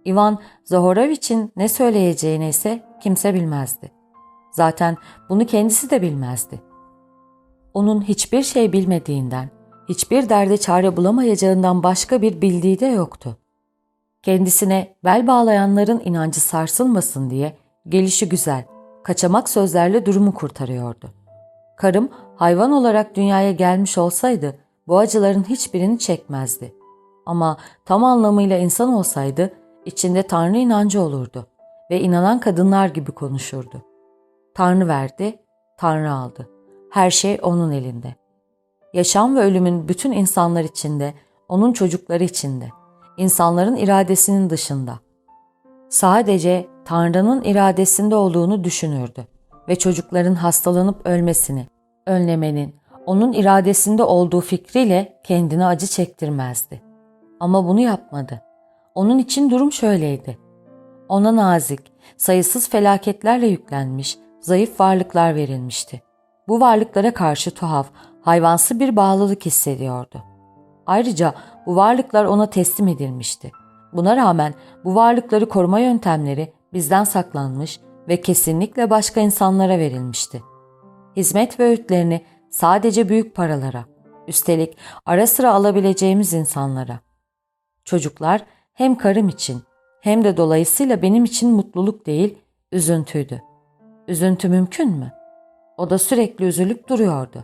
Ivan Zahoroviç'in ne söyleyeceğini ise kimse bilmezdi. Zaten bunu kendisi de bilmezdi. Onun hiçbir şey bilmediğinden, hiçbir derde çare bulamayacağından başka bir bildiği de yoktu. Kendisine bel bağlayanların inancı sarsılmasın diye gelişi güzel, kaçamak sözlerle durumu kurtarıyordu. Karım hayvan olarak dünyaya gelmiş olsaydı bu acıların hiçbirini çekmezdi. Ama tam anlamıyla insan olsaydı içinde Tanrı inancı olurdu ve inanan kadınlar gibi konuşurdu. Tanrı verdi, Tanrı aldı. Her şey onun elinde. Yaşam ve ölümün bütün insanlar içinde, onun çocukları içinde, insanların iradesinin dışında. Sadece Tanrı'nın iradesinde olduğunu düşünürdü ve çocukların hastalanıp ölmesini, önlemenin, onun iradesinde olduğu fikriyle kendine acı çektirmezdi. Ama bunu yapmadı. Onun için durum şöyleydi. Ona nazik, sayısız felaketlerle yüklenmiş, zayıf varlıklar verilmişti. Bu varlıklara karşı tuhaf, hayvansı bir bağlılık hissediyordu. Ayrıca bu varlıklar ona teslim edilmişti. Buna rağmen bu varlıkları koruma yöntemleri bizden saklanmış ve kesinlikle başka insanlara verilmişti. Hizmet ve öğütlerini sadece büyük paralara, üstelik ara sıra alabileceğimiz insanlara. Çocuklar hem karım için hem de dolayısıyla benim için mutluluk değil, üzüntüydü. Üzüntü mümkün mü? O da sürekli üzülüp duruyordu.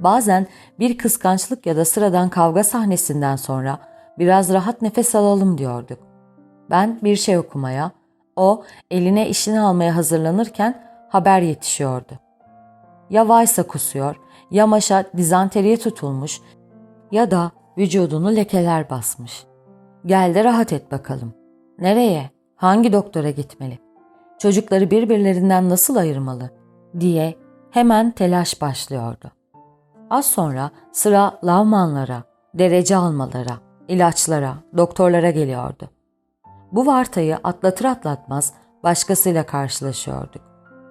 Bazen bir kıskançlık ya da sıradan kavga sahnesinden sonra biraz rahat nefes alalım diyorduk. Ben bir şey okumaya, o eline işini almaya hazırlanırken haber yetişiyordu. Ya Vaysa kusuyor, ya Maşa dizanteriye tutulmuş ya da vücudunu lekeler basmış. Gel de rahat et bakalım. Nereye? Hangi doktora gitmeli? Çocukları birbirlerinden nasıl ayırmalı? diye hemen telaş başlıyordu. Az sonra sıra lavmanlara, derece almalara, ilaçlara, doktorlara geliyordu. Bu vartayı atlatır atlatmaz başkasıyla karşılaşıyorduk.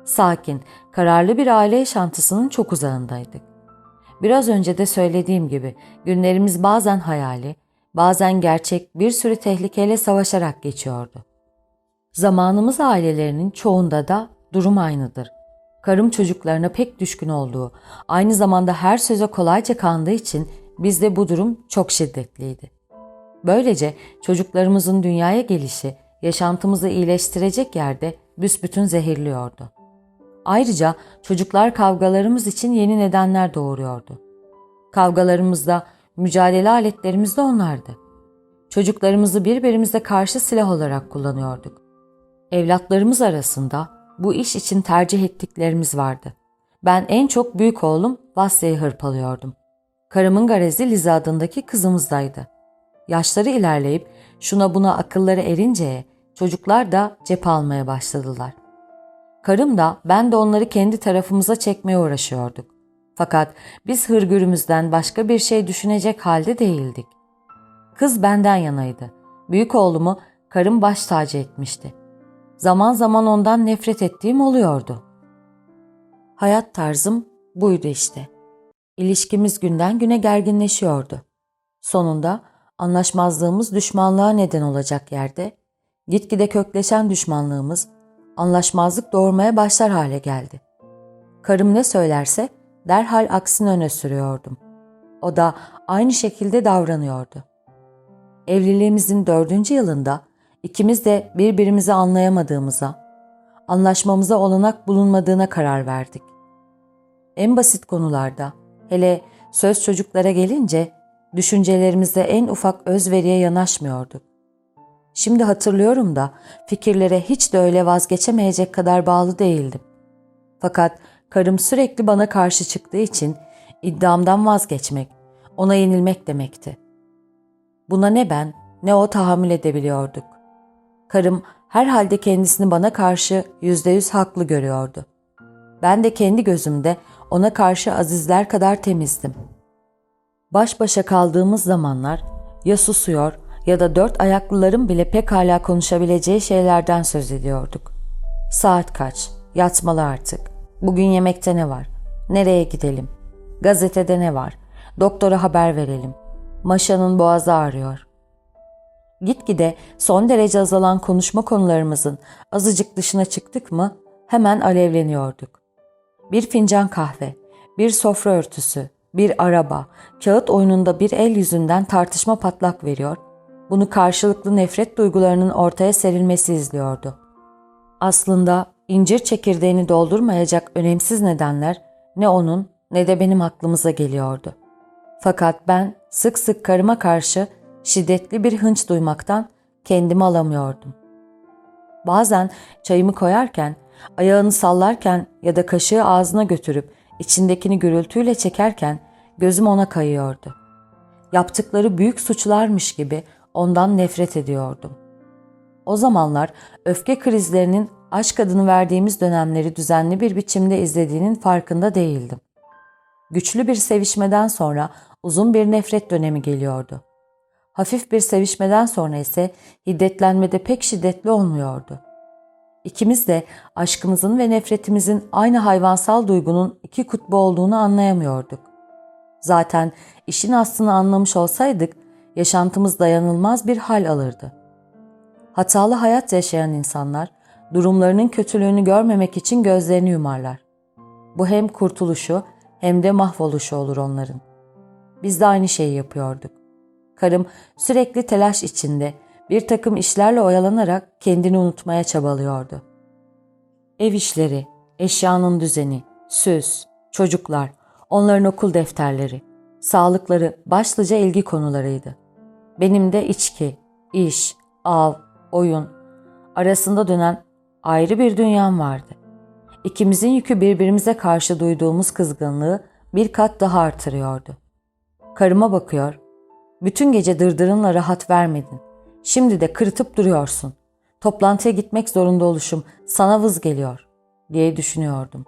Sakin, kararlı bir aile yaşantısının çok uzağındaydık. Biraz önce de söylediğim gibi günlerimiz bazen hayali, bazen gerçek bir sürü tehlikeyle savaşarak geçiyordu. Zamanımız ailelerinin çoğunda da durum aynıdır. Karım çocuklarına pek düşkün olduğu, aynı zamanda her söze kolayca kandığı için bizde bu durum çok şiddetliydi. Böylece çocuklarımızın dünyaya gelişi, yaşantımızı iyileştirecek yerde büsbütün zehirliyordu. Ayrıca çocuklar kavgalarımız için yeni nedenler doğuruyordu. Kavgalarımızda, mücadele aletlerimiz de onlardı. Çocuklarımızı birbirimize karşı silah olarak kullanıyorduk. Evlatlarımız arasında bu iş için tercih ettiklerimiz vardı. Ben en çok büyük oğlum Vasya'yı hırpalıyordum. Karımın garezi Liza adındaki kızımızdaydı. Yaşları ilerleyip şuna buna akılları erinceye çocuklar da cep almaya başladılar. Karım da ben de onları kendi tarafımıza çekmeye uğraşıyorduk. Fakat biz hırgürümüzden başka bir şey düşünecek halde değildik. Kız benden yanaydı. Büyük oğlumu karım baş tacı etmişti. Zaman zaman ondan nefret ettiğim oluyordu. Hayat tarzım buydu işte. İlişkimiz günden güne gerginleşiyordu. Sonunda anlaşmazlığımız düşmanlığa neden olacak yerde, gitgide kökleşen düşmanlığımız anlaşmazlık doğurmaya başlar hale geldi. Karım ne söylerse derhal aksini öne sürüyordum. O da aynı şekilde davranıyordu. Evliliğimizin dördüncü yılında ikimiz de birbirimizi anlayamadığımıza, anlaşmamıza olanak bulunmadığına karar verdik. En basit konularda, hele söz çocuklara gelince düşüncelerimizde en ufak özveriye yanaşmıyorduk. Şimdi hatırlıyorum da fikirlere hiç de öyle vazgeçemeyecek kadar bağlı değildim. Fakat karım sürekli bana karşı çıktığı için iddiamdan vazgeçmek, ona yenilmek demekti. Buna ne ben ne o tahammül edebiliyorduk. Karım herhalde kendisini bana karşı yüzde yüz haklı görüyordu. Ben de kendi gözümde ona karşı azizler kadar temizdim. Baş başa kaldığımız zamanlar ya susuyor ya da dört ayaklıların bile pekala konuşabileceği şeylerden söz ediyorduk. Saat kaç? Yatmalı artık. Bugün yemekte ne var? Nereye gidelim? Gazetede ne var? Doktora haber verelim. Maşa'nın boğazı ağrıyor. Gitgide son derece azalan konuşma konularımızın azıcık dışına çıktık mı hemen alevleniyorduk. Bir fincan kahve, bir sofra örtüsü, bir araba, kağıt oyununda bir el yüzünden tartışma patlak veriyor, bunu karşılıklı nefret duygularının ortaya serilmesi izliyordu. Aslında incir çekirdeğini doldurmayacak önemsiz nedenler ne onun ne de benim aklımıza geliyordu. Fakat ben sık sık karıma karşı şiddetli bir hınç duymaktan kendimi alamıyordum. Bazen çayımı koyarken, ayağını sallarken ya da kaşığı ağzına götürüp içindekini gürültüyle çekerken gözüm ona kayıyordu. Yaptıkları büyük suçlarmış gibi ondan nefret ediyordum. O zamanlar öfke krizlerinin aşk adını verdiğimiz dönemleri düzenli bir biçimde izlediğinin farkında değildim. Güçlü bir sevişmeden sonra uzun bir nefret dönemi geliyordu. Hafif bir sevişmeden sonra ise hiddetlenmede pek şiddetli olmuyordu. İkimiz de aşkımızın ve nefretimizin aynı hayvansal duygunun iki kutbu olduğunu anlayamıyorduk. Zaten işin aslını anlamış olsaydık yaşantımız dayanılmaz bir hal alırdı. Hatalı hayat yaşayan insanlar durumlarının kötülüğünü görmemek için gözlerini yumarlar. Bu hem kurtuluşu hem de mahvoluşu olur onların. Biz de aynı şeyi yapıyorduk. Karım sürekli telaş içinde bir takım işlerle oyalanarak kendini unutmaya çabalıyordu. Ev işleri, eşyanın düzeni, süs, çocuklar, onların okul defterleri, sağlıkları başlıca ilgi konularıydı. Benim de içki, iş, av, oyun arasında dönen ayrı bir dünyam vardı. İkimizin yükü birbirimize karşı duyduğumuz kızgınlığı bir kat daha artırıyordu. Karıma bakıyor, bütün gece dırdırınla rahat vermedin. Şimdi de kırıtıp duruyorsun. Toplantıya gitmek zorunda oluşum sana vız geliyor diye düşünüyordum.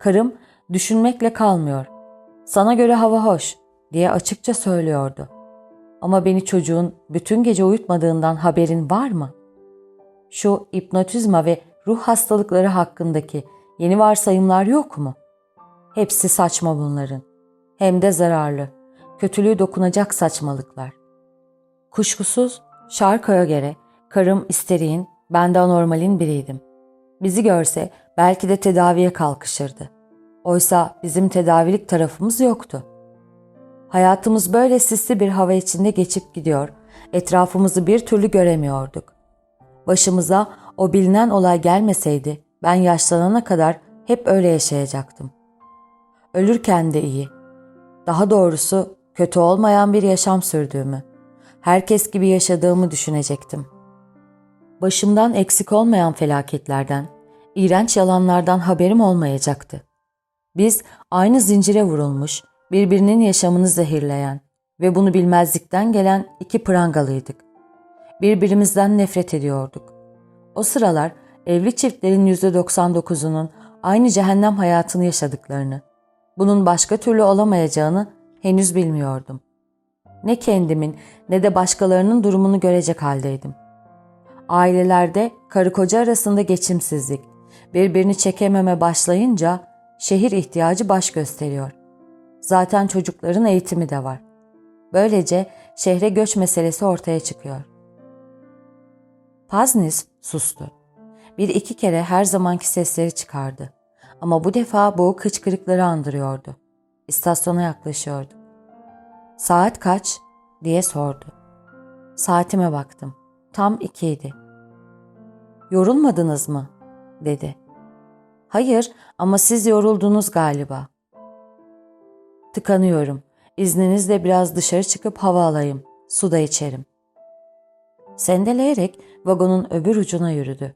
Karım düşünmekle kalmıyor. Sana göre hava hoş diye açıkça söylüyordu. Ama beni çocuğun bütün gece uyutmadığından haberin var mı? Şu hipnotizma ve ruh hastalıkları hakkındaki yeni varsayımlar yok mu? Hepsi saçma bunların. Hem de zararlı. Kötülüğü dokunacak saçmalıklar. Kuşkusuz Şarko'ya göre karım isteriğin, ben de anormalin biriydim. Bizi görse belki de tedaviye kalkışırdı. Oysa bizim tedavilik tarafımız yoktu. Hayatımız böyle sisli bir hava içinde geçip gidiyor, etrafımızı bir türlü göremiyorduk. Başımıza o bilinen olay gelmeseydi ben yaşlanana kadar hep öyle yaşayacaktım. Ölürken de iyi. Daha doğrusu kötü olmayan bir yaşam sürdüğümü, herkes gibi yaşadığımı düşünecektim. Başımdan eksik olmayan felaketlerden, iğrenç yalanlardan haberim olmayacaktı. Biz aynı zincire vurulmuş, birbirinin yaşamını zehirleyen ve bunu bilmezlikten gelen iki prangalıydık. Birbirimizden nefret ediyorduk. O sıralar evli çiftlerin %99'unun aynı cehennem hayatını yaşadıklarını, bunun başka türlü olamayacağını henüz bilmiyordum. Ne kendimin ne de başkalarının durumunu görecek haldeydim. Ailelerde karı koca arasında geçimsizlik, birbirini çekememe başlayınca şehir ihtiyacı baş gösteriyor. Zaten çocukların eğitimi de var. Böylece şehre göç meselesi ortaya çıkıyor. Paznis sustu. Bir iki kere her zamanki sesleri çıkardı. Ama bu defa boğuk hıçkırıkları andırıyordu. İstasyona yaklaşıyordu. Saat kaç? diye sordu. Saatime baktım. Tam ikiydi. Yorulmadınız mı? dedi. Hayır ama siz yoruldunuz galiba. Tıkanıyorum. İzninizle biraz dışarı çıkıp hava alayım. Su da içerim. Sendeleyerek vagonun öbür ucuna yürüdü.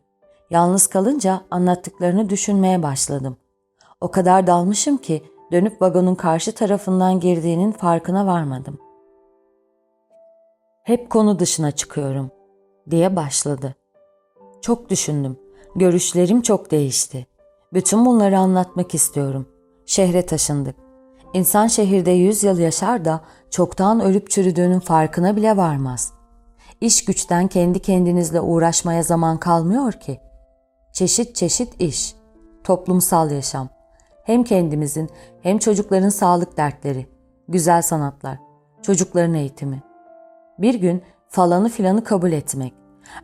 Yalnız kalınca anlattıklarını düşünmeye başladım. O kadar dalmışım ki dönüp vagonun karşı tarafından girdiğinin farkına varmadım. Hep konu dışına çıkıyorum diye başladı. Çok düşündüm. Görüşlerim çok değişti. Bütün bunları anlatmak istiyorum. Şehre taşındık. İnsan şehirde yüz yıl yaşar da çoktan ölüp çürüdüğünün farkına bile varmaz. İş güçten kendi kendinizle uğraşmaya zaman kalmıyor ki. Çeşit çeşit iş, toplumsal yaşam, hem kendimizin hem çocukların sağlık dertleri, güzel sanatlar, çocukların eğitimi. Bir gün falanı filanı kabul etmek,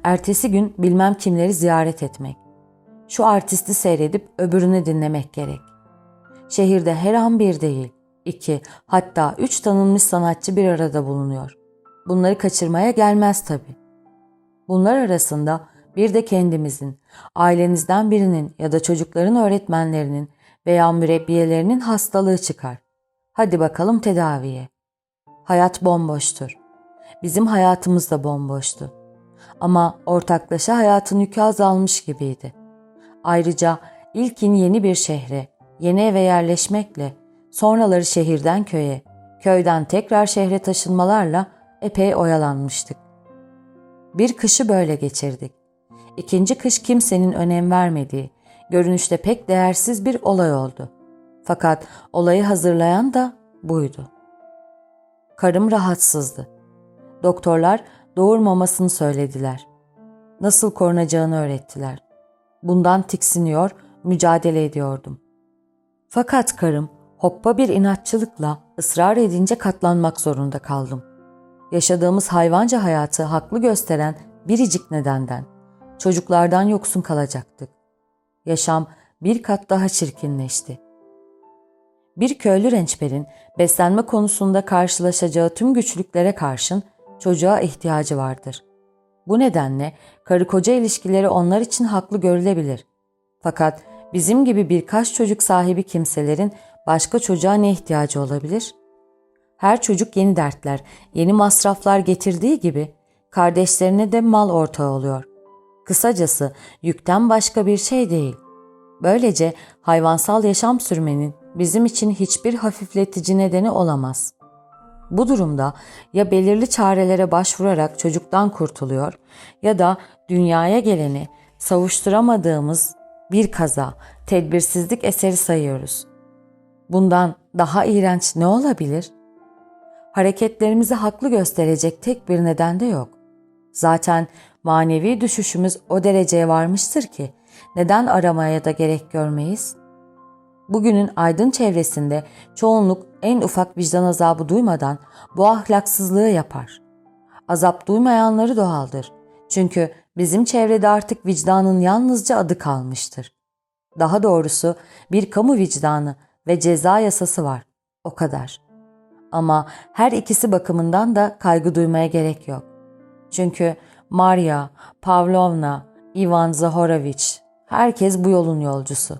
ertesi gün bilmem kimleri ziyaret etmek. Şu artisti seyredip öbürünü dinlemek gerek. Şehirde her an bir değil, iki, hatta üç tanınmış sanatçı bir arada bulunuyor. Bunları kaçırmaya gelmez tabii. Bunlar arasında bir de kendimizin, ailenizden birinin ya da çocukların öğretmenlerinin veya mürebbiyelerinin hastalığı çıkar. Hadi bakalım tedaviye. Hayat bomboştur. Bizim hayatımız da bomboştu. Ama ortaklaşa hayatın yükü azalmış gibiydi. Ayrıca ilkin yeni bir şehre, yeni eve yerleşmekle, sonraları şehirden köye, köyden tekrar şehre taşınmalarla epey oyalanmıştık. Bir kışı böyle geçirdik. İkinci kış kimsenin önem vermediği, görünüşte pek değersiz bir olay oldu. Fakat olayı hazırlayan da buydu. Karım rahatsızdı. Doktorlar doğurmamasını söylediler. Nasıl korunacağını öğrettiler. Bundan tiksiniyor, mücadele ediyordum. Fakat karım hoppa bir inatçılıkla ısrar edince katlanmak zorunda kaldım. Yaşadığımız hayvanca hayatı haklı gösteren biricik nedenden çocuklardan yoksun kalacaktık. Yaşam bir kat daha çirkinleşti. Bir köylü rençperin beslenme konusunda karşılaşacağı tüm güçlüklere karşın çocuğa ihtiyacı vardır. Bu nedenle karı koca ilişkileri onlar için haklı görülebilir. Fakat bizim gibi birkaç çocuk sahibi kimselerin başka çocuğa ne ihtiyacı olabilir? Her çocuk yeni dertler, yeni masraflar getirdiği gibi kardeşlerine de mal ortağı oluyor. Kısacası yükten başka bir şey değil. Böylece hayvansal yaşam sürmenin bizim için hiçbir hafifletici nedeni olamaz. Bu durumda ya belirli çarelere başvurarak çocuktan kurtuluyor ya da dünyaya geleni savuşturamadığımız bir kaza, tedbirsizlik eseri sayıyoruz. Bundan daha iğrenç ne olabilir? Hareketlerimizi haklı gösterecek tek bir neden de yok. Zaten manevi düşüşümüz o dereceye varmıştır ki neden aramaya da gerek görmeyiz? Bugünün aydın çevresinde çoğunluk en ufak vicdan azabı duymadan bu ahlaksızlığı yapar. Azap duymayanları doğaldır. Çünkü bizim çevrede artık vicdanın yalnızca adı kalmıştır. Daha doğrusu bir kamu vicdanı ve ceza yasası var. O kadar. Ama her ikisi bakımından da kaygı duymaya gerek yok. Çünkü Maria, Pavlovna, Ivan Zahorovich, herkes bu yolun yolcusu.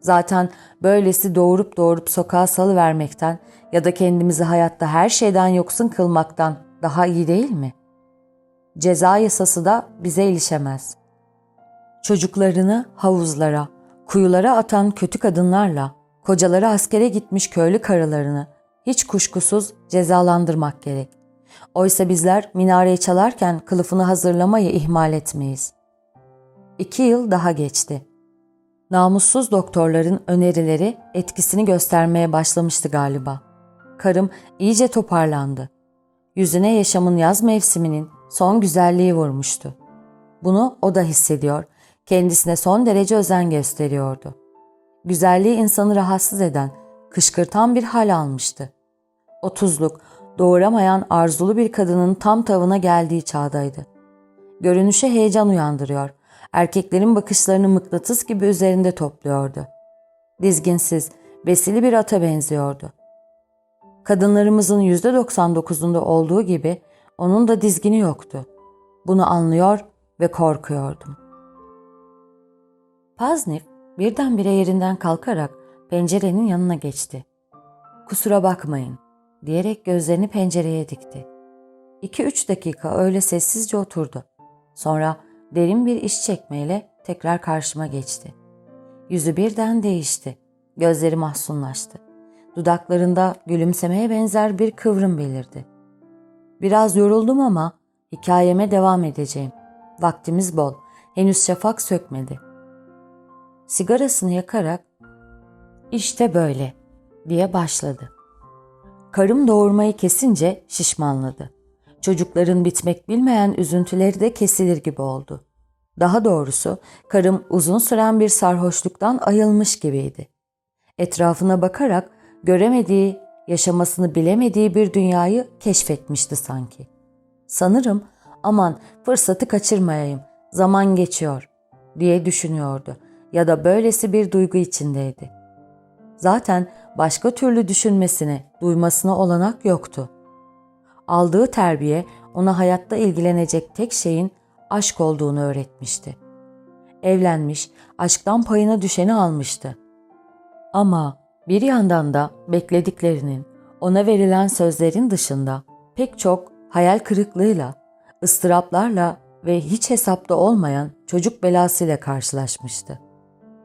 Zaten böylesi doğurup doğurup sokağa salıvermekten ya da kendimizi hayatta her şeyden yoksun kılmaktan daha iyi değil mi? Ceza yasası da bize ilişemez. Çocuklarını havuzlara, kuyulara atan kötü kadınlarla, kocaları askere gitmiş köylü karılarını hiç kuşkusuz cezalandırmak gerek. Oysa bizler minareyi çalarken kılıfını hazırlamayı ihmal etmeyiz. İki yıl daha geçti. Namussuz doktorların önerileri etkisini göstermeye başlamıştı galiba. Karım iyice toparlandı. Yüzüne yaşamın yaz mevsiminin son güzelliği vurmuştu. Bunu o da hissediyor, kendisine son derece özen gösteriyordu. Güzelliği insanı rahatsız eden, kışkırtan bir hal almıştı. Otuzluk, doğuramayan arzulu bir kadının tam tavına geldiği çağdaydı. Görünüşe heyecan uyandırıyor, erkeklerin bakışlarını mıknatıs gibi üzerinde topluyordu. Dizginsiz, besili bir ata benziyordu. Kadınlarımızın yüzde 99'unda olduğu gibi onun da dizgini yoktu. Bunu anlıyor ve korkuyordum. Paznif birdenbire yerinden kalkarak pencerenin yanına geçti. Kusura bakmayın diyerek gözlerini pencereye dikti. İki üç dakika öyle sessizce oturdu. Sonra derin bir iş çekmeyle tekrar karşıma geçti. Yüzü birden değişti. Gözleri mahzunlaştı. Dudaklarında gülümsemeye benzer bir kıvrım belirdi. Biraz yoruldum ama hikayeme devam edeceğim. Vaktimiz bol. Henüz şafak sökmedi. Sigarasını yakarak işte böyle diye başladı. Karım doğurmayı kesince şişmanladı. Çocukların bitmek bilmeyen üzüntüleri de kesilir gibi oldu. Daha doğrusu karım uzun süren bir sarhoşluktan ayılmış gibiydi. Etrafına bakarak göremediği, yaşamasını bilemediği bir dünyayı keşfetmişti sanki. Sanırım aman fırsatı kaçırmayayım, zaman geçiyor diye düşünüyordu ya da böylesi bir duygu içindeydi. Zaten başka türlü düşünmesine, duymasına olanak yoktu. Aldığı terbiye ona hayatta ilgilenecek tek şeyin aşk olduğunu öğretmişti. Evlenmiş, aşktan payına düşeni almıştı. Ama bir yandan da beklediklerinin, ona verilen sözlerin dışında pek çok hayal kırıklığıyla, ıstıraplarla ve hiç hesapta olmayan çocuk belasıyla karşılaşmıştı.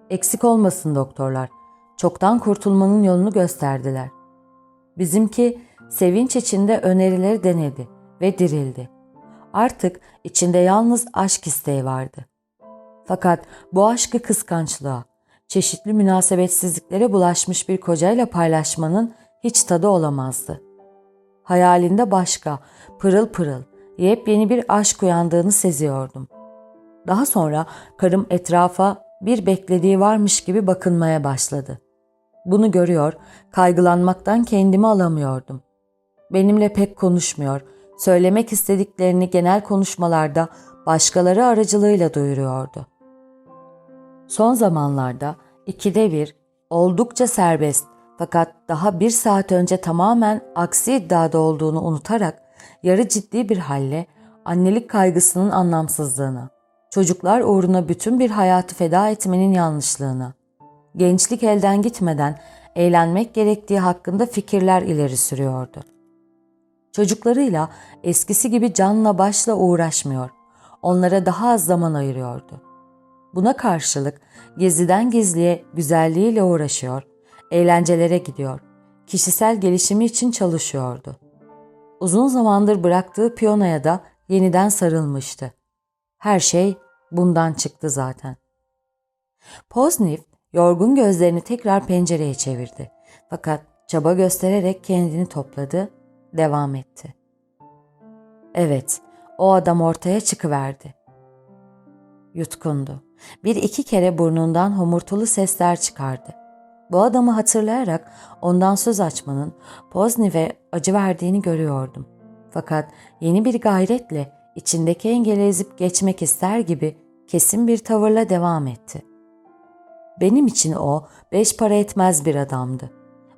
Eksik olmasın doktorlar, çoktan kurtulmanın yolunu gösterdiler. Bizimki sevinç içinde önerileri denedi ve dirildi. Artık içinde yalnız aşk isteği vardı. Fakat bu aşkı kıskançlığa, çeşitli münasebetsizliklere bulaşmış bir kocayla paylaşmanın hiç tadı olamazdı. Hayalinde başka, pırıl pırıl, yepyeni bir aşk uyandığını seziyordum. Daha sonra karım etrafa bir beklediği varmış gibi bakınmaya başladı. Bunu görüyor, kaygılanmaktan kendimi alamıyordum. Benimle pek konuşmuyor, söylemek istediklerini genel konuşmalarda başkaları aracılığıyla duyuruyordu. Son zamanlarda ikide bir oldukça serbest fakat daha bir saat önce tamamen aksi iddiada olduğunu unutarak yarı ciddi bir halle annelik kaygısının anlamsızlığına, çocuklar uğruna bütün bir hayatı feda etmenin yanlışlığına, gençlik elden gitmeden eğlenmek gerektiği hakkında fikirler ileri sürüyordu. Çocuklarıyla eskisi gibi canla başla uğraşmıyor, onlara daha az zaman ayırıyordu. Buna karşılık geziden gizliye güzelliğiyle uğraşıyor, eğlencelere gidiyor, kişisel gelişimi için çalışıyordu. Uzun zamandır bıraktığı piyanoya da yeniden sarılmıştı. Her şey bundan çıktı zaten. Poznif yorgun gözlerini tekrar pencereye çevirdi. Fakat çaba göstererek kendini topladı, devam etti. Evet, o adam ortaya çıkıverdi. Yutkundu. Bir iki kere burnundan homurtulu sesler çıkardı. Bu adamı hatırlayarak ondan söz açmanın Pozniv'e acı verdiğini görüyordum. Fakat yeni bir gayretle içindeki engeli ezip geçmek ister gibi kesin bir tavırla devam etti. Benim için o beş para etmez bir adamdı.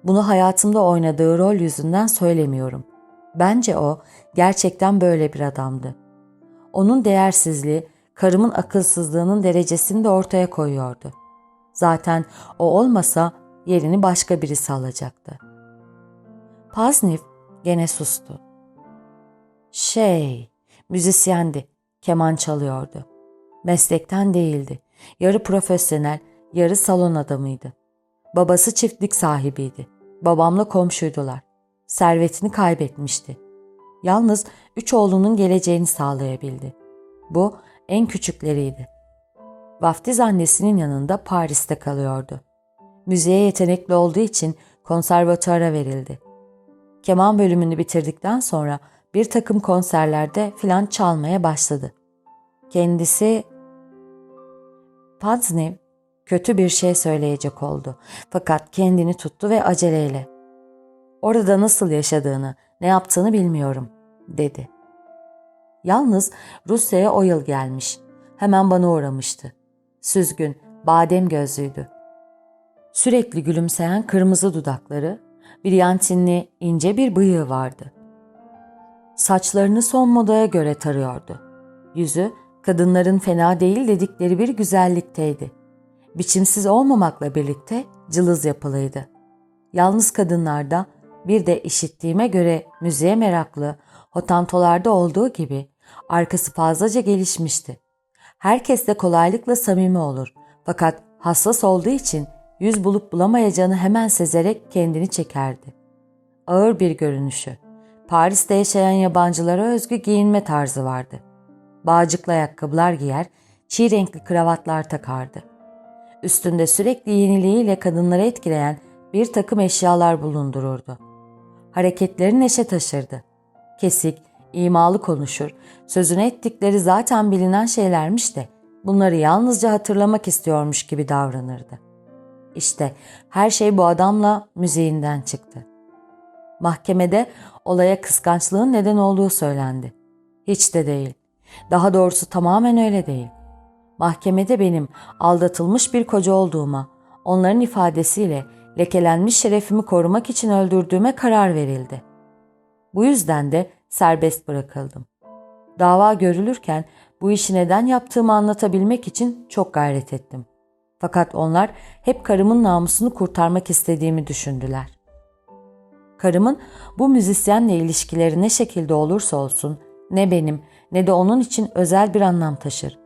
Bunu hayatımda oynadığı rol yüzünden söylemiyorum. Bence o gerçekten böyle bir adamdı. Onun değersizliği karımın akılsızlığının derecesini de ortaya koyuyordu. Zaten o olmasa yerini başka birisi alacaktı. Pazniv gene sustu. Şey, müzisyendi, keman çalıyordu. Meslekten değildi. Yarı profesyonel, yarı salon adamıydı. Babası çiftlik sahibiydi. Babamla komşuydular. Servetini kaybetmişti. Yalnız üç oğlunun geleceğini sağlayabildi. Bu en küçükleriydi. Vaftiz annesinin yanında Paris'te kalıyordu. Müziğe yetenekli olduğu için konservatuara verildi. Keman bölümünü bitirdikten sonra bir takım konserlerde filan çalmaya başladı. Kendisi Paznev kötü bir şey söyleyecek oldu. Fakat kendini tuttu ve aceleyle Orada nasıl yaşadığını, ne yaptığını bilmiyorum, dedi. Yalnız Rusya'ya o yıl gelmiş. Hemen bana uğramıştı. Süzgün, badem gözlüydü. Sürekli gülümseyen kırmızı dudakları, bir yantinli ince bir bıyığı vardı. Saçlarını son modaya göre tarıyordu. Yüzü kadınların fena değil dedikleri bir güzellikteydi. Biçimsiz olmamakla birlikte cılız yapılıydı. Yalnız kadınlarda bir de işittiğime göre müziğe meraklı, hotantolarda olduğu gibi arkası fazlaca gelişmişti. Herkes de kolaylıkla samimi olur fakat hassas olduğu için yüz bulup bulamayacağını hemen sezerek kendini çekerdi. Ağır bir görünüşü, Paris'te yaşayan yabancılara özgü giyinme tarzı vardı. Bağcıklı ayakkabılar giyer, çiğ renkli kravatlar takardı. Üstünde sürekli yeniliğiyle kadınları etkileyen bir takım eşyalar bulundururdu hareketleri neşe taşırdı. Kesik, imalı konuşur, sözüne ettikleri zaten bilinen şeylermiş de bunları yalnızca hatırlamak istiyormuş gibi davranırdı. İşte her şey bu adamla müziğinden çıktı. Mahkemede olaya kıskançlığın neden olduğu söylendi. Hiç de değil. Daha doğrusu tamamen öyle değil. Mahkemede benim aldatılmış bir koca olduğuma, onların ifadesiyle lekelenmiş şerefimi korumak için öldürdüğüme karar verildi. Bu yüzden de serbest bırakıldım. Dava görülürken bu işi neden yaptığımı anlatabilmek için çok gayret ettim. Fakat onlar hep karımın namusunu kurtarmak istediğimi düşündüler. Karımın bu müzisyenle ilişkileri ne şekilde olursa olsun ne benim ne de onun için özel bir anlam taşır.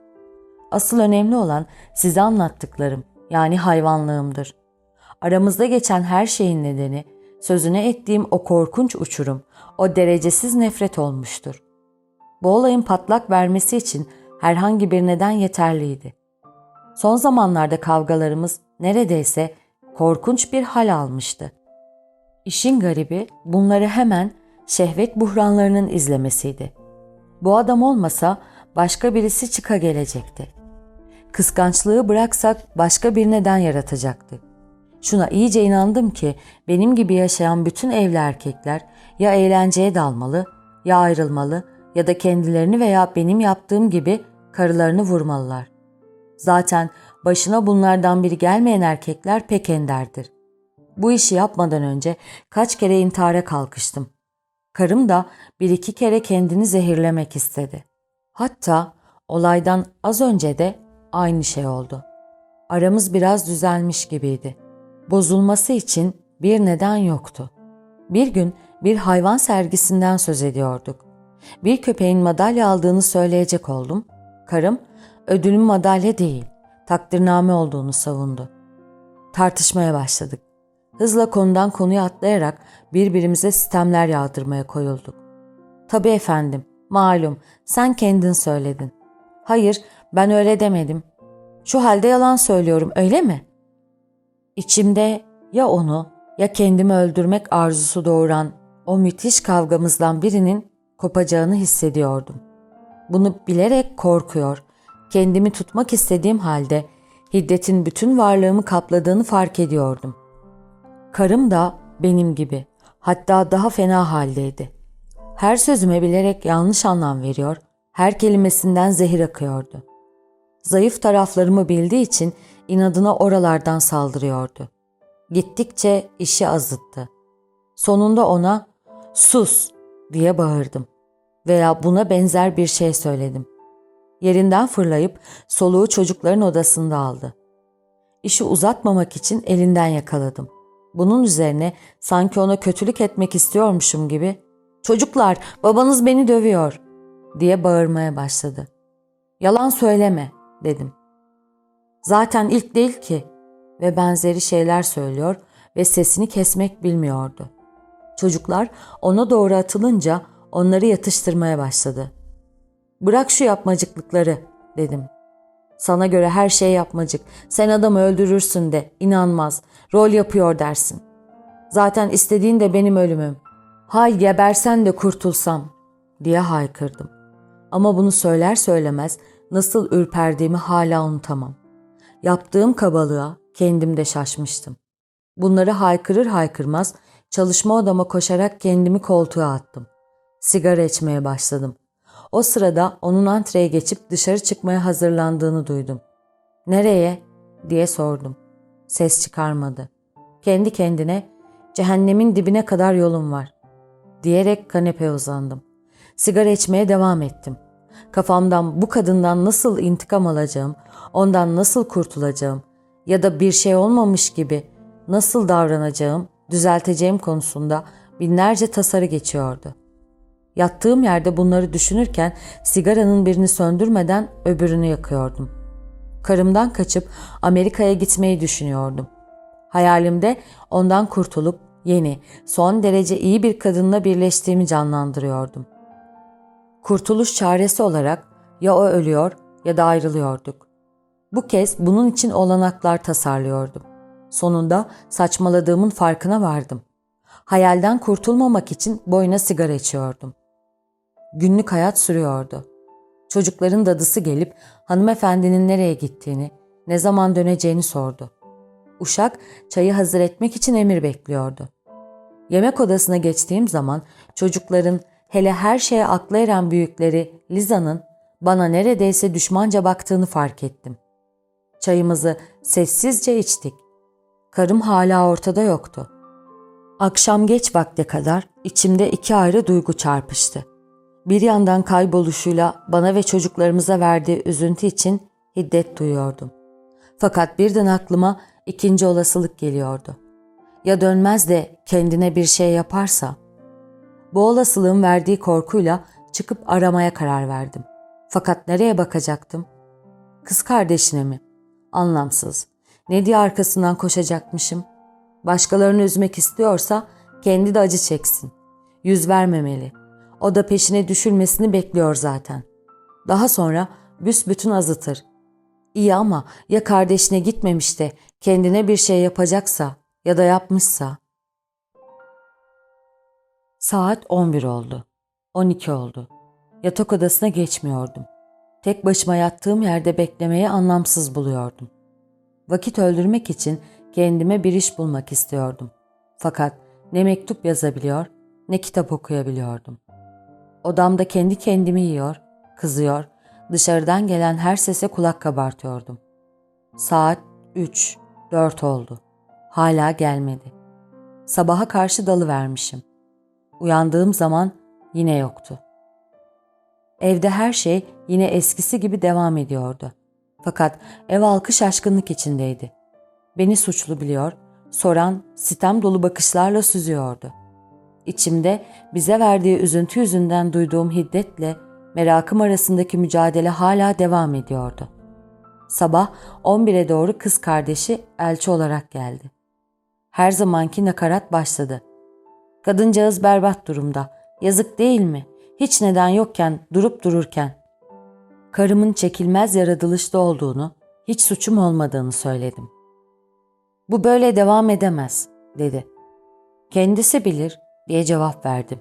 Asıl önemli olan size anlattıklarım yani hayvanlığımdır. Aramızda geçen her şeyin nedeni sözüne ettiğim o korkunç uçurum, o derecesiz nefret olmuştur. Bu olayın patlak vermesi için herhangi bir neden yeterliydi. Son zamanlarda kavgalarımız neredeyse korkunç bir hal almıştı. İşin garibi bunları hemen şehvet buhranlarının izlemesiydi. Bu adam olmasa başka birisi çıka gelecekti. Kıskançlığı bıraksak başka bir neden yaratacaktı. Şuna iyice inandım ki benim gibi yaşayan bütün evli erkekler ya eğlenceye dalmalı, ya ayrılmalı ya da kendilerini veya benim yaptığım gibi karılarını vurmalılar. Zaten başına bunlardan biri gelmeyen erkekler pek enderdir. Bu işi yapmadan önce kaç kere intihara kalkıştım. Karım da bir iki kere kendini zehirlemek istedi. Hatta olaydan az önce de aynı şey oldu. Aramız biraz düzelmiş gibiydi.'' bozulması için bir neden yoktu. Bir gün bir hayvan sergisinden söz ediyorduk. Bir köpeğin madalya aldığını söyleyecek oldum. Karım ödülün madalya değil, takdirname olduğunu savundu. Tartışmaya başladık. Hızla konudan konuya atlayarak birbirimize sistemler yağdırmaya koyulduk. Tabii efendim, malum sen kendin söyledin. Hayır, ben öyle demedim. Şu halde yalan söylüyorum, öyle mi? İçimde ya onu ya kendimi öldürmek arzusu doğuran o müthiş kavgamızdan birinin kopacağını hissediyordum. Bunu bilerek korkuyor, kendimi tutmak istediğim halde hiddetin bütün varlığımı kapladığını fark ediyordum. Karım da benim gibi, hatta daha fena haldeydi. Her sözüme bilerek yanlış anlam veriyor, her kelimesinden zehir akıyordu. Zayıf taraflarımı bildiği için inadına oralardan saldırıyordu. Gittikçe işi azıttı. Sonunda ona ''Sus!'' diye bağırdım veya buna benzer bir şey söyledim. Yerinden fırlayıp soluğu çocukların odasında aldı. İşi uzatmamak için elinden yakaladım. Bunun üzerine sanki ona kötülük etmek istiyormuşum gibi ''Çocuklar, babanız beni dövüyor.'' diye bağırmaya başladı. ''Yalan söyleme.'' Dedim. Zaten ilk değil ki ve benzeri şeyler söylüyor ve sesini kesmek bilmiyordu. Çocuklar ona doğru atılınca onları yatıştırmaya başladı. Bırak şu yapmacıklıkları dedim. Sana göre her şey yapmacık. Sen adamı öldürürsün de inanmaz. Rol yapıyor dersin. Zaten istediğin de benim ölümüm. Hay gebersen de kurtulsam diye haykırdım. Ama bunu söyler söylemez nasıl ürperdiğimi hala unutamam. Yaptığım kabalığa kendimde şaşmıştım. Bunları haykırır haykırmaz çalışma odama koşarak kendimi koltuğa attım. Sigara içmeye başladım. O sırada onun antreye geçip dışarı çıkmaya hazırlandığını duydum. Nereye? diye sordum. Ses çıkarmadı. Kendi kendine cehennemin dibine kadar yolum var diyerek kanepeye uzandım. Sigara içmeye devam ettim. Kafamdan bu kadından nasıl intikam alacağım, ondan nasıl kurtulacağım ya da bir şey olmamış gibi nasıl davranacağım, düzelteceğim konusunda binlerce tasarı geçiyordu. Yattığım yerde bunları düşünürken sigaranın birini söndürmeden öbürünü yakıyordum. Karımdan kaçıp Amerika'ya gitmeyi düşünüyordum. Hayalimde ondan kurtulup yeni, son derece iyi bir kadınla birleştiğimi canlandırıyordum. Kurtuluş çaresi olarak ya o ölüyor ya da ayrılıyorduk. Bu kez bunun için olanaklar tasarlıyordum. Sonunda saçmaladığımın farkına vardım. Hayalden kurtulmamak için boyuna sigara içiyordum. Günlük hayat sürüyordu. Çocukların dadısı gelip hanımefendinin nereye gittiğini, ne zaman döneceğini sordu. Uşak çayı hazır etmek için emir bekliyordu. Yemek odasına geçtiğim zaman çocukların hele her şeye akla eren büyükleri Liza'nın bana neredeyse düşmanca baktığını fark ettim. Çayımızı sessizce içtik. Karım hala ortada yoktu. Akşam geç vakte kadar içimde iki ayrı duygu çarpıştı. Bir yandan kayboluşuyla bana ve çocuklarımıza verdiği üzüntü için hiddet duyuyordum. Fakat birden aklıma ikinci olasılık geliyordu. Ya dönmez de kendine bir şey yaparsa? Bu olasılığın verdiği korkuyla çıkıp aramaya karar verdim. Fakat nereye bakacaktım? Kız kardeşine mi? Anlamsız. Ne diye arkasından koşacakmışım? Başkalarını üzmek istiyorsa kendi de acı çeksin. Yüz vermemeli. O da peşine düşülmesini bekliyor zaten. Daha sonra büsbütün azıtır. İyi ama ya kardeşine gitmemiş de kendine bir şey yapacaksa ya da yapmışsa? Saat 11 oldu. 12 oldu. Yatak odasına geçmiyordum. Tek başıma yattığım yerde beklemeyi anlamsız buluyordum. Vakit öldürmek için kendime bir iş bulmak istiyordum. Fakat ne mektup yazabiliyor ne kitap okuyabiliyordum. Odamda kendi kendimi yiyor, kızıyor, dışarıdan gelen her sese kulak kabartıyordum. Saat 3, 4 oldu. Hala gelmedi. Sabaha karşı dalı vermişim. Uyandığım zaman yine yoktu. Evde her şey yine eskisi gibi devam ediyordu. Fakat ev halkı şaşkınlık içindeydi. Beni suçlu biliyor, soran sitem dolu bakışlarla süzüyordu. İçimde bize verdiği üzüntü yüzünden duyduğum hiddetle merakım arasındaki mücadele hala devam ediyordu. Sabah 11'e doğru kız kardeşi elçi olarak geldi. Her zamanki nakarat başladı. Kadıncağız berbat durumda. Yazık değil mi? Hiç neden yokken, durup dururken. Karımın çekilmez yaratılışta olduğunu, hiç suçum olmadığını söyledim. Bu böyle devam edemez, dedi. Kendisi bilir, diye cevap verdim.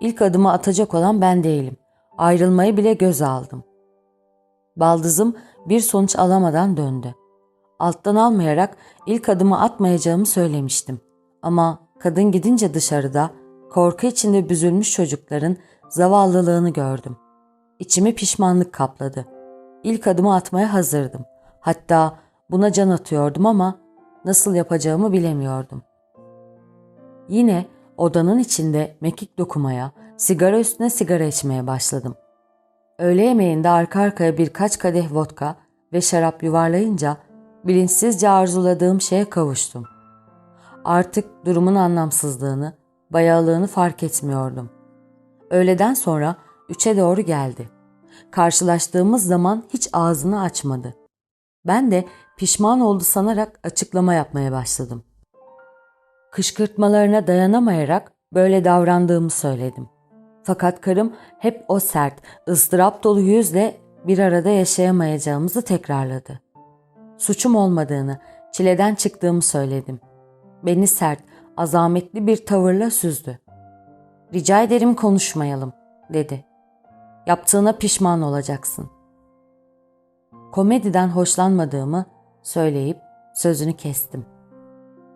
İlk adımı atacak olan ben değilim. Ayrılmayı bile göz aldım. Baldızım bir sonuç alamadan döndü. Alttan almayarak ilk adımı atmayacağımı söylemiştim. Ama kadın gidince dışarıda korku içinde büzülmüş çocukların zavallılığını gördüm. İçimi pişmanlık kapladı. İlk adımı atmaya hazırdım. Hatta buna can atıyordum ama nasıl yapacağımı bilemiyordum. Yine odanın içinde mekik dokumaya, sigara üstüne sigara içmeye başladım. Öğle yemeğinde arka arkaya birkaç kadeh vodka ve şarap yuvarlayınca bilinçsizce arzuladığım şeye kavuştum. Artık durumun anlamsızlığını, bayağılığını fark etmiyordum. Öğleden sonra üçe doğru geldi. Karşılaştığımız zaman hiç ağzını açmadı. Ben de pişman oldu sanarak açıklama yapmaya başladım. Kışkırtmalarına dayanamayarak böyle davrandığımı söyledim. Fakat karım hep o sert, ızdırap dolu yüzle bir arada yaşayamayacağımızı tekrarladı. Suçum olmadığını, çileden çıktığımı söyledim. Beni sert, azametli bir tavırla süzdü. Rica ederim konuşmayalım, dedi. Yaptığına pişman olacaksın. Komediden hoşlanmadığımı söyleyip sözünü kestim.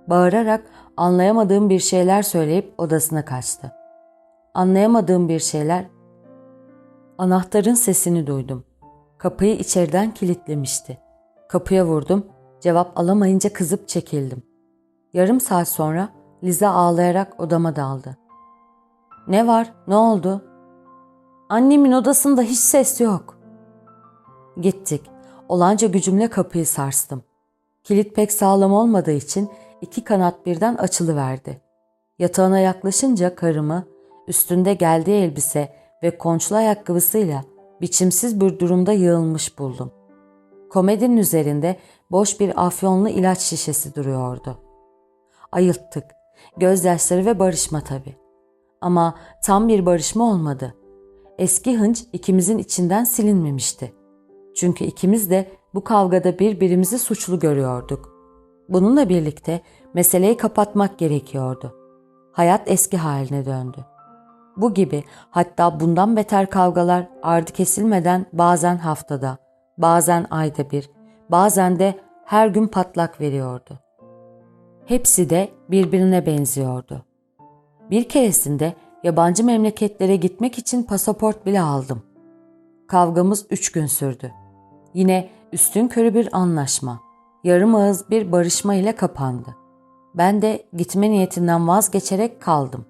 Bağırarak anlayamadığım bir şeyler söyleyip odasına kaçtı. Anlayamadığım bir şeyler. Anahtarın sesini duydum. Kapıyı içeriden kilitlemişti. Kapıya vurdum. Cevap alamayınca kızıp çekildim. Yarım saat sonra Liza ağlayarak odama daldı. Ne var? Ne oldu? Annemin odasında hiç ses yok. Gittik. Olanca gücümle kapıyı sarstım. Kilit pek sağlam olmadığı için iki kanat birden açılıverdi. Yatağına yaklaşınca karımı üstünde geldiği elbise ve konçlu ayakkabısıyla biçimsiz bir durumda yığılmış buldum. Komedinin üzerinde boş bir afyonlu ilaç şişesi duruyordu. Ayılttık. Gözyaşları ve barışma tabii. Ama tam bir barışma olmadı. Eski hınç ikimizin içinden silinmemişti. Çünkü ikimiz de bu kavgada birbirimizi suçlu görüyorduk. Bununla birlikte meseleyi kapatmak gerekiyordu. Hayat eski haline döndü. Bu gibi hatta bundan beter kavgalar ardı kesilmeden bazen haftada, bazen ayda bir, bazen de her gün patlak veriyordu. Hepsi de birbirine benziyordu. Bir keresinde yabancı memleketlere gitmek için pasaport bile aldım. Kavgamız üç gün sürdü. Yine üstün körü bir anlaşma, yarım ağız bir barışma ile kapandı. Ben de gitme niyetinden vazgeçerek kaldım.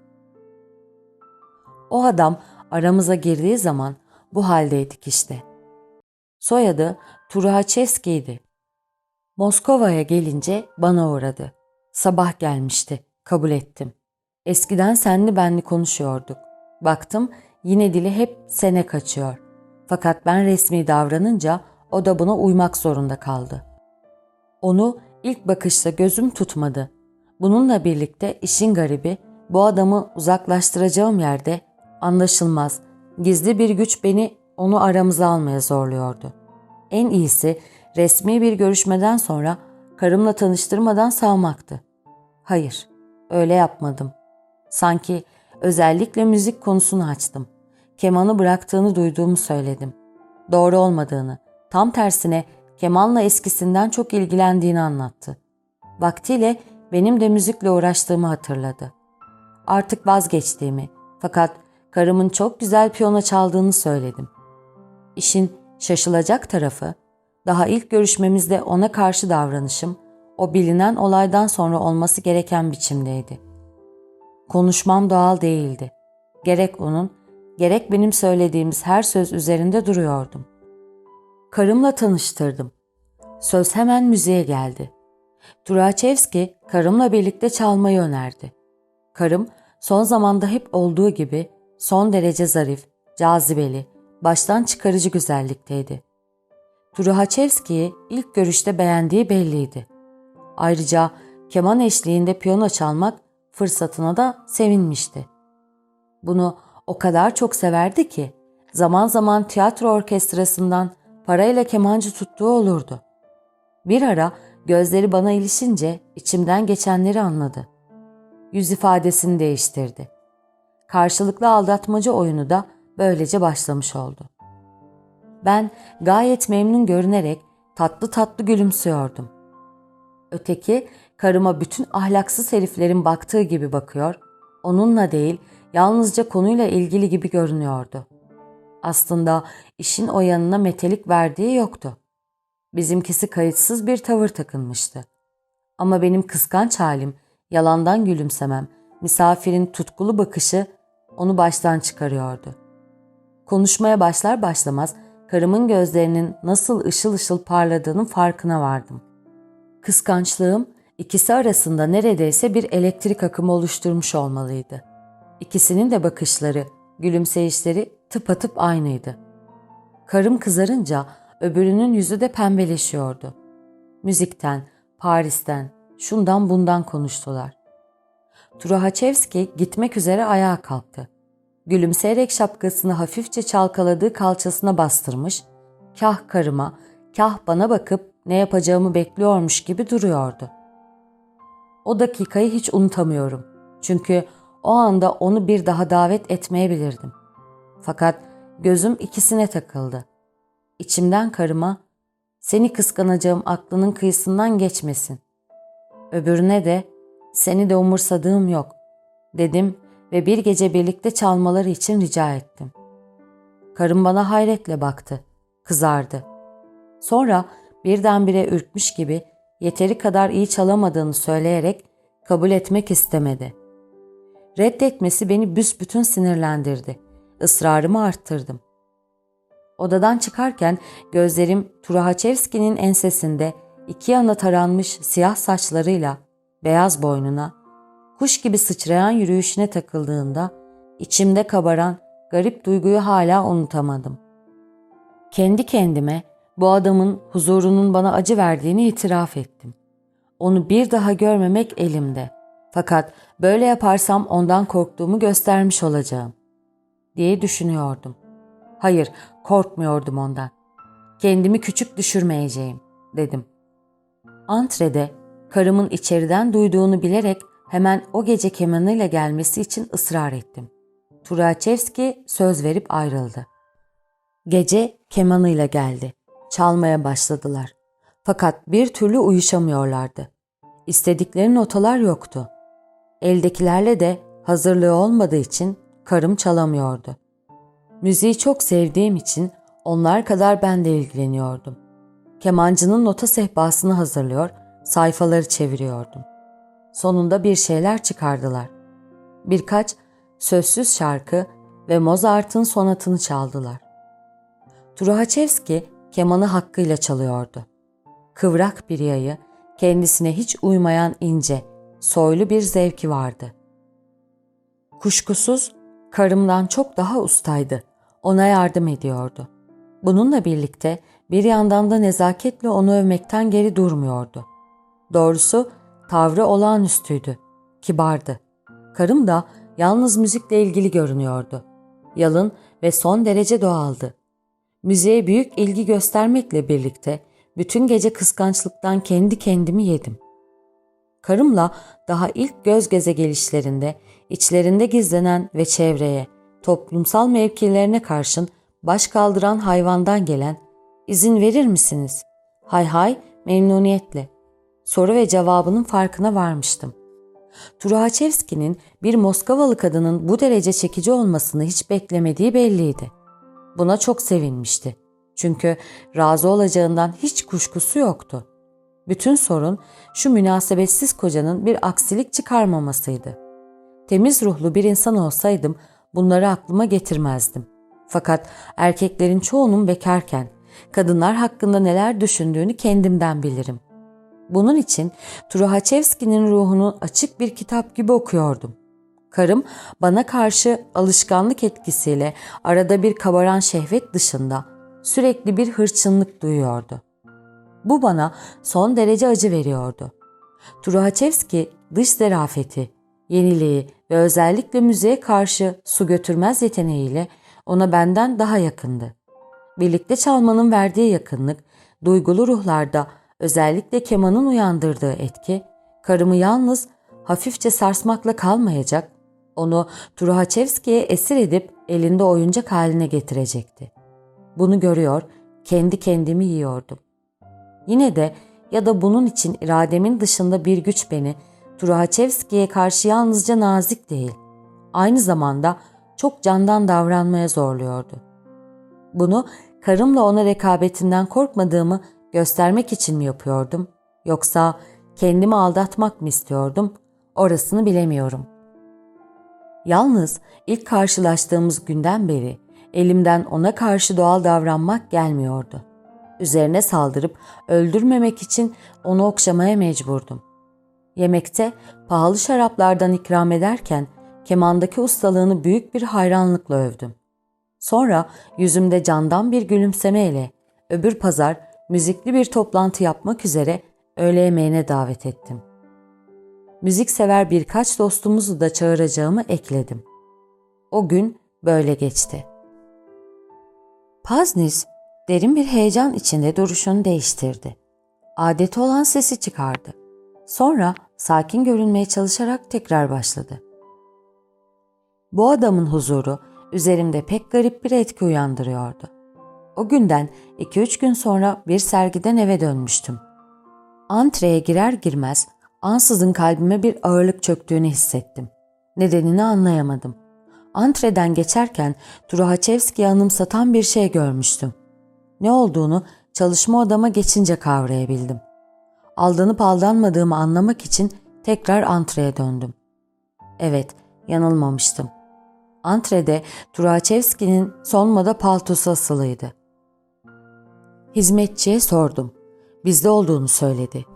O adam aramıza girdiği zaman bu haldeydik işte. Soyadı Turaçevski'ydi. Moskova'ya gelince bana uğradı. Sabah gelmişti. Kabul ettim. Eskiden senli benli konuşuyorduk. Baktım yine dili hep sene kaçıyor. Fakat ben resmi davranınca o da buna uymak zorunda kaldı. Onu ilk bakışta gözüm tutmadı. Bununla birlikte işin garibi bu adamı uzaklaştıracağım yerde anlaşılmaz, gizli bir güç beni onu aramıza almaya zorluyordu. En iyisi resmi bir görüşmeden sonra karımla tanıştırmadan savmaktı. Hayır, öyle yapmadım. Sanki özellikle müzik konusunu açtım. Kemanı bıraktığını duyduğumu söyledim. Doğru olmadığını, tam tersine kemanla eskisinden çok ilgilendiğini anlattı. Vaktiyle benim de müzikle uğraştığımı hatırladı. Artık vazgeçtiğimi fakat karımın çok güzel piyano çaldığını söyledim. İşin şaşılacak tarafı, daha ilk görüşmemizde ona karşı davranışım, o bilinen olaydan sonra olması gereken biçimdeydi. Konuşmam doğal değildi. Gerek onun, gerek benim söylediğimiz her söz üzerinde duruyordum. Karımla tanıştırdım. Söz hemen müziğe geldi. Turaçevski karımla birlikte çalmayı önerdi. Karım son zamanda hep olduğu gibi son derece zarif, cazibeli, baştan çıkarıcı güzellikteydi. Turuhaçevski'yi ilk görüşte beğendiği belliydi. Ayrıca keman eşliğinde piyano çalmak fırsatına da sevinmişti. Bunu o kadar çok severdi ki zaman zaman tiyatro orkestrasından parayla kemancı tuttuğu olurdu. Bir ara gözleri bana ilişince içimden geçenleri anladı. Yüz ifadesini değiştirdi. Karşılıklı aldatmacı oyunu da böylece başlamış oldu. Ben gayet memnun görünerek tatlı tatlı gülümsüyordum. Öteki karıma bütün ahlaksız heriflerin baktığı gibi bakıyor, onunla değil yalnızca konuyla ilgili gibi görünüyordu. Aslında işin o yanına metelik verdiği yoktu. Bizimkisi kayıtsız bir tavır takınmıştı. Ama benim kıskanç halim, yalandan gülümsemem, misafirin tutkulu bakışı onu baştan çıkarıyordu. Konuşmaya başlar başlamaz karımın gözlerinin nasıl ışıl ışıl parladığının farkına vardım. Kıskançlığım ikisi arasında neredeyse bir elektrik akımı oluşturmuş olmalıydı. İkisinin de bakışları, gülümseyişleri tıpatıp aynıydı. Karım kızarınca öbürünün yüzü de pembeleşiyordu. Müzikten, Paris'ten, şundan bundan konuştular. Turahaçevski gitmek üzere ayağa kalktı. Gülümseyerek şapkasını hafifçe çalkaladığı kalçasına bastırmış, kah karıma, kah bana bakıp ne yapacağımı bekliyormuş gibi duruyordu. O dakikayı hiç unutamıyorum. Çünkü o anda onu bir daha davet etmeyebilirdim. Fakat gözüm ikisine takıldı. İçimden karıma, seni kıskanacağım aklının kıyısından geçmesin. Öbürüne de, seni de umursadığım yok, dedim ve bir gece birlikte çalmaları için rica ettim. Karım bana hayretle baktı, kızardı. Sonra birdenbire ürkmüş gibi yeteri kadar iyi çalamadığını söyleyerek kabul etmek istemedi. Reddetmesi beni büsbütün sinirlendirdi. Israrımı arttırdım. Odadan çıkarken gözlerim Turahaçevski'nin ensesinde iki yana taranmış siyah saçlarıyla beyaz boynuna, kuş gibi sıçrayan yürüyüşüne takıldığında içimde kabaran garip duyguyu hala unutamadım. Kendi kendime bu adamın huzurunun bana acı verdiğini itiraf ettim. Onu bir daha görmemek elimde. Fakat böyle yaparsam ondan korktuğumu göstermiş olacağım diye düşünüyordum. Hayır, korkmuyordum ondan. Kendimi küçük düşürmeyeceğim, dedim. Antrede karımın içeriden duyduğunu bilerek hemen o gece kemanıyla gelmesi için ısrar ettim. Turaçevski söz verip ayrıldı. Gece kemanıyla geldi. Çalmaya başladılar. Fakat bir türlü uyuşamıyorlardı. İstedikleri notalar yoktu. Eldekilerle de hazırlığı olmadığı için karım çalamıyordu. Müziği çok sevdiğim için onlar kadar ben de ilgileniyordum. Kemancının nota sehpasını hazırlıyor, sayfaları çeviriyordum. Sonunda bir şeyler çıkardılar. Birkaç sözsüz şarkı ve Mozart'ın sonatını çaldılar. Turuhaçevski kemanı hakkıyla çalıyordu. Kıvrak bir yayı, kendisine hiç uymayan ince, soylu bir zevki vardı. Kuşkusuz karımdan çok daha ustaydı. Ona yardım ediyordu. Bununla birlikte bir yandan da nezaketle onu övmekten geri durmuyordu. Doğrusu tavrı olağanüstüydü, kibardı. Karım da yalnız müzikle ilgili görünüyordu. Yalın ve son derece doğaldı. Müziğe büyük ilgi göstermekle birlikte bütün gece kıskançlıktan kendi kendimi yedim. Karımla daha ilk göz göze gelişlerinde içlerinde gizlenen ve çevreye, toplumsal mevkilerine karşın baş kaldıran hayvandan gelen izin verir misiniz? Hay hay memnuniyetle. Soru ve cevabının farkına varmıştım. Turuhaçevski'nin bir Moskovalı kadının bu derece çekici olmasını hiç beklemediği belliydi. Buna çok sevinmişti. Çünkü razı olacağından hiç kuşkusu yoktu. Bütün sorun şu münasebetsiz kocanın bir aksilik çıkarmamasıydı. Temiz ruhlu bir insan olsaydım bunları aklıma getirmezdim. Fakat erkeklerin çoğunun bekarken kadınlar hakkında neler düşündüğünü kendimden bilirim. Bunun için Truhaçevski'nin ruhunu açık bir kitap gibi okuyordum. Karım bana karşı alışkanlık etkisiyle arada bir kabaran şehvet dışında sürekli bir hırçınlık duyuyordu. Bu bana son derece acı veriyordu. Truhaçevski dış zerafeti, yeniliği ve özellikle müziğe karşı su götürmez yeteneğiyle ona benden daha yakındı. Birlikte çalmanın verdiği yakınlık, duygulu ruhlarda özellikle kemanın uyandırdığı etki, karımı yalnız hafifçe sarsmakla kalmayacak, onu Truhaçevski'ye esir edip elinde oyuncak haline getirecekti. Bunu görüyor, kendi kendimi yiyordum. Yine de ya da bunun için irademin dışında bir güç beni Truhaçevski'ye karşı yalnızca nazik değil, aynı zamanda çok candan davranmaya zorluyordu. Bunu karımla ona rekabetinden korkmadığımı göstermek için mi yapıyordum yoksa kendimi aldatmak mı istiyordum orasını bilemiyorum. Yalnız ilk karşılaştığımız günden beri elimden ona karşı doğal davranmak gelmiyordu. Üzerine saldırıp öldürmemek için onu okşamaya mecburdum. Yemekte pahalı şaraplardan ikram ederken kemandaki ustalığını büyük bir hayranlıkla övdüm. Sonra yüzümde candan bir gülümsemeyle öbür pazar müzikli bir toplantı yapmak üzere öğle yemeğine davet ettim. Müzik sever birkaç dostumuzu da çağıracağımı ekledim. O gün böyle geçti. Paznis derin bir heyecan içinde duruşunu değiştirdi. Adeti olan sesi çıkardı. Sonra sakin görünmeye çalışarak tekrar başladı. Bu adamın huzuru üzerimde pek garip bir etki uyandırıyordu. O günden 2-3 gün sonra bir sergiden eve dönmüştüm. Antreye girer girmez ansızın kalbime bir ağırlık çöktüğünü hissettim. Nedenini anlayamadım. Antreden geçerken Truhaçevski'yi anımsatan bir şey görmüştüm. Ne olduğunu çalışma odama geçince kavrayabildim. Aldanıp aldanmadığımı anlamak için tekrar antreye döndüm. Evet, yanılmamıştım. Antrede Turaçevski'nin son moda paltosu asılıydı. Hizmetçiye sordum. Bizde olduğunu söyledi.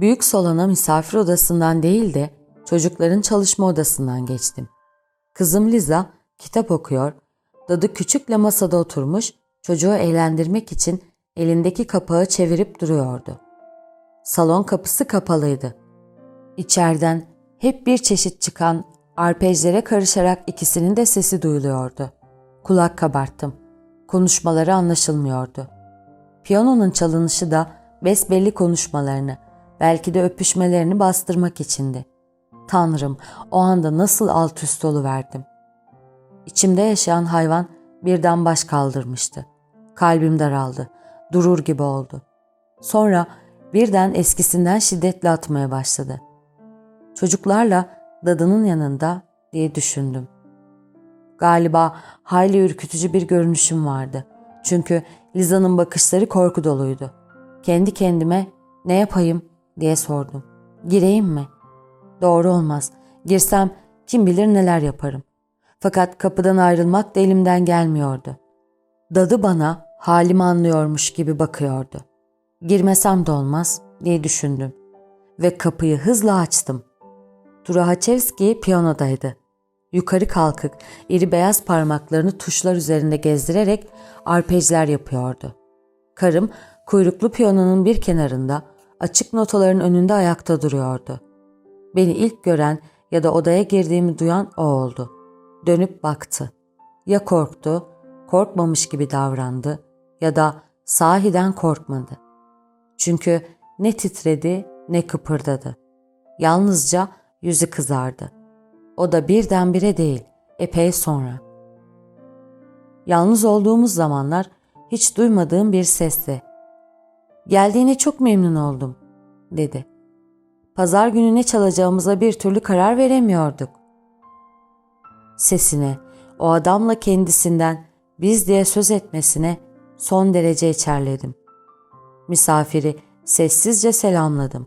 Büyük salona misafir odasından değil de çocukların çalışma odasından geçtim. Kızım Liza kitap okuyor, dadı küçükle masada oturmuş çocuğu eğlendirmek için elindeki kapağı çevirip duruyordu. Salon kapısı kapalıydı. İçeriden hep bir çeşit çıkan arpejlere karışarak ikisinin de sesi duyuluyordu. Kulak kabarttım. Konuşmaları anlaşılmıyordu. Piyanonun çalınışı da besbelli konuşmalarını, belki de öpüşmelerini bastırmak içindi. Tanrım, o anda nasıl alt üst verdim. İçimde yaşayan hayvan birden baş kaldırmıştı. Kalbim daraldı. Durur gibi oldu. Sonra birden eskisinden şiddetle atmaya başladı. Çocuklarla dadının yanında diye düşündüm. Galiba hayli ürkütücü bir görünüşüm vardı. Çünkü Liza'nın bakışları korku doluydu. Kendi kendime ne yapayım diye sordum. Gireyim mi? Doğru olmaz. Girsem kim bilir neler yaparım. Fakat kapıdan ayrılmak da elimden gelmiyordu. Dadı bana halimi anlıyormuş gibi bakıyordu. Girmesem de olmaz diye düşündüm ve kapıyı hızla açtım. Turahaçevski piyanodaydı. Yukarı kalkık, iri beyaz parmaklarını tuşlar üzerinde gezdirerek arpejler yapıyordu. Karım kuyruklu piyanonun bir kenarında açık notaların önünde ayakta duruyordu. Beni ilk gören ya da odaya girdiğimi duyan o oldu. Dönüp baktı. Ya korktu, korkmamış gibi davrandı ya da sahiden korkmadı. Çünkü ne titredi ne kıpırdadı. Yalnızca yüzü kızardı. O da birdenbire değil, epey sonra. Yalnız olduğumuz zamanlar hiç duymadığım bir sesle ''Geldiğine çok memnun oldum.'' dedi. Pazar günü ne çalacağımıza bir türlü karar veremiyorduk. Sesine, o adamla kendisinden biz diye söz etmesine son derece içerledim. Misafiri sessizce selamladım.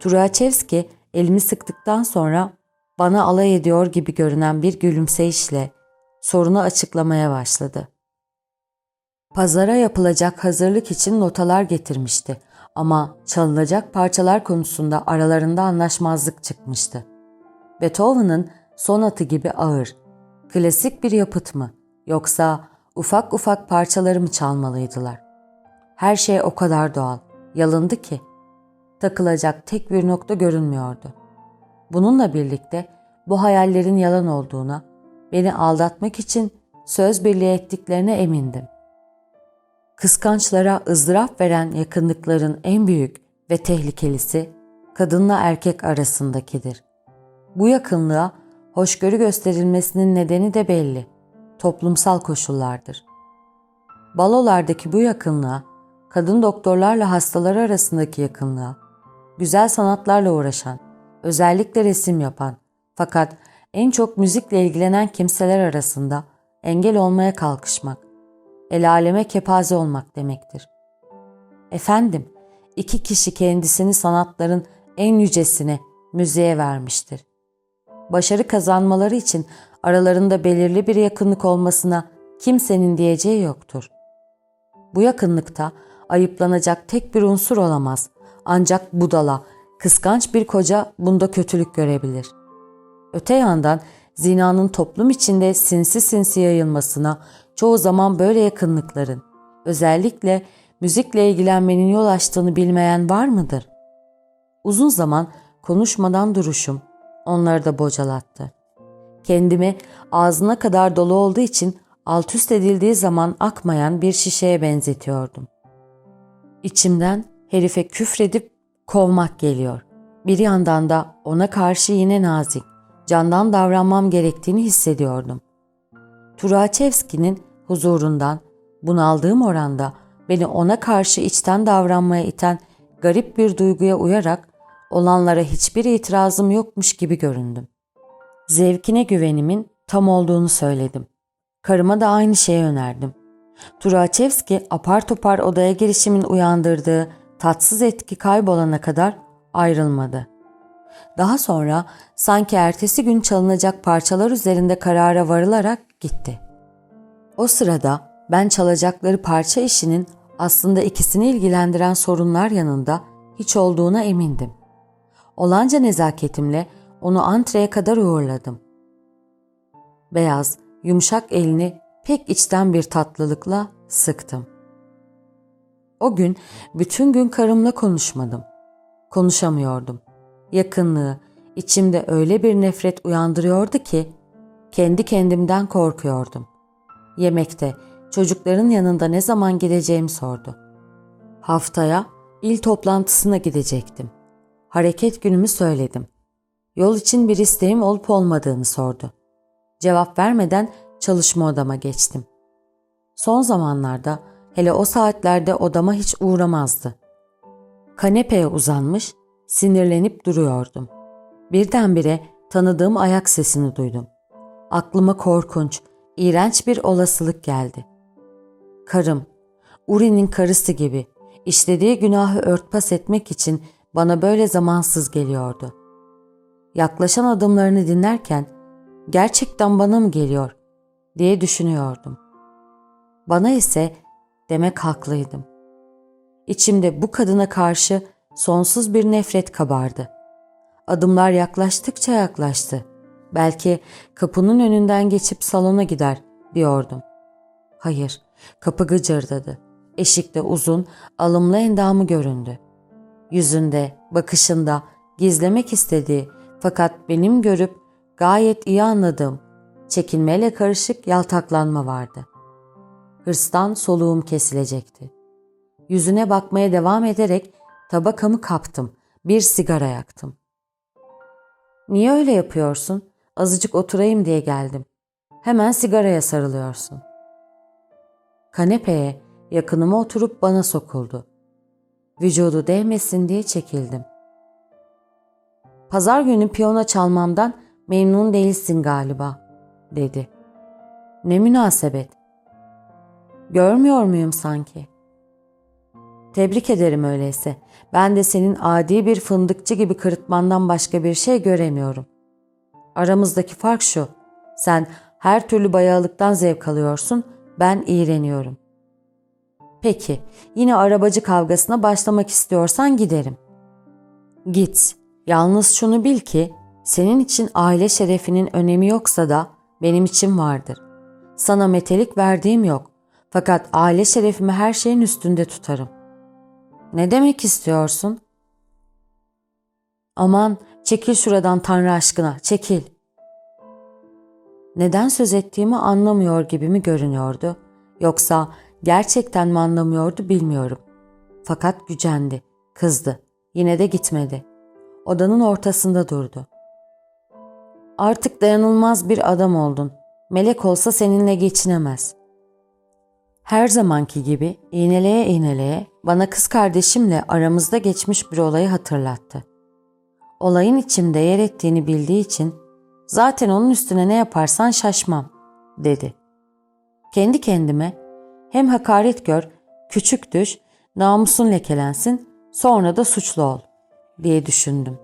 Turaçevski elimi sıktıktan sonra bana alay ediyor gibi görünen bir gülümseyişle sorunu açıklamaya başladı. Pazara yapılacak hazırlık için notalar getirmişti ama çalınacak parçalar konusunda aralarında anlaşmazlık çıkmıştı. Beethoven'ın sonatı gibi ağır, klasik bir yapıt mı yoksa ufak ufak parçaları mı çalmalıydılar? Her şey o kadar doğal, yalındı ki takılacak tek bir nokta görünmüyordu. Bununla birlikte bu hayallerin yalan olduğuna, beni aldatmak için söz birliği ettiklerine emindim. Kıskançlara ızdırap veren yakınlıkların en büyük ve tehlikelisi kadınla erkek arasındakidir. Bu yakınlığa hoşgörü gösterilmesinin nedeni de belli. Toplumsal koşullardır. Balolardaki bu yakınlığa kadın doktorlarla hastaları arasındaki yakınlığa, güzel sanatlarla uğraşan, özellikle resim yapan fakat en çok müzikle ilgilenen kimseler arasında engel olmaya kalkışmak, el aleme kepaze olmak demektir. Efendim, iki kişi kendisini sanatların en yücesine, müziğe vermiştir. Başarı kazanmaları için aralarında belirli bir yakınlık olmasına kimsenin diyeceği yoktur. Bu yakınlıkta ayıplanacak tek bir unsur olamaz. Ancak budala, kıskanç bir koca bunda kötülük görebilir. Öte yandan zinanın toplum içinde sinsi sinsi yayılmasına çoğu zaman böyle yakınlıkların, özellikle müzikle ilgilenmenin yol açtığını bilmeyen var mıdır? Uzun zaman konuşmadan duruşum onları da bocalattı. Kendimi ağzına kadar dolu olduğu için alt üst edildiği zaman akmayan bir şişeye benzetiyordum. İçimden herife küfredip kovmak geliyor. Bir yandan da ona karşı yine nazik, candan davranmam gerektiğini hissediyordum. Turaçevski'nin huzurundan bunaldığım oranda beni ona karşı içten davranmaya iten garip bir duyguya uyarak olanlara hiçbir itirazım yokmuş gibi göründüm. Zevkine güvenimin tam olduğunu söyledim. Karıma da aynı şeyi önerdim. Turaçevski apar topar odaya girişimin uyandırdığı tatsız etki kaybolana kadar ayrılmadı. Daha sonra sanki ertesi gün çalınacak parçalar üzerinde karara varılarak gitti. O sırada ben çalacakları parça işinin aslında ikisini ilgilendiren sorunlar yanında hiç olduğuna emindim. Olanca nezaketimle onu antreye kadar uğurladım. Beyaz, yumuşak elini pek içten bir tatlılıkla sıktım. O gün bütün gün karımla konuşmadım. Konuşamıyordum. Yakınlığı içimde öyle bir nefret uyandırıyordu ki kendi kendimden korkuyordum. Yemekte çocukların yanında ne zaman gideceğimi sordu. Haftaya il toplantısına gidecektim. Hareket günümü söyledim. Yol için bir isteğim olup olmadığını sordu. Cevap vermeden çalışma odama geçtim. Son zamanlarda hele o saatlerde odama hiç uğramazdı. Kanepeye uzanmış, sinirlenip duruyordum. Birdenbire tanıdığım ayak sesini duydum. Aklıma korkunç, iğrenç bir olasılık geldi. Karım, Uri'nin karısı gibi işlediği günahı örtbas etmek için bana böyle zamansız geliyordu. Yaklaşan adımlarını dinlerken gerçekten bana mı geliyor diye düşünüyordum. Bana ise demek haklıydım. İçimde bu kadına karşı sonsuz bir nefret kabardı. Adımlar yaklaştıkça yaklaştı. Belki kapının önünden geçip salona gider diyordum. Hayır, kapı gıcırdadı. Eşikte uzun, alımlı endamı göründü. Yüzünde, bakışında gizlemek istediği fakat benim görüp gayet iyi anladığım çekinmeyle karışık yaltaklanma vardı. Hırstan soluğum kesilecekti. Yüzüne bakmaya devam ederek tabakamı kaptım. Bir sigara yaktım. Niye öyle yapıyorsun? Azıcık oturayım diye geldim. Hemen sigaraya sarılıyorsun. Kanepeye yakınıma oturup bana sokuldu. Vücudu değmesin diye çekildim. Pazar günü piyano çalmamdan memnun değilsin galiba, dedi. Ne münasebet. Görmüyor muyum sanki? Tebrik ederim öyleyse. Ben de senin adi bir fındıkçı gibi kırıtmandan başka bir şey göremiyorum. Aramızdaki fark şu. Sen her türlü bayağılıktan zevk alıyorsun, ben iğreniyorum. Peki, yine arabacı kavgasına başlamak istiyorsan giderim. Git. Yalnız şunu bil ki senin için aile şerefinin önemi yoksa da benim için vardır. Sana metelik verdiğim yok. Fakat aile şerefimi her şeyin üstünde tutarım. Ne demek istiyorsun? Aman çekil şuradan Tanrı aşkına çekil. Neden söz ettiğimi anlamıyor gibi mi görünüyordu? Yoksa gerçekten mi anlamıyordu bilmiyorum. Fakat gücendi, kızdı. Yine de gitmedi. Odanın ortasında durdu. Artık dayanılmaz bir adam oldun. Melek olsa seninle geçinemez. Her zamanki gibi iğneleye iğneleye bana kız kardeşimle aramızda geçmiş bir olayı hatırlattı. Olayın içimde yer ettiğini bildiği için zaten onun üstüne ne yaparsan şaşmam dedi. Kendi kendime hem hakaret gör, küçük düş, namusun lekelensin, sonra da suçlu ol diye düşündüm.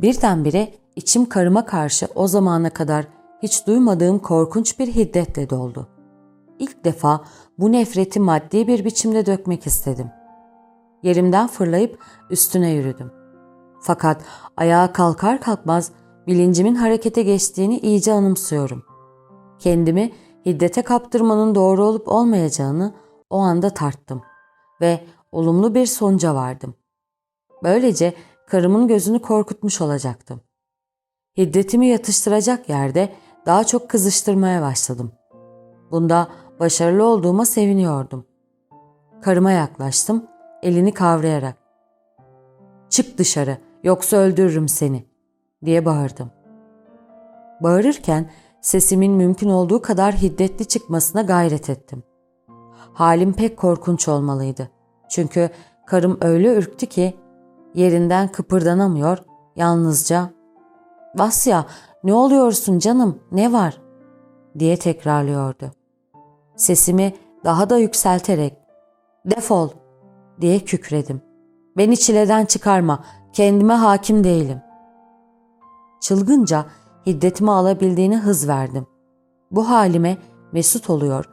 Birdenbire içim karıma karşı o zamana kadar hiç duymadığım korkunç bir hiddetle doldu. İlk defa bu nefreti maddi bir biçimde dökmek istedim. Yerimden fırlayıp üstüne yürüdüm. Fakat ayağa kalkar kalkmaz bilincimin harekete geçtiğini iyice anımsıyorum. Kendimi hiddete kaptırmanın doğru olup olmayacağını o anda tarttım ve olumlu bir sonuca vardım. Böylece karımın gözünü korkutmuş olacaktım. Hiddetimi yatıştıracak yerde daha çok kızıştırmaya başladım. Bunda başarılı olduğuma seviniyordum. Karıma yaklaştım, elini kavrayarak. Çık dışarı, yoksa öldürürüm seni, diye bağırdım. Bağırırken sesimin mümkün olduğu kadar hiddetli çıkmasına gayret ettim. Halim pek korkunç olmalıydı. Çünkü karım öyle ürktü ki yerinden kıpırdanamıyor, yalnızca ''Vasya ne oluyorsun canım ne var?'' diye tekrarlıyordu. Sesimi daha da yükselterek ''Defol!'' diye kükredim. ''Beni çileden çıkarma, kendime hakim değilim.'' Çılgınca hiddetimi alabildiğine hız verdim. Bu halime mesut oluyor,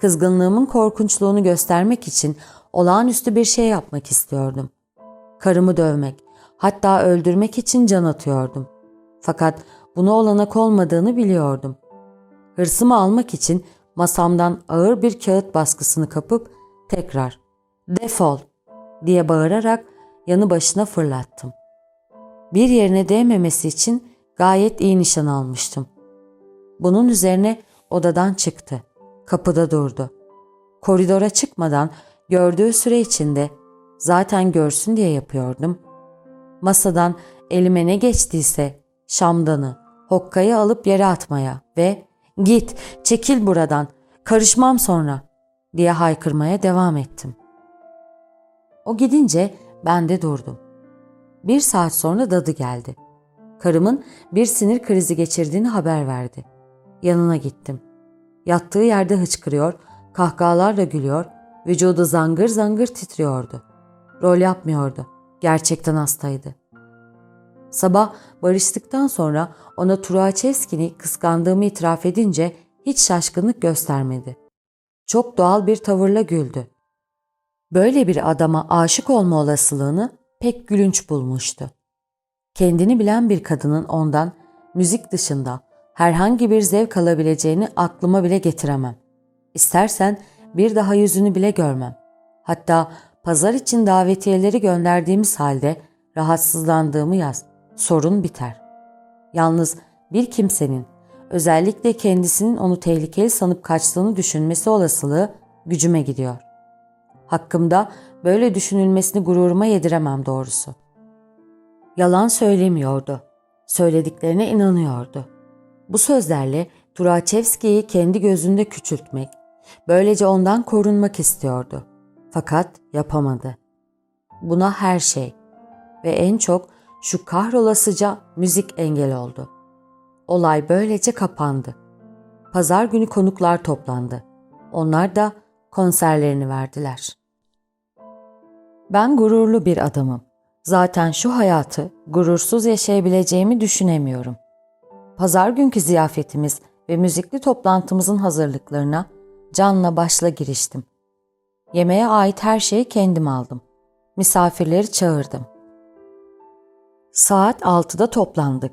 kızgınlığımın korkunçluğunu göstermek için olağanüstü bir şey yapmak istiyordum. Karımı dövmek, hatta öldürmek için can atıyordum. Fakat buna olanak olmadığını biliyordum. Hırsımı almak için masamdan ağır bir kağıt baskısını kapıp tekrar defol diye bağırarak yanı başına fırlattım. Bir yerine değmemesi için gayet iyi nişan almıştım. Bunun üzerine odadan çıktı. Kapıda durdu. Koridora çıkmadan gördüğü süre içinde zaten görsün diye yapıyordum. Masadan elime ne geçtiyse şamdanı, hokkayı alıp yere atmaya ve ''Git, çekil buradan, karışmam sonra'' diye haykırmaya devam ettim. O gidince ben de durdum. Bir saat sonra dadı geldi. Karımın bir sinir krizi geçirdiğini haber verdi. Yanına gittim. Yattığı yerde hıçkırıyor, kahkahalarla gülüyor, vücudu zangır zangır titriyordu. Rol yapmıyordu. Gerçekten hastaydı. Sabah barıştıktan sonra ona Turaçevski'ni kıskandığımı itiraf edince hiç şaşkınlık göstermedi. Çok doğal bir tavırla güldü. Böyle bir adama aşık olma olasılığını pek gülünç bulmuştu. Kendini bilen bir kadının ondan müzik dışında herhangi bir zevk alabileceğini aklıma bile getiremem. İstersen bir daha yüzünü bile görmem. Hatta pazar için davetiyeleri gönderdiğimiz halde rahatsızlandığımı yaz. Sorun biter. Yalnız bir kimsenin özellikle kendisinin onu tehlikeli sanıp kaçtığını düşünmesi olasılığı gücüme gidiyor. Hakkımda böyle düşünülmesini gururuma yediremem doğrusu. Yalan söylemiyordu. Söylediklerine inanıyordu. Bu sözlerle Turaçevski'yi kendi gözünde küçültmek, böylece ondan korunmak istiyordu. Fakat yapamadı. Buna her şey ve en çok şu kahrolasıca müzik engel oldu. Olay böylece kapandı. Pazar günü konuklar toplandı. Onlar da konserlerini verdiler. Ben gururlu bir adamım. Zaten şu hayatı gurursuz yaşayabileceğimi düşünemiyorum. Pazar günkü ziyafetimiz ve müzikli toplantımızın hazırlıklarına canla başla giriştim. Yemeğe ait her şeyi kendim aldım. Misafirleri çağırdım. Saat 6'da toplandık.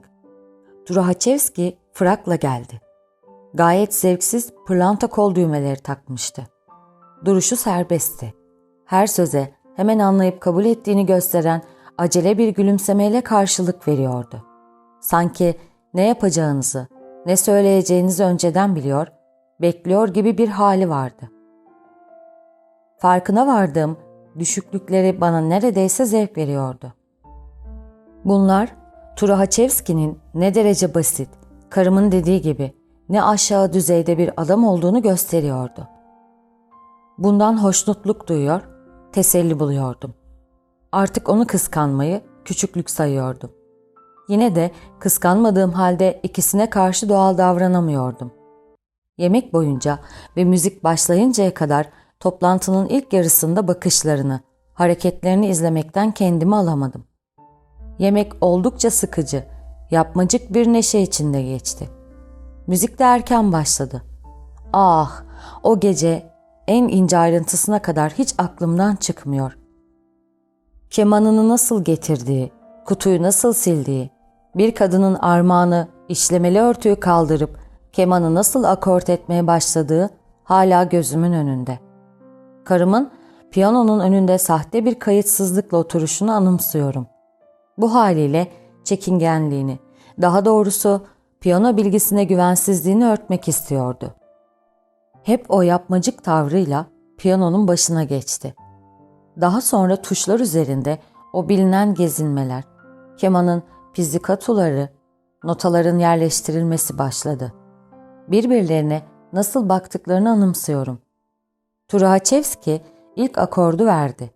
Durahaçevski frakla geldi. Gayet zevksiz pırlanta kol düğmeleri takmıştı. Duruşu serbestti. Her söze hemen anlayıp kabul ettiğini gösteren acele bir gülümsemeyle karşılık veriyordu. Sanki ne yapacağınızı, ne söyleyeceğinizi önceden biliyor, bekliyor gibi bir hali vardı. Farkına vardığım düşüklükleri bana neredeyse zevk veriyordu. Bunlar Turahaçevski'nin ne derece basit, karımın dediği gibi ne aşağı düzeyde bir adam olduğunu gösteriyordu. Bundan hoşnutluk duyuyor, teselli buluyordum. Artık onu kıskanmayı küçüklük sayıyordum. Yine de kıskanmadığım halde ikisine karşı doğal davranamıyordum. Yemek boyunca ve müzik başlayıncaya kadar toplantının ilk yarısında bakışlarını, hareketlerini izlemekten kendimi alamadım. Yemek oldukça sıkıcı, yapmacık bir neşe içinde geçti. Müzik de erken başladı. Ah, o gece en ince ayrıntısına kadar hiç aklımdan çıkmıyor. Kemanını nasıl getirdiği, kutuyu nasıl sildiği, bir kadının armağanı işlemeli örtüyü kaldırıp kemanı nasıl akort etmeye başladığı hala gözümün önünde. Karımın piyanonun önünde sahte bir kayıtsızlıkla oturuşunu anımsıyorum. Bu haliyle çekingenliğini, daha doğrusu piyano bilgisine güvensizliğini örtmek istiyordu. Hep o yapmacık tavrıyla piyanonun başına geçti. Daha sonra tuşlar üzerinde o bilinen gezinmeler, kemanın pizzikatuları, notaların yerleştirilmesi başladı. Birbirlerine nasıl baktıklarını anımsıyorum. Turaçevski ilk akordu verdi.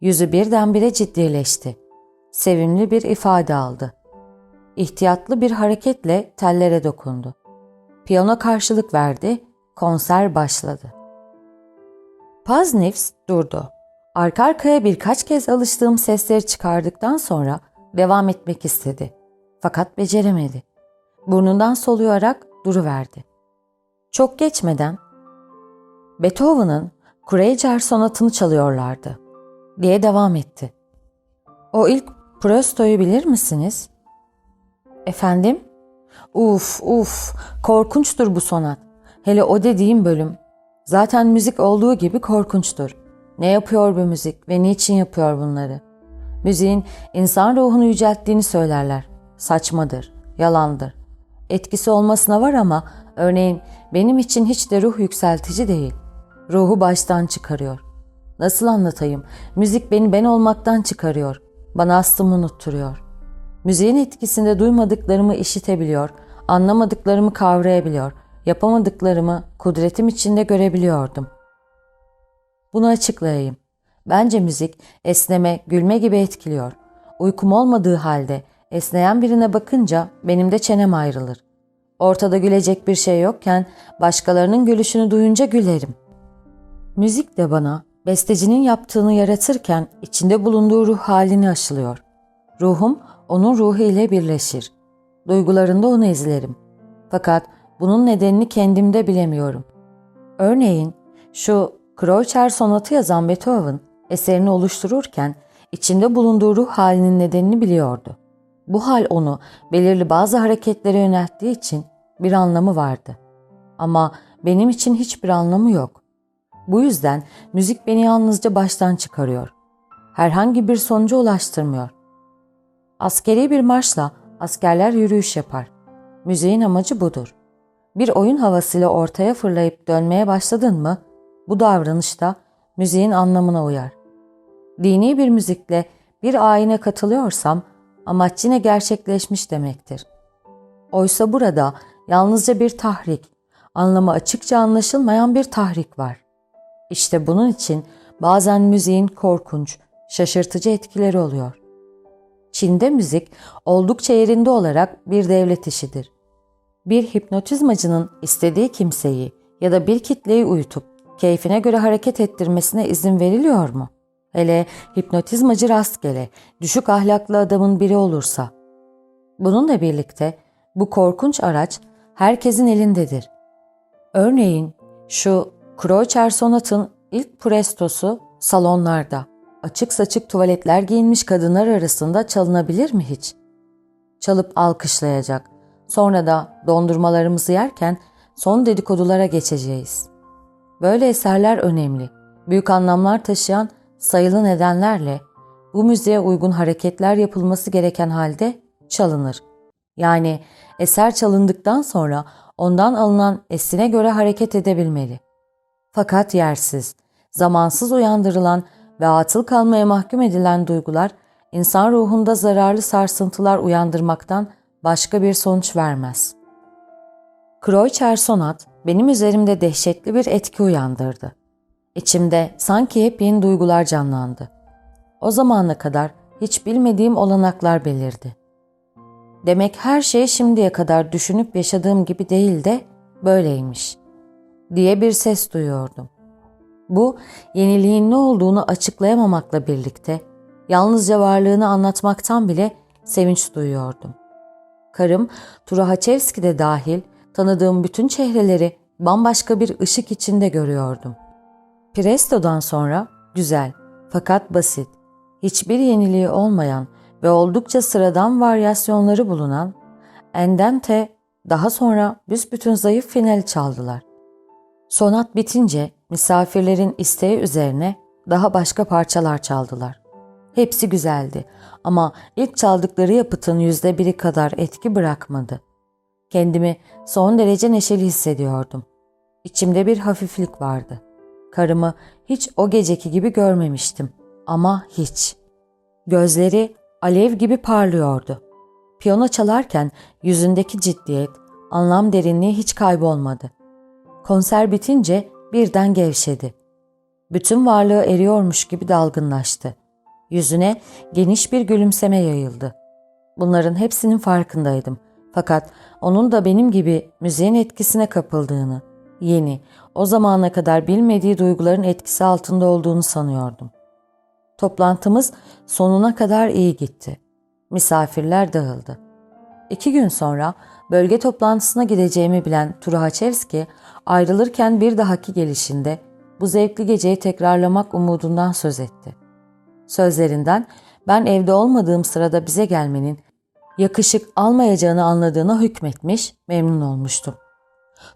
Yüzü birdenbire ciddileşti. Sevimli bir ifade aldı. İhtiyatlı bir hareketle tellere dokundu. Piyano karşılık verdi, konser başladı. Paznivs durdu. Arka arkaya birkaç kez alıştığım sesleri çıkardıktan sonra devam etmek istedi. Fakat beceremedi. Burnundan soluyarak duruverdi. Çok geçmeden Beethoven'ın Kreuzer sonatını çalıyorlardı diye devam etti. O ilk Prosto'yu bilir misiniz? Efendim? Uf uf korkunçtur bu sonat. Hele o dediğim bölüm. Zaten müzik olduğu gibi korkunçtur. Ne yapıyor bu müzik ve niçin yapıyor bunları? Müziğin insan ruhunu yücelttiğini söylerler. Saçmadır, yalandır. Etkisi olmasına var ama örneğin benim için hiç de ruh yükseltici değil. Ruhu baştan çıkarıyor. Nasıl anlatayım? Müzik beni ben olmaktan çıkarıyor. Bana aslımı unutturuyor. Müziğin etkisinde duymadıklarımı işitebiliyor, anlamadıklarımı kavrayabiliyor, yapamadıklarımı kudretim içinde görebiliyordum. Bunu açıklayayım. Bence müzik esneme, gülme gibi etkiliyor. Uykum olmadığı halde esneyen birine bakınca benim de çenem ayrılır. Ortada gülecek bir şey yokken başkalarının gülüşünü duyunca gülerim. Müzik de bana bestecinin yaptığını yaratırken içinde bulunduğu ruh halini aşılıyor. Ruhum onun ruhu ile birleşir. Duygularında onu izlerim. Fakat bunun nedenini kendimde bilemiyorum. Örneğin şu Kreutzer sonatı yazan Beethoven eserini oluştururken içinde bulunduğu ruh halinin nedenini biliyordu. Bu hal onu belirli bazı hareketlere yönelttiği için bir anlamı vardı. Ama benim için hiçbir anlamı yok. Bu yüzden müzik beni yalnızca baştan çıkarıyor. Herhangi bir sonuca ulaştırmıyor. Askeri bir marşla askerler yürüyüş yapar. Müziğin amacı budur. Bir oyun havasıyla ortaya fırlayıp dönmeye başladın mı, bu davranışta müziğin anlamına uyar. Dini bir müzikle bir ayine katılıyorsam amaç yine gerçekleşmiş demektir. Oysa burada yalnızca bir tahrik, anlamı açıkça anlaşılmayan bir tahrik var. İşte bunun için bazen müziğin korkunç, şaşırtıcı etkileri oluyor. Çin'de müzik oldukça yerinde olarak bir devlet işidir. Bir hipnotizmacının istediği kimseyi ya da bir kitleyi uyutup keyfine göre hareket ettirmesine izin veriliyor mu? Hele hipnotizmacı rastgele, düşük ahlaklı adamın biri olursa. Bununla birlikte bu korkunç araç herkesin elindedir. Örneğin şu Kreutzer Sonat'ın ilk prestosu salonlarda, açık saçık tuvaletler giyinmiş kadınlar arasında çalınabilir mi hiç? Çalıp alkışlayacak. Sonra da dondurmalarımızı yerken son dedikodulara geçeceğiz. Böyle eserler önemli. Büyük anlamlar taşıyan sayılı nedenlerle bu müziğe uygun hareketler yapılması gereken halde çalınır. Yani eser çalındıktan sonra ondan alınan esine göre hareket edebilmeli. Fakat yersiz, zamansız uyandırılan ve atıl kalmaya mahkum edilen duygular insan ruhunda zararlı sarsıntılar uyandırmaktan başka bir sonuç vermez. Kreutzer sonat benim üzerimde dehşetli bir etki uyandırdı. İçimde sanki hep yeni duygular canlandı. O zamana kadar hiç bilmediğim olanaklar belirdi. Demek her şey şimdiye kadar düşünüp yaşadığım gibi değil de böyleymiş diye bir ses duyuyordum. Bu yeniliğin ne olduğunu açıklayamamakla birlikte yalnızca varlığını anlatmaktan bile sevinç duyuyordum. Karım Turahaçevski de dahil tanıdığım bütün çehreleri bambaşka bir ışık içinde görüyordum. Presto'dan sonra güzel fakat basit, hiçbir yeniliği olmayan ve oldukça sıradan varyasyonları bulunan Endente daha sonra büsbütün zayıf finali çaldılar. Sonat bitince misafirlerin isteği üzerine daha başka parçalar çaldılar. Hepsi güzeldi ama ilk çaldıkları yapıtın yüzde biri kadar etki bırakmadı. Kendimi son derece neşeli hissediyordum. İçimde bir hafiflik vardı. Karımı hiç o geceki gibi görmemiştim ama hiç. Gözleri alev gibi parlıyordu. Piyano çalarken yüzündeki ciddiyet, anlam derinliği hiç kaybolmadı. Konser bitince birden gevşedi. Bütün varlığı eriyormuş gibi dalgınlaştı. Yüzüne geniş bir gülümseme yayıldı. Bunların hepsinin farkındaydım. Fakat onun da benim gibi müziğin etkisine kapıldığını, yeni, o zamana kadar bilmediği duyguların etkisi altında olduğunu sanıyordum. Toplantımız sonuna kadar iyi gitti. Misafirler dağıldı. İki gün sonra bölge toplantısına gideceğimi bilen Turahaçevski ayrılırken bir dahaki gelişinde bu zevkli geceyi tekrarlamak umudundan söz etti. Sözlerinden ben evde olmadığım sırada bize gelmenin yakışık almayacağını anladığına hükmetmiş, memnun olmuştum.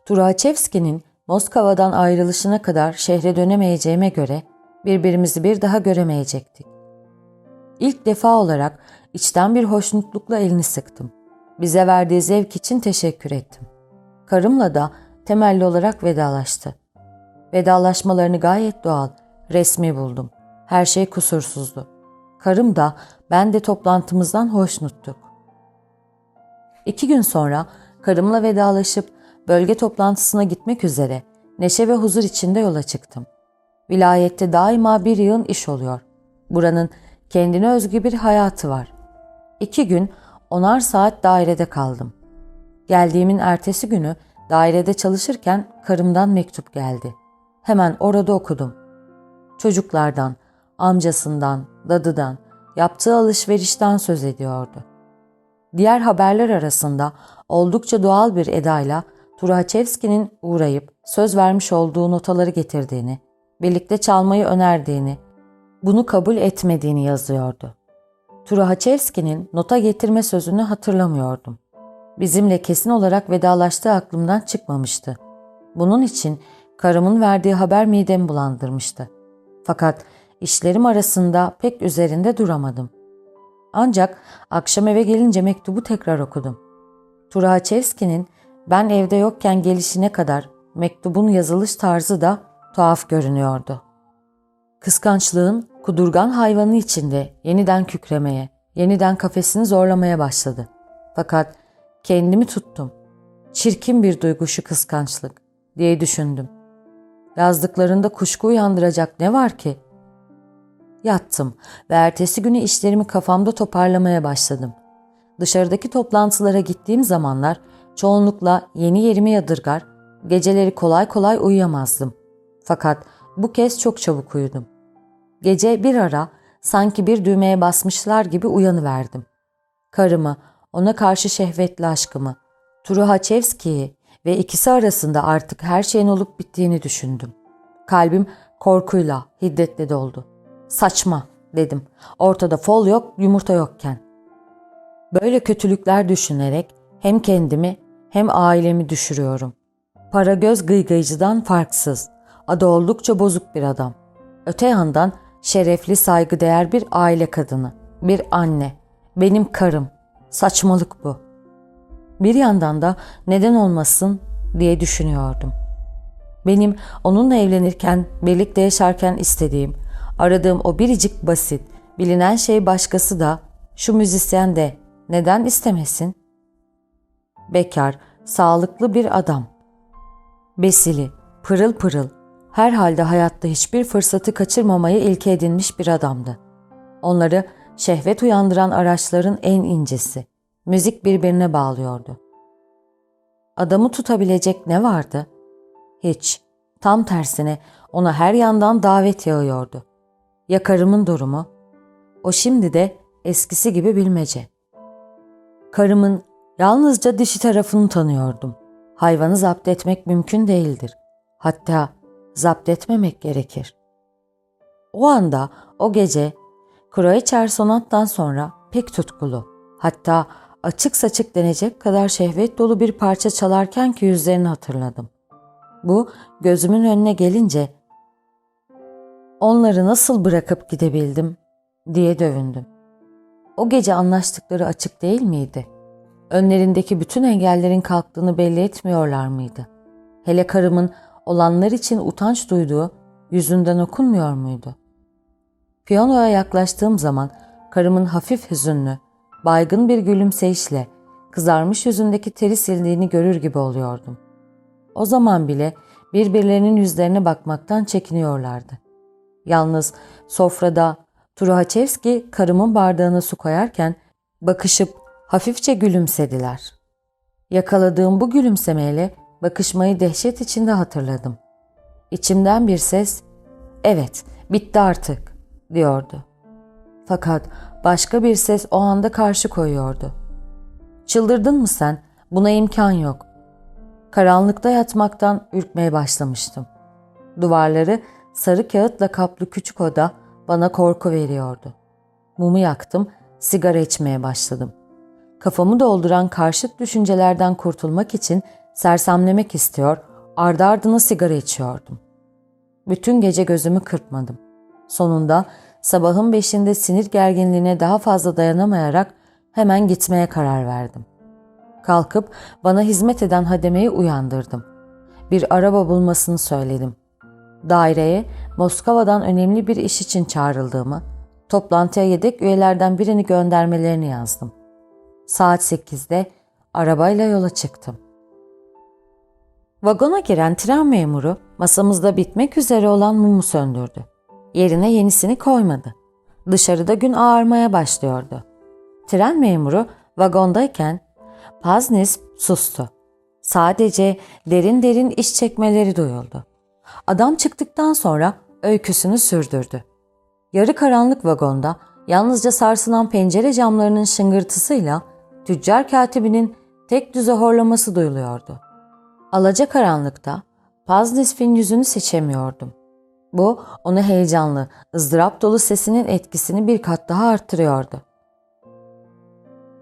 Turaçevski'nin Moskova'dan ayrılışına kadar şehre dönemeyeceğime göre birbirimizi bir daha göremeyecektik. İlk defa olarak içten bir hoşnutlukla elini sıktım. Bize verdiği zevk için teşekkür ettim. Karımla da temelli olarak vedalaştı. Vedalaşmalarını gayet doğal, resmi buldum. Her şey kusursuzdu. Karım da ben de toplantımızdan hoşnuttuk. İki gün sonra karımla vedalaşıp bölge toplantısına gitmek üzere neşe ve huzur içinde yola çıktım. Vilayette daima bir yığın iş oluyor. Buranın kendine özgü bir hayatı var. İki gün onar saat dairede kaldım. Geldiğimin ertesi günü dairede çalışırken karımdan mektup geldi. Hemen orada okudum. Çocuklardan, amcasından, dadıdan, yaptığı alışverişten söz ediyordu. Diğer haberler arasında oldukça doğal bir edayla Turaçevski'nin uğrayıp söz vermiş olduğu notaları getirdiğini, birlikte çalmayı önerdiğini, bunu kabul etmediğini yazıyordu. Turaçevski'nin nota getirme sözünü hatırlamıyordum. Bizimle kesin olarak vedalaştığı aklımdan çıkmamıştı. Bunun için karımın verdiği haber midemi bulandırmıştı. Fakat işlerim arasında pek üzerinde duramadım. Ancak akşam eve gelince mektubu tekrar okudum. Turaçevski'nin ben evde yokken gelişine kadar mektubun yazılış tarzı da tuhaf görünüyordu. Kıskançlığın kudurgan hayvanı içinde yeniden kükremeye, yeniden kafesini zorlamaya başladı. Fakat kendimi tuttum. Çirkin bir duygu şu kıskançlık diye düşündüm. Yazdıklarında kuşku uyandıracak ne var ki? Yattım ve ertesi günü işlerimi kafamda toparlamaya başladım. Dışarıdaki toplantılara gittiğim zamanlar çoğunlukla yeni yerimi yadırgar, geceleri kolay kolay uyuyamazdım. Fakat bu kez çok çabuk uyudum. Gece bir ara sanki bir düğmeye basmışlar gibi uyanıverdim. Karımı, ona karşı şehvetli aşkımı, Turuhaçevski'yi ve ikisi arasında artık her şeyin olup bittiğini düşündüm. Kalbim korkuyla, hiddetle doldu. Saçma dedim. Ortada fol yok, yumurta yokken. Böyle kötülükler düşünerek hem kendimi hem ailemi düşürüyorum. Para göz gıygayıcıdan farksız. Adı oldukça bozuk bir adam. Öte yandan şerefli saygıdeğer bir aile kadını, bir anne, benim karım. Saçmalık bu. Bir yandan da neden olmasın diye düşünüyordum. Benim onunla evlenirken, birlikte yaşarken istediğim, aradığım o biricik basit, bilinen şey başkası da, şu müzisyen de neden istemesin? Bekar, sağlıklı bir adam. Besili, pırıl pırıl, herhalde hayatta hiçbir fırsatı kaçırmamayı ilke edinmiş bir adamdı. Onları şehvet uyandıran araçların en incesi, müzik birbirine bağlıyordu. Adamı tutabilecek ne vardı? Hiç. Tam tersine ona her yandan davet yağıyordu. Ya karımın durumu? O şimdi de eskisi gibi bilmece. Karımın yalnızca dişi tarafını tanıyordum. Hayvanı zapt etmek mümkün değildir. Hatta zapt etmemek gerekir. O anda, o gece, Kroeçer sonattan sonra pek tutkulu, hatta açık saçık denecek kadar şehvet dolu bir parça çalarken ki yüzlerini hatırladım. Bu gözümün önüne gelince onları nasıl bırakıp gidebildim diye dövündüm. O gece anlaştıkları açık değil miydi? Önlerindeki bütün engellerin kalktığını belli etmiyorlar mıydı? Hele karımın olanlar için utanç duyduğu yüzünden okunmuyor muydu? Piyanoya yaklaştığım zaman karımın hafif hüzünlü, baygın bir gülümseyişle kızarmış yüzündeki teri sildiğini görür gibi oluyordum. O zaman bile birbirlerinin yüzlerine bakmaktan çekiniyorlardı. Yalnız sofrada Turuhaçevski karımın bardağına su koyarken bakışıp hafifçe gülümsediler. Yakaladığım bu gülümsemeyle bakışmayı dehşet içinde hatırladım. İçimden bir ses, evet bitti artık diyordu. Fakat başka bir ses o anda karşı koyuyordu. Çıldırdın mı sen? Buna imkan yok. Karanlıkta yatmaktan ürkmeye başlamıştım. Duvarları sarı kağıtla kaplı küçük oda bana korku veriyordu. Mumu yaktım, sigara içmeye başladım. Kafamı dolduran karşıt düşüncelerden kurtulmak için sersemlemek istiyor, ardı ardına sigara içiyordum. Bütün gece gözümü kırpmadım. Sonunda sabahın beşinde sinir gerginliğine daha fazla dayanamayarak hemen gitmeye karar verdim. Kalkıp bana hizmet eden hademeyi uyandırdım. Bir araba bulmasını söyledim. Daireye Moskova'dan önemli bir iş için çağrıldığımı, toplantıya yedek üyelerden birini göndermelerini yazdım. Saat 8'de arabayla yola çıktım. Vagona giren tren memuru masamızda bitmek üzere olan mumu söndürdü. Yerine yenisini koymadı. Dışarıda gün ağarmaya başlıyordu. Tren memuru vagondayken Paznis sustu. Sadece derin derin iş çekmeleri duyuldu. Adam çıktıktan sonra öyküsünü sürdürdü. Yarı karanlık vagonda yalnızca sarsılan pencere camlarının şıngırtısıyla tüccar katibinin tek düze horlaması duyuluyordu. Alaca karanlıkta Paznisf'in yüzünü seçemiyordum. Bu onu heyecanlı, ızdırap dolu sesinin etkisini bir kat daha arttırıyordu.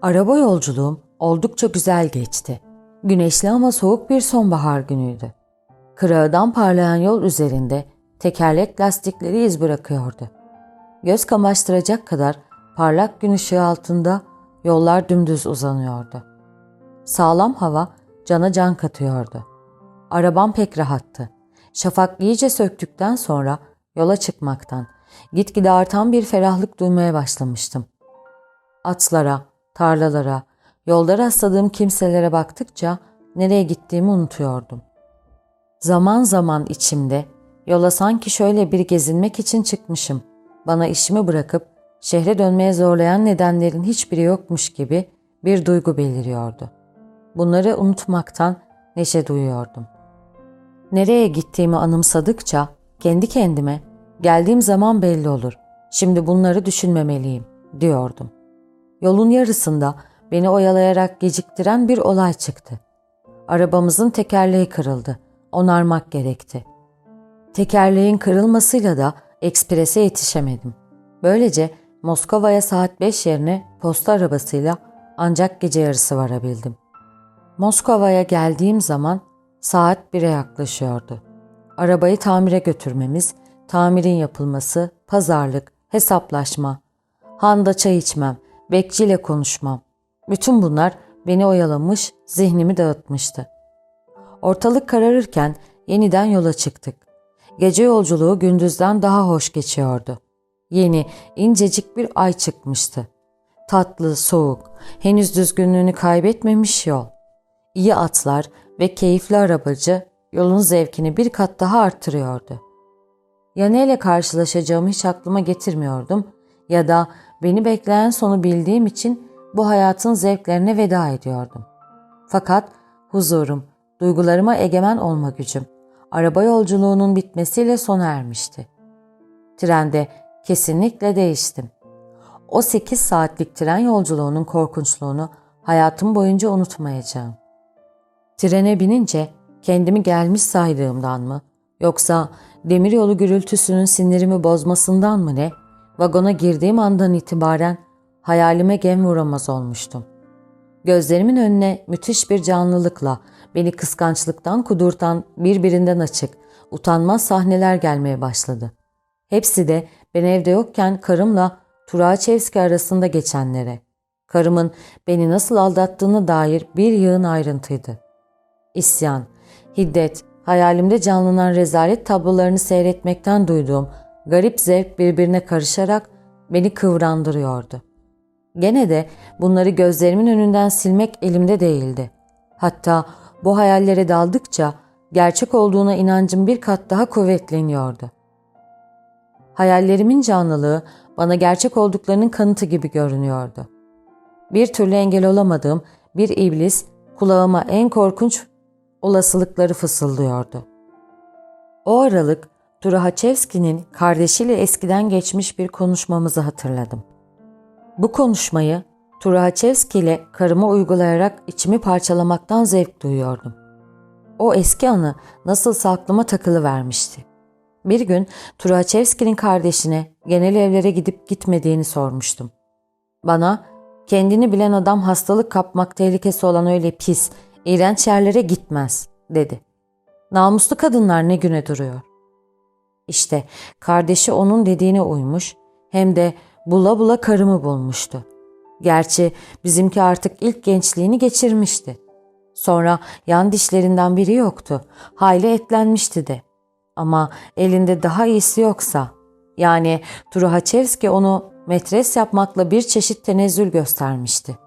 Araba yolculuğum oldukça güzel geçti. Güneşli ama soğuk bir sonbahar günüydü. Kırağıdan parlayan yol üzerinde tekerlek lastikleri iz bırakıyordu. Göz kamaştıracak kadar parlak gün ışığı altında yollar dümdüz uzanıyordu. Sağlam hava cana can katıyordu. Arabam pek rahattı. Şafak iyice söktükten sonra yola çıkmaktan, gitgide artan bir ferahlık duymaya başlamıştım. Atlara, tarlalara, yolda rastladığım kimselere baktıkça nereye gittiğimi unutuyordum. Zaman zaman içimde yola sanki şöyle bir gezinmek için çıkmışım. Bana işimi bırakıp şehre dönmeye zorlayan nedenlerin hiçbiri yokmuş gibi bir duygu beliriyordu. Bunları unutmaktan neşe duyuyordum. Nereye gittiğimi anımsadıkça kendi kendime geldiğim zaman belli olur. Şimdi bunları düşünmemeliyim diyordum. Yolun yarısında beni oyalayarak geciktiren bir olay çıktı. Arabamızın tekerleği kırıldı. Onarmak gerekti. Tekerleğin kırılmasıyla da eksprese yetişemedim. Böylece Moskova'ya saat 5 yerine posta arabasıyla ancak gece yarısı varabildim. Moskova'ya geldiğim zaman saat 1'e yaklaşıyordu. Arabayı tamire götürmemiz, tamirin yapılması, pazarlık, hesaplaşma, handa çay içmem, bekçiyle konuşmam. Bütün bunlar beni oyalamış, zihnimi dağıtmıştı. Ortalık kararırken yeniden yola çıktık. Gece yolculuğu gündüzden daha hoş geçiyordu. Yeni, incecik bir ay çıkmıştı. Tatlı, soğuk, henüz düzgünlüğünü kaybetmemiş yol. İyi atlar ve keyifli arabacı yolun zevkini bir kat daha arttırıyordu. Ya neyle karşılaşacağımı hiç aklıma getirmiyordum ya da beni bekleyen sonu bildiğim için bu hayatın zevklerine veda ediyordum. Fakat huzurum, duygularıma egemen olma gücüm, araba yolculuğunun bitmesiyle sona ermişti. Trende kesinlikle değiştim. O 8 saatlik tren yolculuğunun korkunçluğunu hayatım boyunca unutmayacağım. Trene binince kendimi gelmiş saydığımdan mı yoksa demiryolu gürültüsünün sinirimi bozmasından mı ne vagona girdiğim andan itibaren hayalime gem vuramaz olmuştum. Gözlerimin önüne müthiş bir canlılıkla beni kıskançlıktan kudurtan birbirinden açık, utanmaz sahneler gelmeye başladı. Hepsi de ben evde yokken karımla Turaçevski arasında geçenlere, karımın beni nasıl aldattığını dair bir yığın ayrıntıydı. İsyan, hiddet, hayalimde canlanan rezalet tablolarını seyretmekten duyduğum garip zevk birbirine karışarak beni kıvrandırıyordu. Gene de bunları gözlerimin önünden silmek elimde değildi. Hatta bu hayallere daldıkça gerçek olduğuna inancım bir kat daha kuvvetleniyordu. Hayallerimin canlılığı bana gerçek olduklarının kanıtı gibi görünüyordu. Bir türlü engel olamadığım bir iblis kulağıma en korkunç olasılıkları fısıldıyordu. O aralık Turahaçevski'nin kardeşiyle eskiden geçmiş bir konuşmamızı hatırladım. Bu konuşmayı Turahaçevski ile karıma uygulayarak içimi parçalamaktan zevk duyuyordum. O eski anı nasıl aklıma takılı vermişti. Bir gün Turaçevski'nin kardeşine genel evlere gidip gitmediğini sormuştum. Bana kendini bilen adam hastalık kapmak tehlikesi olan öyle pis, iğrenç yerlere gitmez dedi. Namuslu kadınlar ne güne duruyor. İşte kardeşi onun dediğine uymuş hem de bula bula karımı bulmuştu. Gerçi bizimki artık ilk gençliğini geçirmişti. Sonra yan dişlerinden biri yoktu. Hayli etlenmişti de. Ama elinde daha iyisi yoksa, yani Truhaçevski onu metres yapmakla bir çeşit tenezzül göstermişti.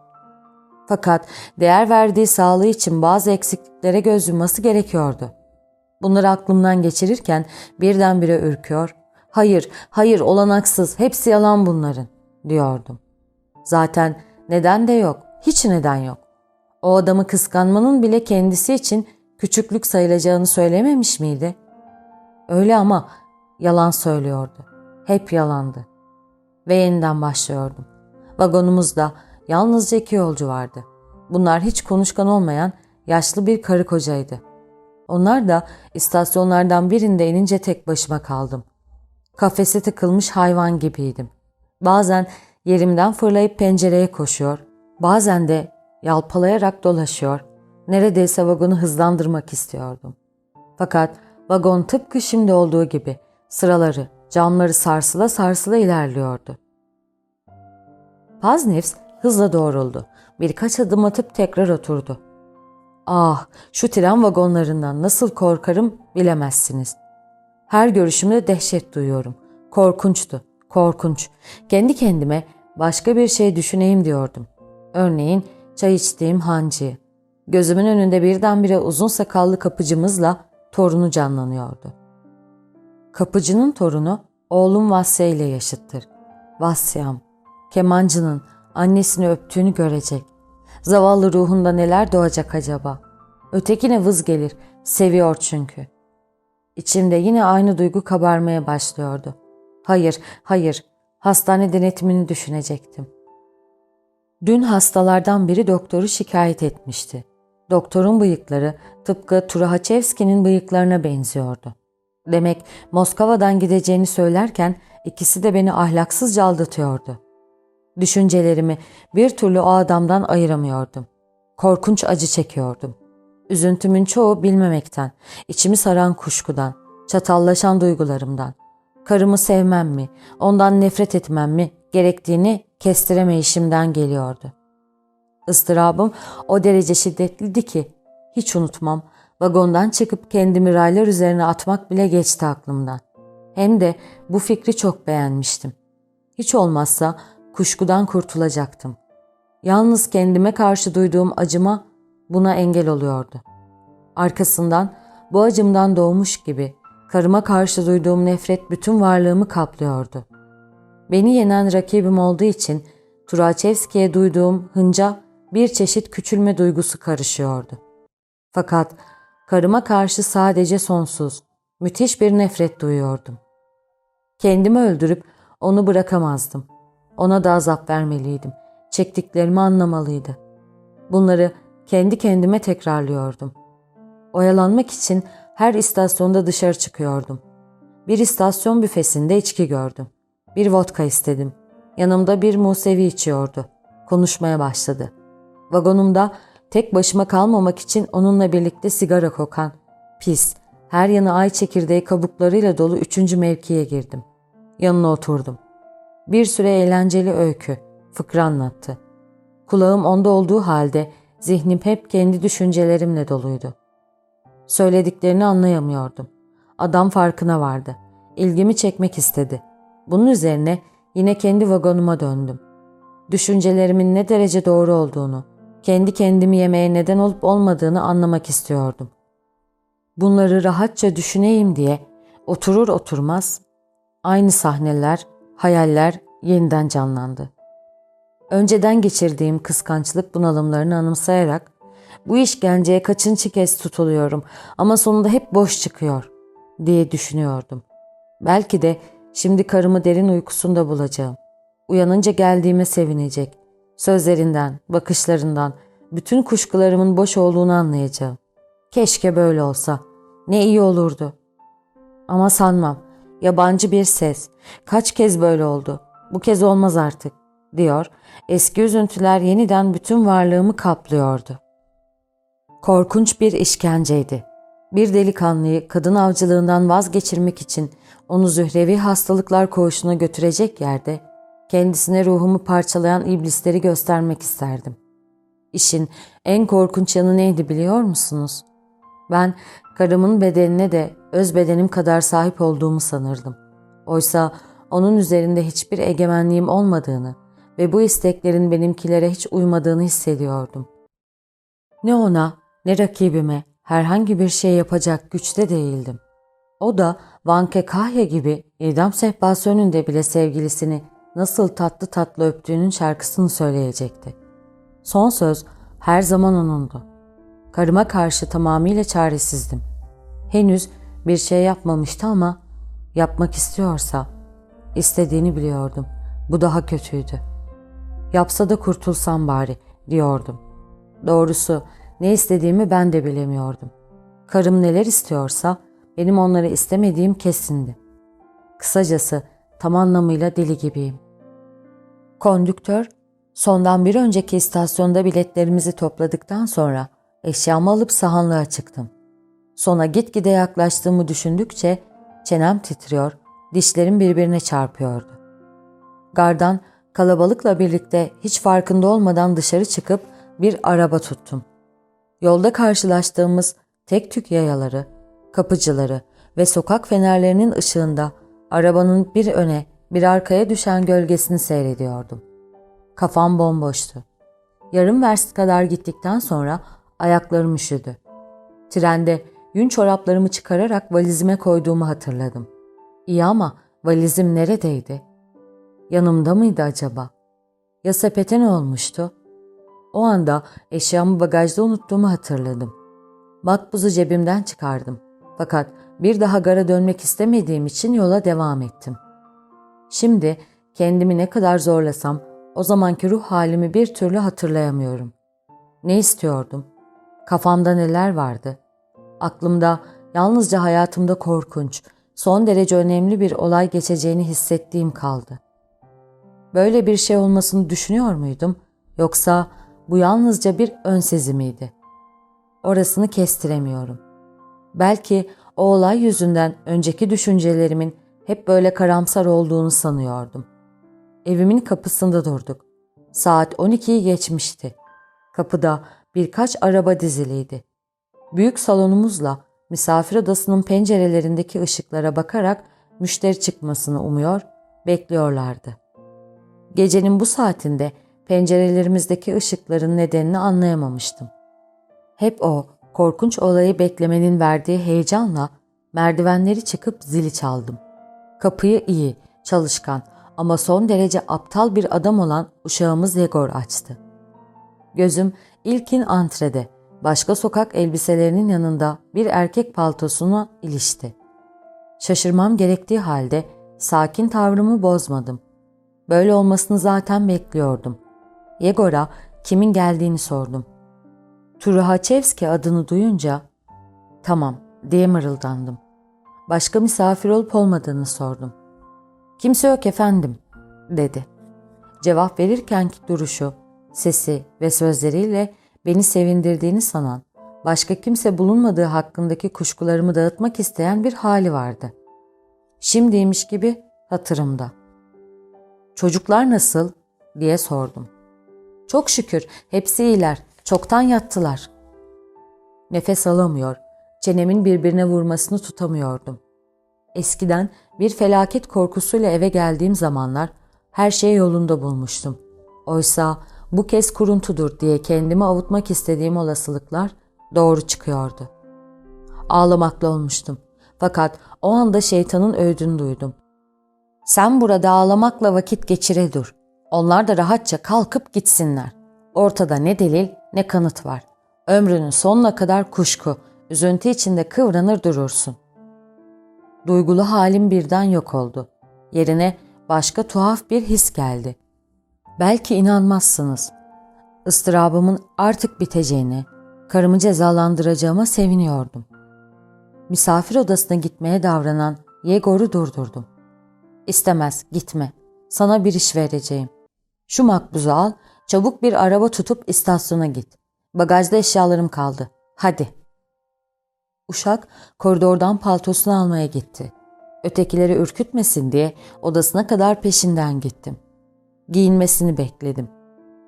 Fakat değer verdiği sağlığı için bazı eksikliklere göz yumması gerekiyordu. Bunları aklımdan geçirirken birdenbire ürküyor, hayır, hayır olanaksız, hepsi yalan bunların, diyordum. Zaten neden de yok, hiç neden yok. O adamı kıskanmanın bile kendisi için küçüklük sayılacağını söylememiş miydi?'' Öyle ama yalan söylüyordu. Hep yalandı. Ve yeniden başlıyordum. Vagonumuzda yalnızca iki yolcu vardı. Bunlar hiç konuşkan olmayan yaşlı bir karı kocaydı. Onlar da istasyonlardan birinde inince tek başıma kaldım. Kafese tıkılmış hayvan gibiydim. Bazen yerimden fırlayıp pencereye koşuyor, bazen de yalpalayarak dolaşıyor, neredeyse vagonu hızlandırmak istiyordum. Fakat Vagon tıpkı şimdi olduğu gibi sıraları, camları sarsıla sarsıla ilerliyordu. Paznevs hızla doğruldu. Birkaç adım atıp tekrar oturdu. Ah, şu tren vagonlarından nasıl korkarım bilemezsiniz. Her görüşümde dehşet duyuyorum. Korkunçtu, korkunç. Kendi kendime başka bir şey düşüneyim diyordum. Örneğin çay içtiğim hancıyı. Gözümün önünde birdenbire uzun sakallı kapıcımızla torunu canlanıyordu. Kapıcının torunu oğlum Vasya ile yaşıttır. Vasyam, kemancının annesini öptüğünü görecek. Zavallı ruhunda neler doğacak acaba? Ötekine vız gelir, seviyor çünkü. İçimde yine aynı duygu kabarmaya başlıyordu. Hayır, hayır, hastane denetimini düşünecektim. Dün hastalardan biri doktoru şikayet etmişti. Doktorun bıyıkları tıpkı Turahaçevski'nin bıyıklarına benziyordu. Demek Moskova'dan gideceğini söylerken ikisi de beni ahlaksızca aldatıyordu. Düşüncelerimi bir türlü o adamdan ayıramıyordum. Korkunç acı çekiyordum. Üzüntümün çoğu bilmemekten, içimi saran kuşkudan, çatallaşan duygularımdan. Karımı sevmem mi, ondan nefret etmem mi gerektiğini kestiremeyişimden geliyordu. Istırabım o derece şiddetliydi ki hiç unutmam. Vagondan çıkıp kendimi raylar üzerine atmak bile geçti aklımdan. Hem de bu fikri çok beğenmiştim. Hiç olmazsa kuşkudan kurtulacaktım. Yalnız kendime karşı duyduğum acıma buna engel oluyordu. Arkasından bu acımdan doğmuş gibi karıma karşı duyduğum nefret bütün varlığımı kaplıyordu. Beni yenen rakibim olduğu için Turaçevski'ye duyduğum hınca bir çeşit küçülme duygusu karışıyordu. Fakat karıma karşı sadece sonsuz, müthiş bir nefret duyuyordum. Kendimi öldürüp onu bırakamazdım. Ona da azap vermeliydim. Çektiklerimi anlamalıydı. Bunları kendi kendime tekrarlıyordum. Oyalanmak için her istasyonda dışarı çıkıyordum. Bir istasyon büfesinde içki gördüm. Bir vodka istedim. Yanımda bir Musevi içiyordu. Konuşmaya başladı. Vagonumda tek başıma kalmamak için onunla birlikte sigara kokan, pis, her yanı ay çekirdeği kabuklarıyla dolu üçüncü mevkiye girdim. Yanına oturdum. Bir süre eğlenceli öykü, fıkra anlattı. Kulağım onda olduğu halde zihnim hep kendi düşüncelerimle doluydu. Söylediklerini anlayamıyordum. Adam farkına vardı. İlgimi çekmek istedi. Bunun üzerine yine kendi vagonuma döndüm. Düşüncelerimin ne derece doğru olduğunu, kendi kendimi yemeye neden olup olmadığını anlamak istiyordum. Bunları rahatça düşüneyim diye oturur oturmaz aynı sahneler, hayaller yeniden canlandı. Önceden geçirdiğim kıskançlık bunalımlarını anımsayarak bu işkenceye kaçıncı kez tutuluyorum ama sonunda hep boş çıkıyor diye düşünüyordum. Belki de şimdi karımı derin uykusunda bulacağım. Uyanınca geldiğime sevinecek. Sözlerinden, bakışlarından bütün kuşkularımın boş olduğunu anlayacağım. Keşke böyle olsa. Ne iyi olurdu. Ama sanmam. Yabancı bir ses. Kaç kez böyle oldu. Bu kez olmaz artık, diyor. Eski üzüntüler yeniden bütün varlığımı kaplıyordu. Korkunç bir işkenceydi. Bir delikanlıyı kadın avcılığından vazgeçirmek için onu zührevi hastalıklar koğuşuna götürecek yerde kendisine ruhumu parçalayan iblisleri göstermek isterdim. İşin en korkunç yanı neydi biliyor musunuz? Ben karımın bedenine de öz bedenim kadar sahip olduğumu sanırdım. Oysa onun üzerinde hiçbir egemenliğim olmadığını ve bu isteklerin benimkilere hiç uymadığını hissediyordum. Ne ona ne rakibime herhangi bir şey yapacak güçte değildim. O da Vanke Kahya gibi idam sehpası önünde bile sevgilisini nasıl tatlı tatlı öptüğünün şarkısını söyleyecekti. Son söz her zaman onundu. Karıma karşı tamamıyla çaresizdim. Henüz bir şey yapmamıştı ama yapmak istiyorsa istediğini biliyordum. Bu daha kötüydü. Yapsa da kurtulsam bari diyordum. Doğrusu ne istediğimi ben de bilemiyordum. Karım neler istiyorsa benim onları istemediğim kesindi. Kısacası tam anlamıyla deli gibiyim. Kondüktör, sondan bir önceki istasyonda biletlerimizi topladıktan sonra eşyamı alıp sahanlığa çıktım. Sona gitgide yaklaştığımı düşündükçe çenem titriyor, dişlerim birbirine çarpıyordu. Gardan kalabalıkla birlikte hiç farkında olmadan dışarı çıkıp bir araba tuttum. Yolda karşılaştığımız tek tük yayaları, kapıcıları ve sokak fenerlerinin ışığında arabanın bir öne bir arkaya düşen gölgesini seyrediyordum. Kafam bomboştu. Yarım verst kadar gittikten sonra ayaklarım üşüdü. Trende yün çoraplarımı çıkararak valizime koyduğumu hatırladım. İyi ama valizim neredeydi? Yanımda mıydı acaba? Ya sepete ne olmuştu? O anda eşyamı bagajda unuttuğumu hatırladım. Makbuzu cebimden çıkardım. Fakat bir daha gara dönmek istemediğim için yola devam ettim. Şimdi kendimi ne kadar zorlasam o zamanki ruh halimi bir türlü hatırlayamıyorum. Ne istiyordum? Kafamda neler vardı? Aklımda yalnızca hayatımda korkunç, son derece önemli bir olay geçeceğini hissettiğim kaldı. Böyle bir şey olmasını düşünüyor muydum yoksa bu yalnızca bir ön sezi miydi? Orasını kestiremiyorum. Belki o olay yüzünden önceki düşüncelerimin hep böyle karamsar olduğunu sanıyordum. Evimin kapısında durduk. Saat 12'yi geçmişti. Kapıda birkaç araba diziliydi. Büyük salonumuzla misafir odasının pencerelerindeki ışıklara bakarak müşteri çıkmasını umuyor, bekliyorlardı. Gecenin bu saatinde pencerelerimizdeki ışıkların nedenini anlayamamıştım. Hep o Korkunç olayı beklemenin verdiği heyecanla merdivenleri çıkıp zili çaldım. Kapıyı iyi, çalışkan ama son derece aptal bir adam olan uşağımız Yegor açtı. Gözüm ilkin antrede, başka sokak elbiselerinin yanında bir erkek paltosuna ilişti. Şaşırmam gerektiği halde sakin tavrımı bozmadım. Böyle olmasını zaten bekliyordum. Yegor'a kimin geldiğini sordum. Turuhaçevski adını duyunca tamam diye mırıldandım. Başka misafir olup olmadığını sordum. Kimse yok efendim dedi. Cevap verirkenki duruşu, sesi ve sözleriyle beni sevindirdiğini sanan, başka kimse bulunmadığı hakkındaki kuşkularımı dağıtmak isteyen bir hali vardı. Şimdiymiş gibi hatırımda. Çocuklar nasıl? diye sordum. Çok şükür hepsi iyiler, çoktan yattılar. Nefes alamıyor, çenemin birbirine vurmasını tutamıyordum. Eskiden bir felaket korkusuyla eve geldiğim zamanlar her şeyi yolunda bulmuştum. Oysa bu kez kuruntudur diye kendimi avutmak istediğim olasılıklar doğru çıkıyordu. Ağlamakla olmuştum. Fakat o anda şeytanın öğüdünü duydum. Sen burada ağlamakla vakit geçire dur. Onlar da rahatça kalkıp gitsinler. Ortada ne delil ne kanıt var. Ömrünün sonuna kadar kuşku, üzüntü içinde kıvranır durursun. Duygulu halim birden yok oldu. Yerine başka tuhaf bir his geldi. Belki inanmazsınız. Istırabımın artık biteceğini, karımı cezalandıracağıma seviniyordum. Misafir odasına gitmeye davranan Yegor'u durdurdum. İstemez, gitme. Sana bir iş vereceğim. Şu makbuzu al, çabuk bir araba tutup istasyona git. Bagajda eşyalarım kaldı. Hadi. Uşak koridordan paltosunu almaya gitti. Ötekileri ürkütmesin diye odasına kadar peşinden gittim. Giyinmesini bekledim.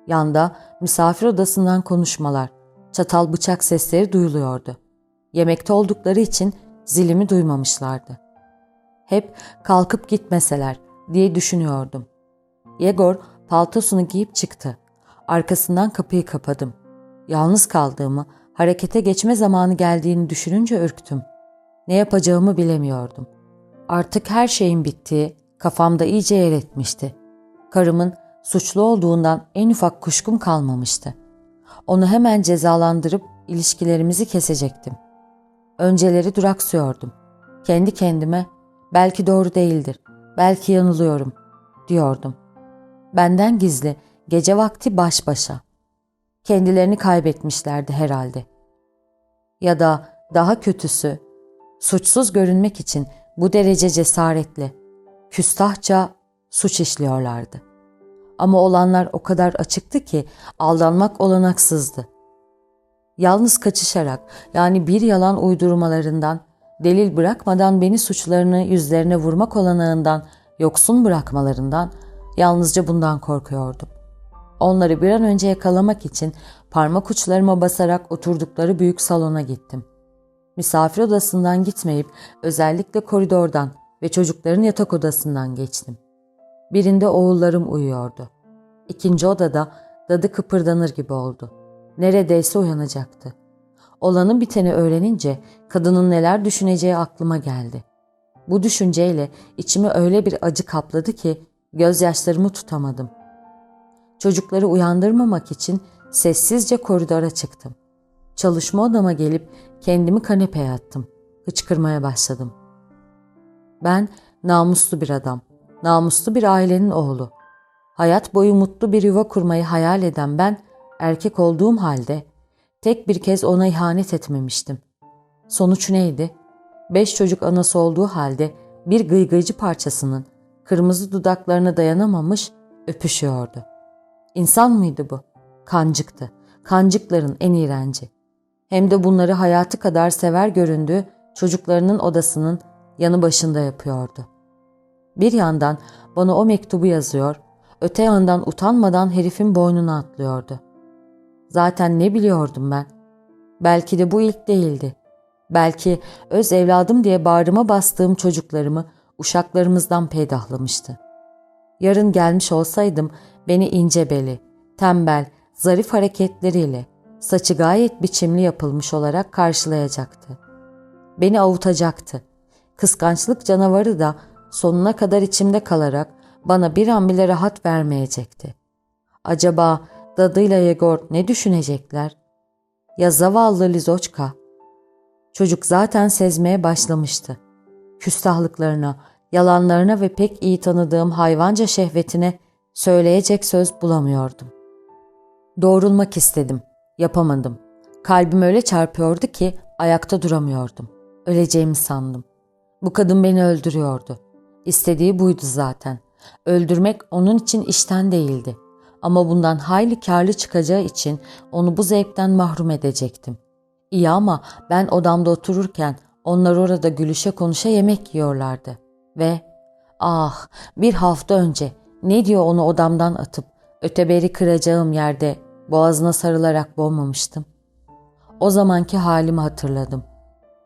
Yanda misafir odasından konuşmalar, çatal bıçak sesleri duyuluyordu. Yemekte oldukları için zilimi duymamışlardı. Hep kalkıp gitmeseler diye düşünüyordum. Yegor paltosunu giyip çıktı. Arkasından kapıyı kapadım. Yalnız kaldığımı, harekete geçme zamanı geldiğini düşününce ürktüm. Ne yapacağımı bilemiyordum. Artık her şeyin bittiği kafamda iyice yer etmişti. Karımın suçlu olduğundan en ufak kuşkum kalmamıştı. Onu hemen cezalandırıp ilişkilerimizi kesecektim. Önceleri duraksıyordum. Kendi kendime belki doğru değildir, belki yanılıyorum diyordum. Benden gizli gece vakti baş başa. Kendilerini kaybetmişlerdi herhalde. Ya da daha kötüsü suçsuz görünmek için bu derece cesaretli, küstahça suç işliyorlardı. Ama olanlar o kadar açıktı ki aldanmak olanaksızdı. Yalnız kaçışarak yani bir yalan uydurmalarından, delil bırakmadan beni suçlarını yüzlerine vurmak olanağından, yoksun bırakmalarından yalnızca bundan korkuyordum. Onları bir an önce yakalamak için parmak uçlarıma basarak oturdukları büyük salona gittim. Misafir odasından gitmeyip özellikle koridordan ve çocukların yatak odasından geçtim. Birinde oğullarım uyuyordu. İkinci odada dadı kıpırdanır gibi oldu. Neredeyse uyanacaktı. Olanı biteni öğrenince kadının neler düşüneceği aklıma geldi. Bu düşünceyle içimi öyle bir acı kapladı ki gözyaşlarımı tutamadım. Çocukları uyandırmamak için sessizce koridora çıktım. Çalışma odama gelip kendimi kanepeye attım. Hıçkırmaya başladım. Ben namuslu bir adam, namuslu bir ailenin oğlu. Hayat boyu mutlu bir yuva kurmayı hayal eden ben, erkek olduğum halde tek bir kez ona ihanet etmemiştim. Sonuç neydi? Beş çocuk anası olduğu halde bir gıygıcı parçasının kırmızı dudaklarına dayanamamış öpüşüyordu. İnsan mıydı bu? Kancıktı. Kancıkların en iğrenci. Hem de bunları hayatı kadar sever göründüğü çocuklarının odasının yanı başında yapıyordu. Bir yandan bana o mektubu yazıyor, öte yandan utanmadan herifin boynuna atlıyordu. Zaten ne biliyordum ben? Belki de bu ilk değildi. Belki öz evladım diye bağrıma bastığım çocuklarımı uşaklarımızdan peydahlamıştı. Yarın gelmiş olsaydım beni ince beli, tembel, zarif hareketleriyle, Saçı gayet biçimli yapılmış olarak karşılayacaktı. Beni avutacaktı. Kıskançlık canavarı da sonuna kadar içimde kalarak bana bir an bile rahat vermeyecekti. Acaba dadıyla Yegor ne düşünecekler? Ya zavallı Lizoçka? Çocuk zaten sezmeye başlamıştı. Küstahlıklarına, yalanlarına ve pek iyi tanıdığım hayvanca şehvetine söyleyecek söz bulamıyordum. Doğrulmak istedim. Yapamadım. Kalbim öyle çarpıyordu ki ayakta duramıyordum. Öleceğimi sandım. Bu kadın beni öldürüyordu. İstediği buydu zaten. Öldürmek onun için işten değildi. Ama bundan hayli karlı çıkacağı için onu bu zevkten mahrum edecektim. İyi ama ben odamda otururken onlar orada gülüşe konuşa yemek yiyorlardı. Ve ah bir hafta önce ne diyor onu odamdan atıp öteberi kıracağım yerde boğazına sarılarak boğmamıştım. O zamanki halimi hatırladım.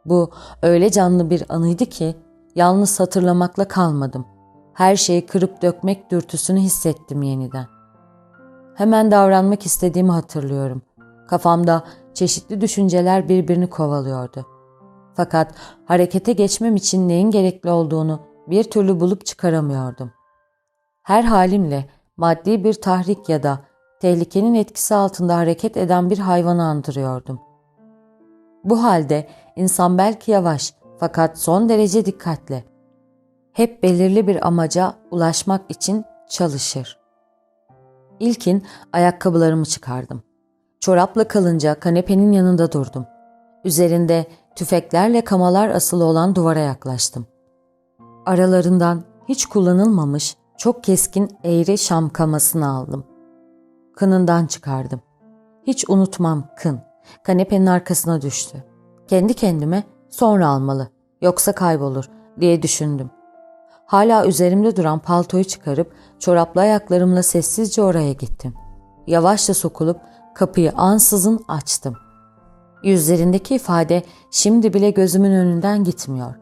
Bu öyle canlı bir anıydı ki yalnız hatırlamakla kalmadım. Her şeyi kırıp dökmek dürtüsünü hissettim yeniden. Hemen davranmak istediğimi hatırlıyorum. Kafamda çeşitli düşünceler birbirini kovalıyordu. Fakat harekete geçmem için neyin gerekli olduğunu bir türlü bulup çıkaramıyordum. Her halimle maddi bir tahrik ya da tehlikenin etkisi altında hareket eden bir hayvanı andırıyordum. Bu halde insan belki yavaş fakat son derece dikkatli. Hep belirli bir amaca ulaşmak için çalışır. İlkin ayakkabılarımı çıkardım. Çorapla kalınca kanepenin yanında durdum. Üzerinde tüfeklerle kamalar asılı olan duvara yaklaştım. Aralarından hiç kullanılmamış çok keskin eğri şam kamasını aldım. Kınından çıkardım. Hiç unutmam kın. Kanepenin arkasına düştü. Kendi kendime sonra almalı yoksa kaybolur diye düşündüm. Hala üzerimde duran paltoyu çıkarıp çoraplı ayaklarımla sessizce oraya gittim. Yavaşça sokulup kapıyı ansızın açtım. Yüzlerindeki ifade şimdi bile gözümün önünden gitmiyor.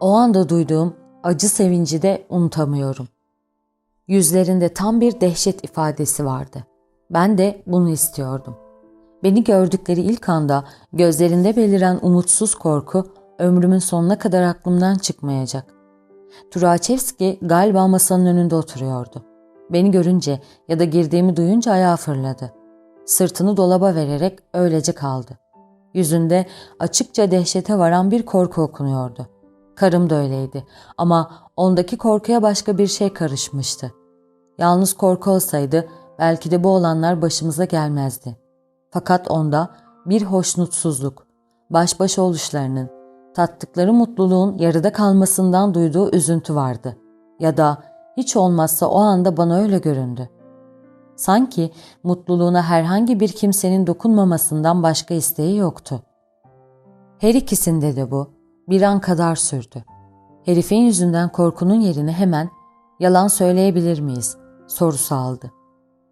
O anda duyduğum acı sevinci de unutamıyorum. Yüzlerinde tam bir dehşet ifadesi vardı. Ben de bunu istiyordum. Beni gördükleri ilk anda gözlerinde beliren umutsuz korku ömrümün sonuna kadar aklımdan çıkmayacak. Turaçevski galiba masanın önünde oturuyordu. Beni görünce ya da girdiğimi duyunca ayağa fırladı. Sırtını dolaba vererek öylece kaldı. Yüzünde açıkça dehşete varan bir korku okunuyordu. Karım da öyleydi ama ondaki korkuya başka bir şey karışmıştı. Yalnız korku olsaydı belki de bu olanlar başımıza gelmezdi. Fakat onda bir hoşnutsuzluk, baş başa oluşlarının, tattıkları mutluluğun yarıda kalmasından duyduğu üzüntü vardı. Ya da hiç olmazsa o anda bana öyle göründü. Sanki mutluluğuna herhangi bir kimsenin dokunmamasından başka isteği yoktu. Her ikisinde de bu bir an kadar sürdü. Herifin yüzünden korkunun yerine hemen yalan söyleyebilir miyiz sorusu aldı.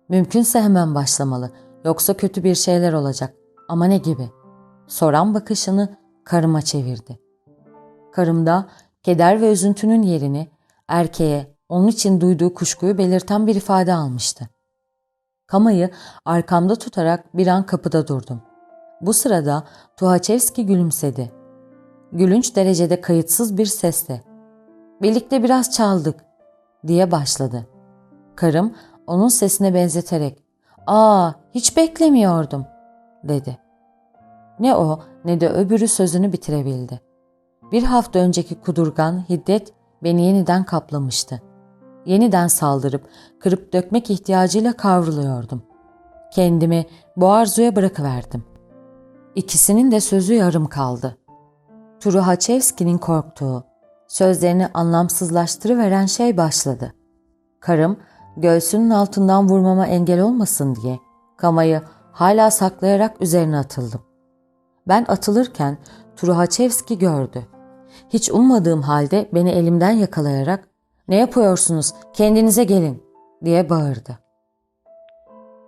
Mümkünse hemen başlamalı yoksa kötü bir şeyler olacak ama ne gibi? Soran bakışını karıma çevirdi. Karımda keder ve üzüntünün yerini erkeğe onun için duyduğu kuşkuyu belirten bir ifade almıştı. Kamayı arkamda tutarak bir an kapıda durdum. Bu sırada Tuhaçevski gülümsedi. Gülünç derecede kayıtsız bir sesle ''Birlikte biraz çaldık'' diye başladı. Karım onun sesine benzeterek ''Aa hiç beklemiyordum'' dedi. Ne o ne de öbürü sözünü bitirebildi. Bir hafta önceki kudurgan hiddet beni yeniden kaplamıştı. Yeniden saldırıp kırıp dökmek ihtiyacıyla kavruluyordum. Kendimi bu arzuya bırakıverdim. İkisinin de sözü yarım kaldı. Turuhaçevski'nin korktuğu, sözlerini anlamsızlaştırıveren şey başladı. Karım, göğsünün altından vurmama engel olmasın diye kamayı hala saklayarak üzerine atıldım. Ben atılırken Turuhaçevski gördü. Hiç ummadığım halde beni elimden yakalayarak ''Ne yapıyorsunuz? Kendinize gelin!'' diye bağırdı.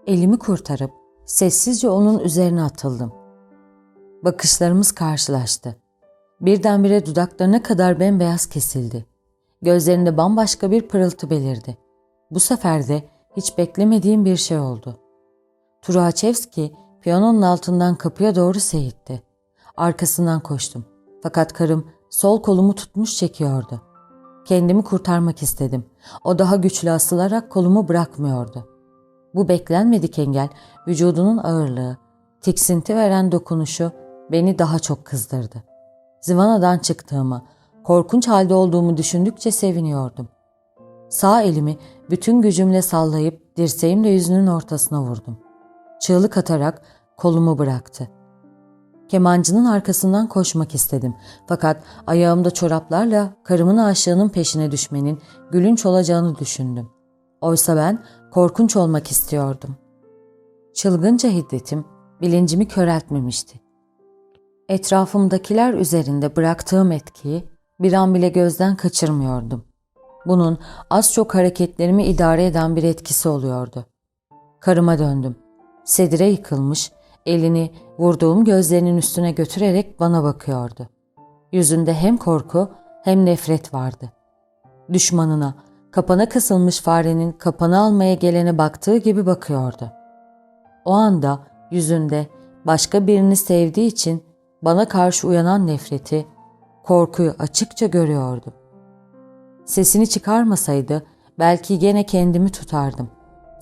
Elimi kurtarıp sessizce onun üzerine atıldım. Bakışlarımız karşılaştı. Birdenbire dudaklarına kadar bembeyaz kesildi. Gözlerinde bambaşka bir pırıltı belirdi. Bu sefer de hiç beklemediğim bir şey oldu. Turaçevski piyanonun altından kapıya doğru seyitti. Arkasından koştum. Fakat karım sol kolumu tutmuş çekiyordu. Kendimi kurtarmak istedim. O daha güçlü asılarak kolumu bırakmıyordu. Bu beklenmedik engel vücudunun ağırlığı, tiksinti veren dokunuşu beni daha çok kızdırdı. Zivanadan çıktığımı, korkunç halde olduğumu düşündükçe seviniyordum. Sağ elimi bütün gücümle sallayıp dirseğimle yüzünün ortasına vurdum. Çığlık atarak kolumu bıraktı. Kemancının arkasından koşmak istedim. Fakat ayağımda çoraplarla karımın aşığının peşine düşmenin gülünç olacağını düşündüm. Oysa ben korkunç olmak istiyordum. Çılgınca hiddetim bilincimi köreltmemişti. Etrafımdakiler üzerinde bıraktığım etkiyi bir an bile gözden kaçırmıyordum. Bunun az çok hareketlerimi idare eden bir etkisi oluyordu. Karıma döndüm. Sedire yıkılmış, elini vurduğum gözlerinin üstüne götürerek bana bakıyordu. Yüzünde hem korku hem nefret vardı. Düşmanına, kapana kısılmış farenin kapanı almaya gelene baktığı gibi bakıyordu. O anda yüzünde başka birini sevdiği için bana karşı uyanan nefreti, korkuyu açıkça görüyordum. Sesini çıkarmasaydı belki gene kendimi tutardım.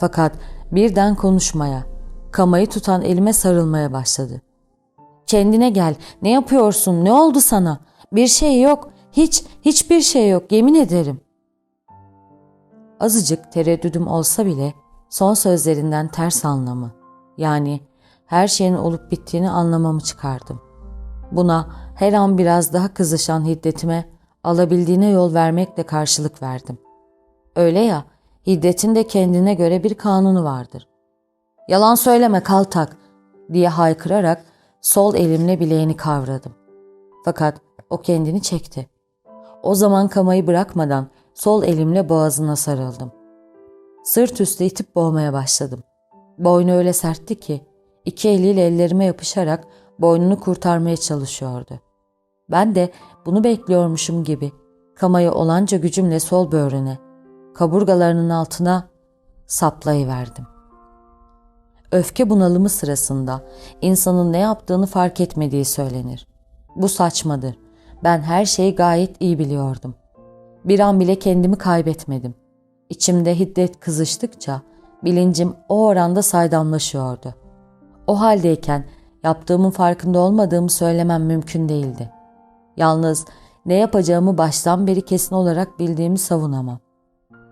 Fakat birden konuşmaya, kamayı tutan elime sarılmaya başladı. Kendine gel, ne yapıyorsun, ne oldu sana? Bir şey yok, hiç, hiçbir şey yok, yemin ederim. Azıcık tereddüdüm olsa bile son sözlerinden ters anlamı, yani her şeyin olup bittiğini anlamamı çıkardım. Buna her an biraz daha kızışan hiddetime alabildiğine yol vermekle karşılık verdim. Öyle ya, hiddetin de kendine göre bir kanunu vardır. Yalan söyleme kaltak diye haykırarak sol elimle bileğini kavradım. Fakat o kendini çekti. O zaman kamayı bırakmadan sol elimle boğazına sarıldım. Sırt üstü itip boğmaya başladım. Boynu öyle sertti ki iki eliyle ellerime yapışarak boynunu kurtarmaya çalışıyordu. Ben de bunu bekliyormuşum gibi kamayı olanca gücümle sol böğrüne, kaburgalarının altına saplayıverdim. Öfke bunalımı sırasında insanın ne yaptığını fark etmediği söylenir. Bu saçmadır. Ben her şeyi gayet iyi biliyordum. Bir an bile kendimi kaybetmedim. İçimde hiddet kızıştıkça bilincim o oranda saydamlaşıyordu. O haldeyken yaptığımın farkında olmadığımı söylemem mümkün değildi. Yalnız ne yapacağımı baştan beri kesin olarak bildiğimi savunamam.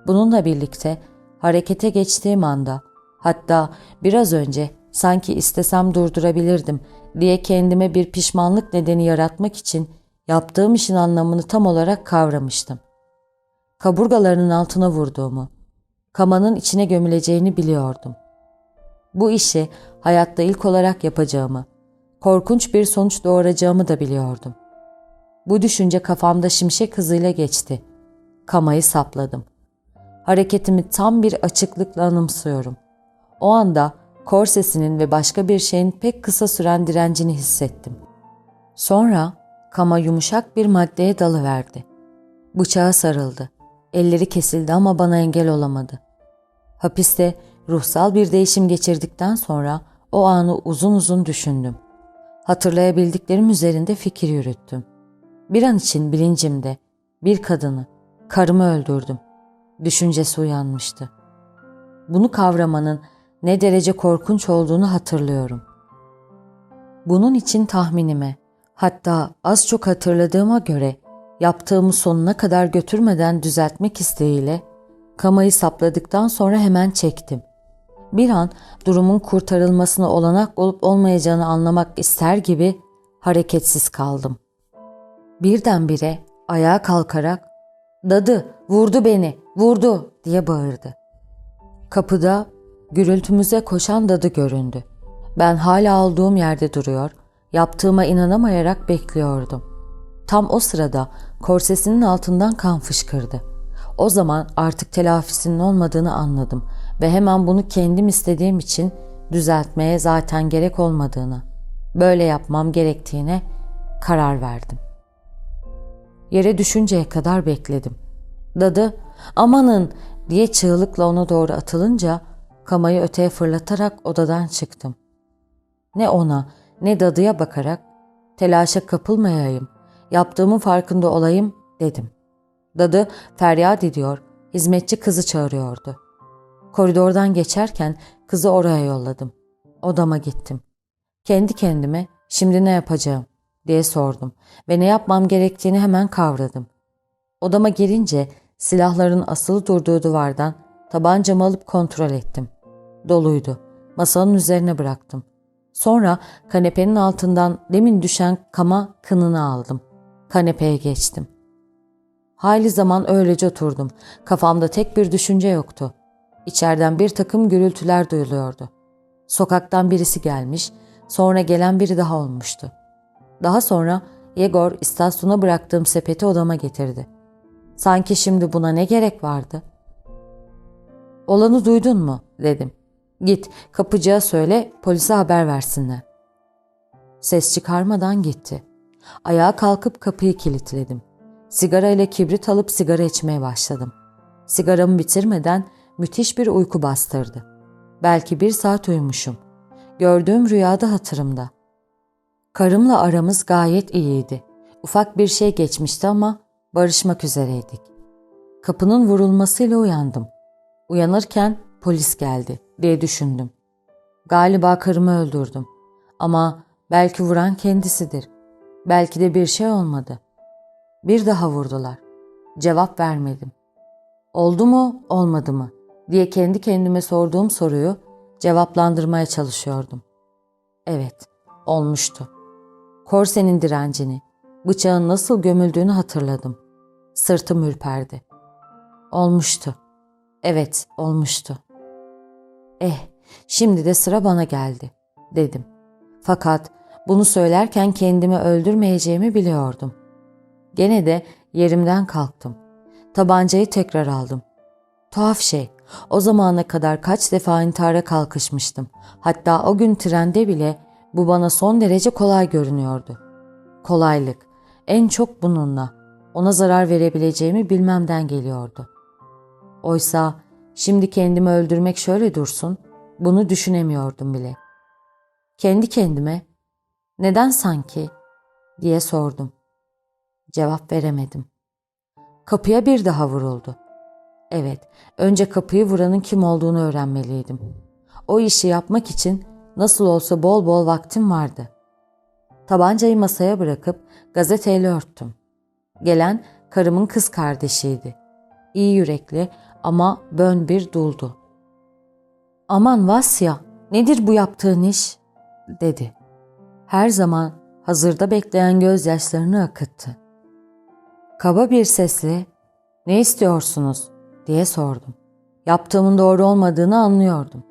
Bununla birlikte harekete geçtiğim anda hatta biraz önce sanki istesem durdurabilirdim diye kendime bir pişmanlık nedeni yaratmak için yaptığım işin anlamını tam olarak kavramıştım. Kaburgalarının altına vurduğumu, kamanın içine gömüleceğini biliyordum. Bu işi hayatta ilk olarak yapacağımı, korkunç bir sonuç doğuracağımı da biliyordum. Bu düşünce kafamda şimşek hızıyla geçti. Kamayı sapladım. Hareketimi tam bir açıklıkla anımsıyorum. O anda korsesinin ve başka bir şeyin pek kısa süren direncini hissettim. Sonra kama yumuşak bir maddeye dalıverdi. Bıçağa sarıldı. Elleri kesildi ama bana engel olamadı. Hapiste ruhsal bir değişim geçirdikten sonra o anı uzun uzun düşündüm. Hatırlayabildiklerim üzerinde fikir yürüttüm. Bir an için bilincimde bir kadını, karımı öldürdüm. Düşüncesi uyanmıştı. Bunu kavramanın ne derece korkunç olduğunu hatırlıyorum. Bunun için tahminime, hatta az çok hatırladığıma göre yaptığımı sonuna kadar götürmeden düzeltmek isteğiyle kamayı sapladıktan sonra hemen çektim. Bir an durumun kurtarılmasına olanak olup olmayacağını anlamak ister gibi hareketsiz kaldım. Birdenbire ayağa kalkarak ''Dadı, vurdu beni, vurdu!'' diye bağırdı. Kapıda gürültümüze koşan dadı göründü. Ben hala olduğum yerde duruyor, yaptığıma inanamayarak bekliyordum. Tam o sırada korsesinin altından kan fışkırdı. O zaman artık telafisinin olmadığını anladım ve hemen bunu kendim istediğim için düzeltmeye zaten gerek olmadığını, böyle yapmam gerektiğine karar verdim. Yere düşünceye kadar bekledim. Dadı, amanın diye çığlıkla ona doğru atılınca kamayı öteye fırlatarak odadan çıktım. ne ona ne dadıya bakarak telaşa kapılmayayım, yaptığımın farkında olayım dedim. Dadı feryat ediyor, hizmetçi kızı çağırıyordu. Koridordan geçerken kızı oraya yolladım. Odama gittim. Kendi kendime şimdi ne yapacağım diye sordum ve ne yapmam gerektiğini hemen kavradım. Odama girince silahların asılı durduğu duvardan tabancamı alıp kontrol ettim. Doluydu. Masanın üzerine bıraktım. Sonra kanepenin altından demin düşen kama kınını aldım. Kanepeye geçtim. Hayli zaman öylece oturdum. Kafamda tek bir düşünce yoktu. İçeriden bir takım gürültüler duyuluyordu. Sokaktan birisi gelmiş, sonra gelen biri daha olmuştu. Daha sonra Yegor istasyona bıraktığım sepeti odama getirdi. Sanki şimdi buna ne gerek vardı? Olanı duydun mu? dedim. Git kapıcıya söyle polise haber versinler. Ses çıkarmadan gitti. Ayağa kalkıp kapıyı kilitledim. Sigara ile kibrit alıp sigara içmeye başladım. Sigaramı bitirmeden müthiş bir uyku bastırdı. Belki bir saat uyumuşum. Gördüğüm rüyada hatırımda. Karımla aramız gayet iyiydi. Ufak bir şey geçmişti ama barışmak üzereydik. Kapının vurulmasıyla uyandım. Uyanırken polis geldi diye düşündüm. Galiba karımı öldürdüm. Ama belki vuran kendisidir. Belki de bir şey olmadı. Bir daha vurdular. Cevap vermedim. Oldu mu, olmadı mı diye kendi kendime sorduğum soruyu cevaplandırmaya çalışıyordum. Evet, olmuştu. Korsenin direncini, bıçağın nasıl gömüldüğünü hatırladım. Sırtım ürperdi. Olmuştu. Evet, olmuştu. Eh, şimdi de sıra bana geldi, dedim. Fakat bunu söylerken kendimi öldürmeyeceğimi biliyordum. Gene de yerimden kalktım. Tabancayı tekrar aldım. Tuhaf şey, o zamana kadar kaç defa intihara kalkışmıştım. Hatta o gün trende bile bu bana son derece kolay görünüyordu. Kolaylık, en çok bununla, ona zarar verebileceğimi bilmemden geliyordu. Oysa şimdi kendimi öldürmek şöyle dursun, bunu düşünemiyordum bile. Kendi kendime, neden sanki diye sordum. Cevap veremedim. Kapıya bir daha vuruldu. Evet, önce kapıyı vuranın kim olduğunu öğrenmeliydim. O işi yapmak için nasıl olsa bol bol vaktim vardı. Tabancayı masaya bırakıp gazeteyle örttüm. Gelen karımın kız kardeşiydi. İyi yürekli ama bön bir duldu. Aman Vasya, nedir bu yaptığın iş? dedi. Her zaman hazırda bekleyen gözyaşlarını akıttı. Kaba bir sesle ne istiyorsunuz diye sordum. Yaptığımın doğru olmadığını anlıyordum.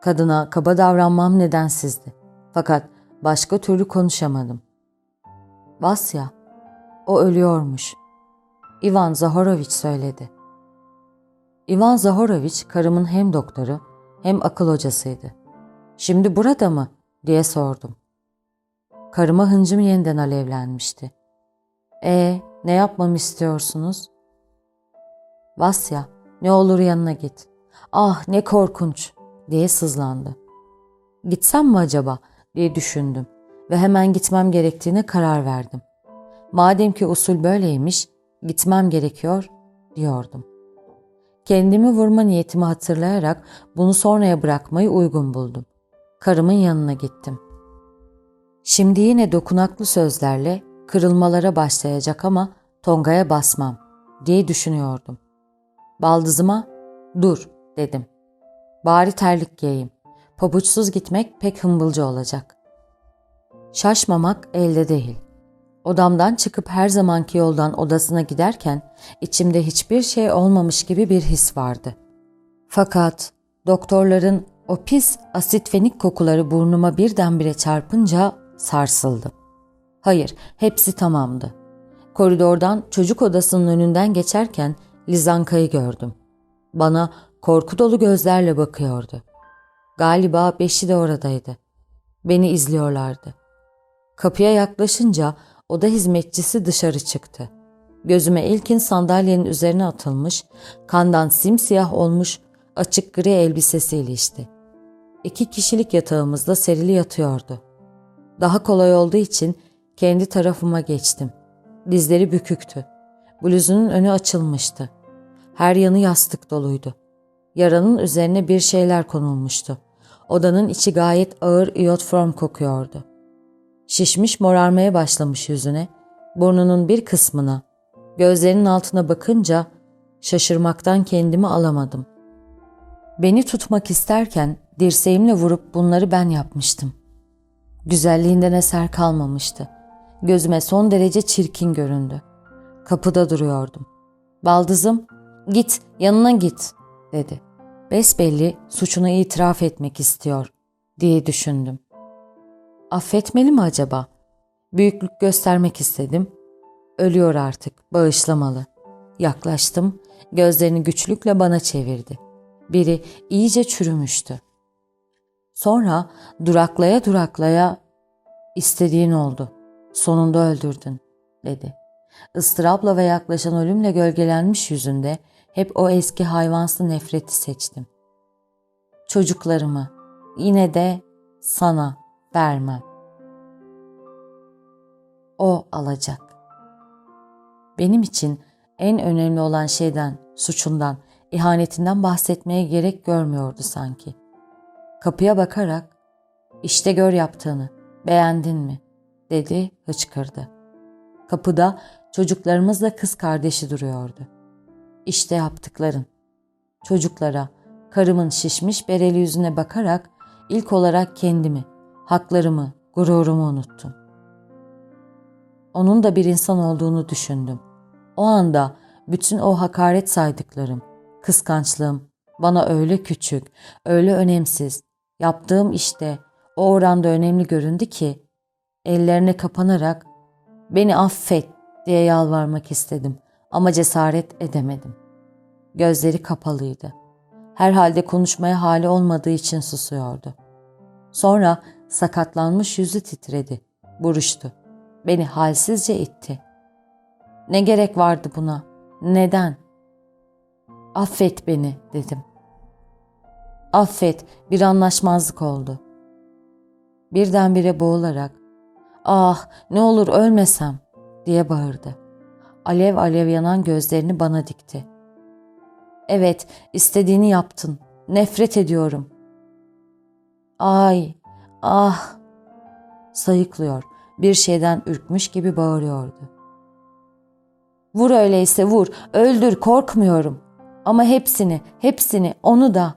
Kadına kaba davranmam nedensizdi. Fakat başka türlü konuşamadım. Vasya, o ölüyormuş. Ivan Zahoroviç söyledi. Ivan Zahoroviç karımın hem doktoru hem akıl hocasıydı. Şimdi burada mı diye sordum. Karıma hıncım yeniden alevlenmişti. E ne yapmamı istiyorsunuz? Vasya, ne olur yanına git. Ah ne korkunç diye sızlandı. Gitsem mi acaba diye düşündüm ve hemen gitmem gerektiğine karar verdim. Madem ki usul böyleymiş, gitmem gerekiyor diyordum. Kendimi vurma niyetimi hatırlayarak bunu sonraya bırakmayı uygun buldum. Karımın yanına gittim. Şimdi yine dokunaklı sözlerle kırılmalara başlayacak ama Tonga'ya basmam diye düşünüyordum. Baldızıma dur dedim. Bari terlik giyeyim. Pabuçsuz gitmek pek hımbılcı olacak. Şaşmamak elde değil. Odamdan çıkıp her zamanki yoldan odasına giderken içimde hiçbir şey olmamış gibi bir his vardı. Fakat doktorların o pis asitfenik kokuları burnuma birdenbire çarpınca sarsıldım. Hayır, hepsi tamamdı. Koridordan çocuk odasının önünden geçerken Lizanka'yı gördüm. Bana korku dolu gözlerle bakıyordu. Galiba beşi de oradaydı. Beni izliyorlardı. Kapıya yaklaşınca oda hizmetçisi dışarı çıktı. Gözüme ilkin sandalyenin üzerine atılmış, kandan simsiyah olmuş açık gri elbisesi ilişti. İki kişilik yatağımızda serili yatıyordu. Daha kolay olduğu için kendi tarafıma geçtim. Dizleri büküktü. Bluzunun önü açılmıştı. Her yanı yastık doluydu. Yaranın üzerine bir şeyler konulmuştu. Odanın içi gayet ağır iyotform kokuyordu. Şişmiş morarmaya başlamış yüzüne, burnunun bir kısmına, gözlerinin altına bakınca şaşırmaktan kendimi alamadım. Beni tutmak isterken dirseğimle vurup bunları ben yapmıştım. Güzelliğinden eser kalmamıştı. Gözüme son derece çirkin göründü. Kapıda duruyordum. Baldızım, git, yanına git, dedi. Besbelli suçunu itiraf etmek istiyor, diye düşündüm. Affetmeli mi acaba? Büyüklük göstermek istedim. Ölüyor artık, bağışlamalı. Yaklaştım, gözlerini güçlükle bana çevirdi. Biri iyice çürümüştü. Sonra duraklaya duraklaya istediğin oldu. Sonunda öldürdün, dedi. Istırapla ve yaklaşan ölümle gölgelenmiş yüzünde hep o eski hayvansı nefreti seçtim. Çocuklarımı yine de sana vermem. O alacak. Benim için en önemli olan şeyden, suçundan, ihanetinden bahsetmeye gerek görmüyordu sanki. Kapıya bakarak, işte gör yaptığını, beğendin mi? dedi, hıçkırdı. Kapıda çocuklarımızla kız kardeşi duruyordu. İşte yaptıkların. Çocuklara, karımın şişmiş bereli yüzüne bakarak ilk olarak kendimi, haklarımı, gururumu unuttum. Onun da bir insan olduğunu düşündüm. O anda bütün o hakaret saydıklarım, kıskançlığım bana öyle küçük, öyle önemsiz, yaptığım işte o oranda önemli göründü ki ellerine kapanarak beni affet diye yalvarmak istedim ama cesaret edemedim. Gözleri kapalıydı. Herhalde konuşmaya hali olmadığı için susuyordu. Sonra sakatlanmış yüzü titredi, buruştu. Beni halsizce itti. Ne gerek vardı buna? Neden? Affet beni dedim. Affet, bir anlaşmazlık oldu. Birdenbire boğularak, ah ne olur ölmesem diye bağırdı. Alev alev yanan gözlerini bana dikti. Evet, istediğini yaptın. Nefret ediyorum. Ay, ah. Sayıklıyor, bir şeyden ürkmüş gibi bağırıyordu. Vur öyleyse vur, öldür, korkmuyorum. Ama hepsini, hepsini, onu da.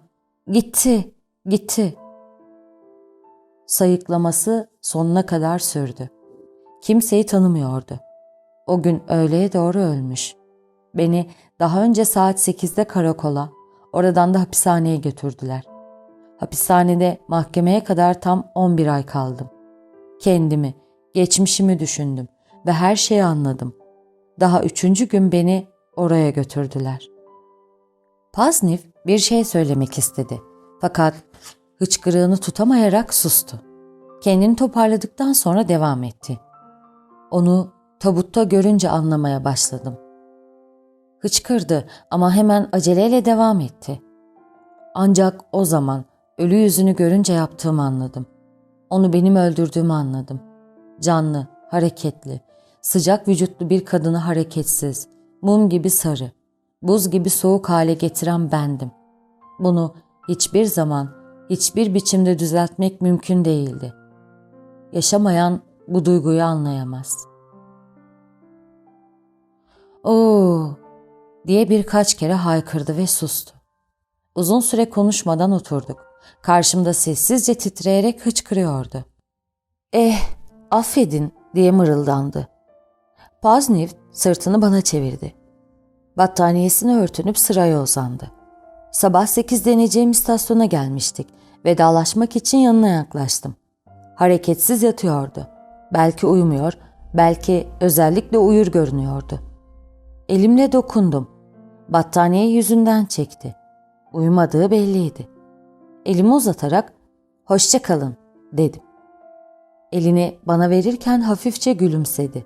Gitti, gitti. Sayıklaması sonuna kadar sürdü. Kimseyi tanımıyordu. O gün öğleye doğru ölmüş. Beni daha önce saat 8'de karakola, oradan da hapishaneye götürdüler. Hapishanede mahkemeye kadar tam 11 ay kaldım. Kendimi, geçmişimi düşündüm ve her şeyi anladım. Daha üçüncü gün beni oraya götürdüler. Pazniv bir şey söylemek istedi. Fakat hıçkırığını tutamayarak sustu. Kendini toparladıktan sonra devam etti. Onu tabutta görünce anlamaya başladım. Hıçkırdı ama hemen aceleyle devam etti. Ancak o zaman ölü yüzünü görünce yaptığımı anladım. Onu benim öldürdüğümü anladım. Canlı, hareketli, sıcak vücutlu bir kadını hareketsiz, mum gibi sarı, buz gibi soğuk hale getiren bendim. Bunu hiçbir zaman, hiçbir biçimde düzeltmek mümkün değildi. Yaşamayan bu duyguyu anlayamaz. Oo, diye birkaç kere haykırdı ve sustu. Uzun süre konuşmadan oturduk. Karşımda sessizce titreyerek hıçkırıyordu. Eh, affedin diye mırıldandı. Pazniv sırtını bana çevirdi. Battaniyesini örtünüp sıraya uzandı. Sabah sekiz deneyeceğim istasyona gelmiştik. Vedalaşmak için yanına yaklaştım. Hareketsiz yatıyordu. Belki uyumuyor, belki özellikle uyur görünüyordu. Elimle dokundum. Battaniye yüzünden çekti. Uyumadığı belliydi. Elimi uzatarak hoşça kalın dedim. Elini bana verirken hafifçe gülümsedi.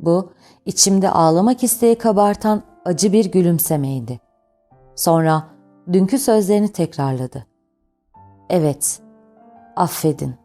Bu içimde ağlamak isteği kabartan acı bir gülümsemeydi. Sonra dünkü sözlerini tekrarladı. Evet, affedin.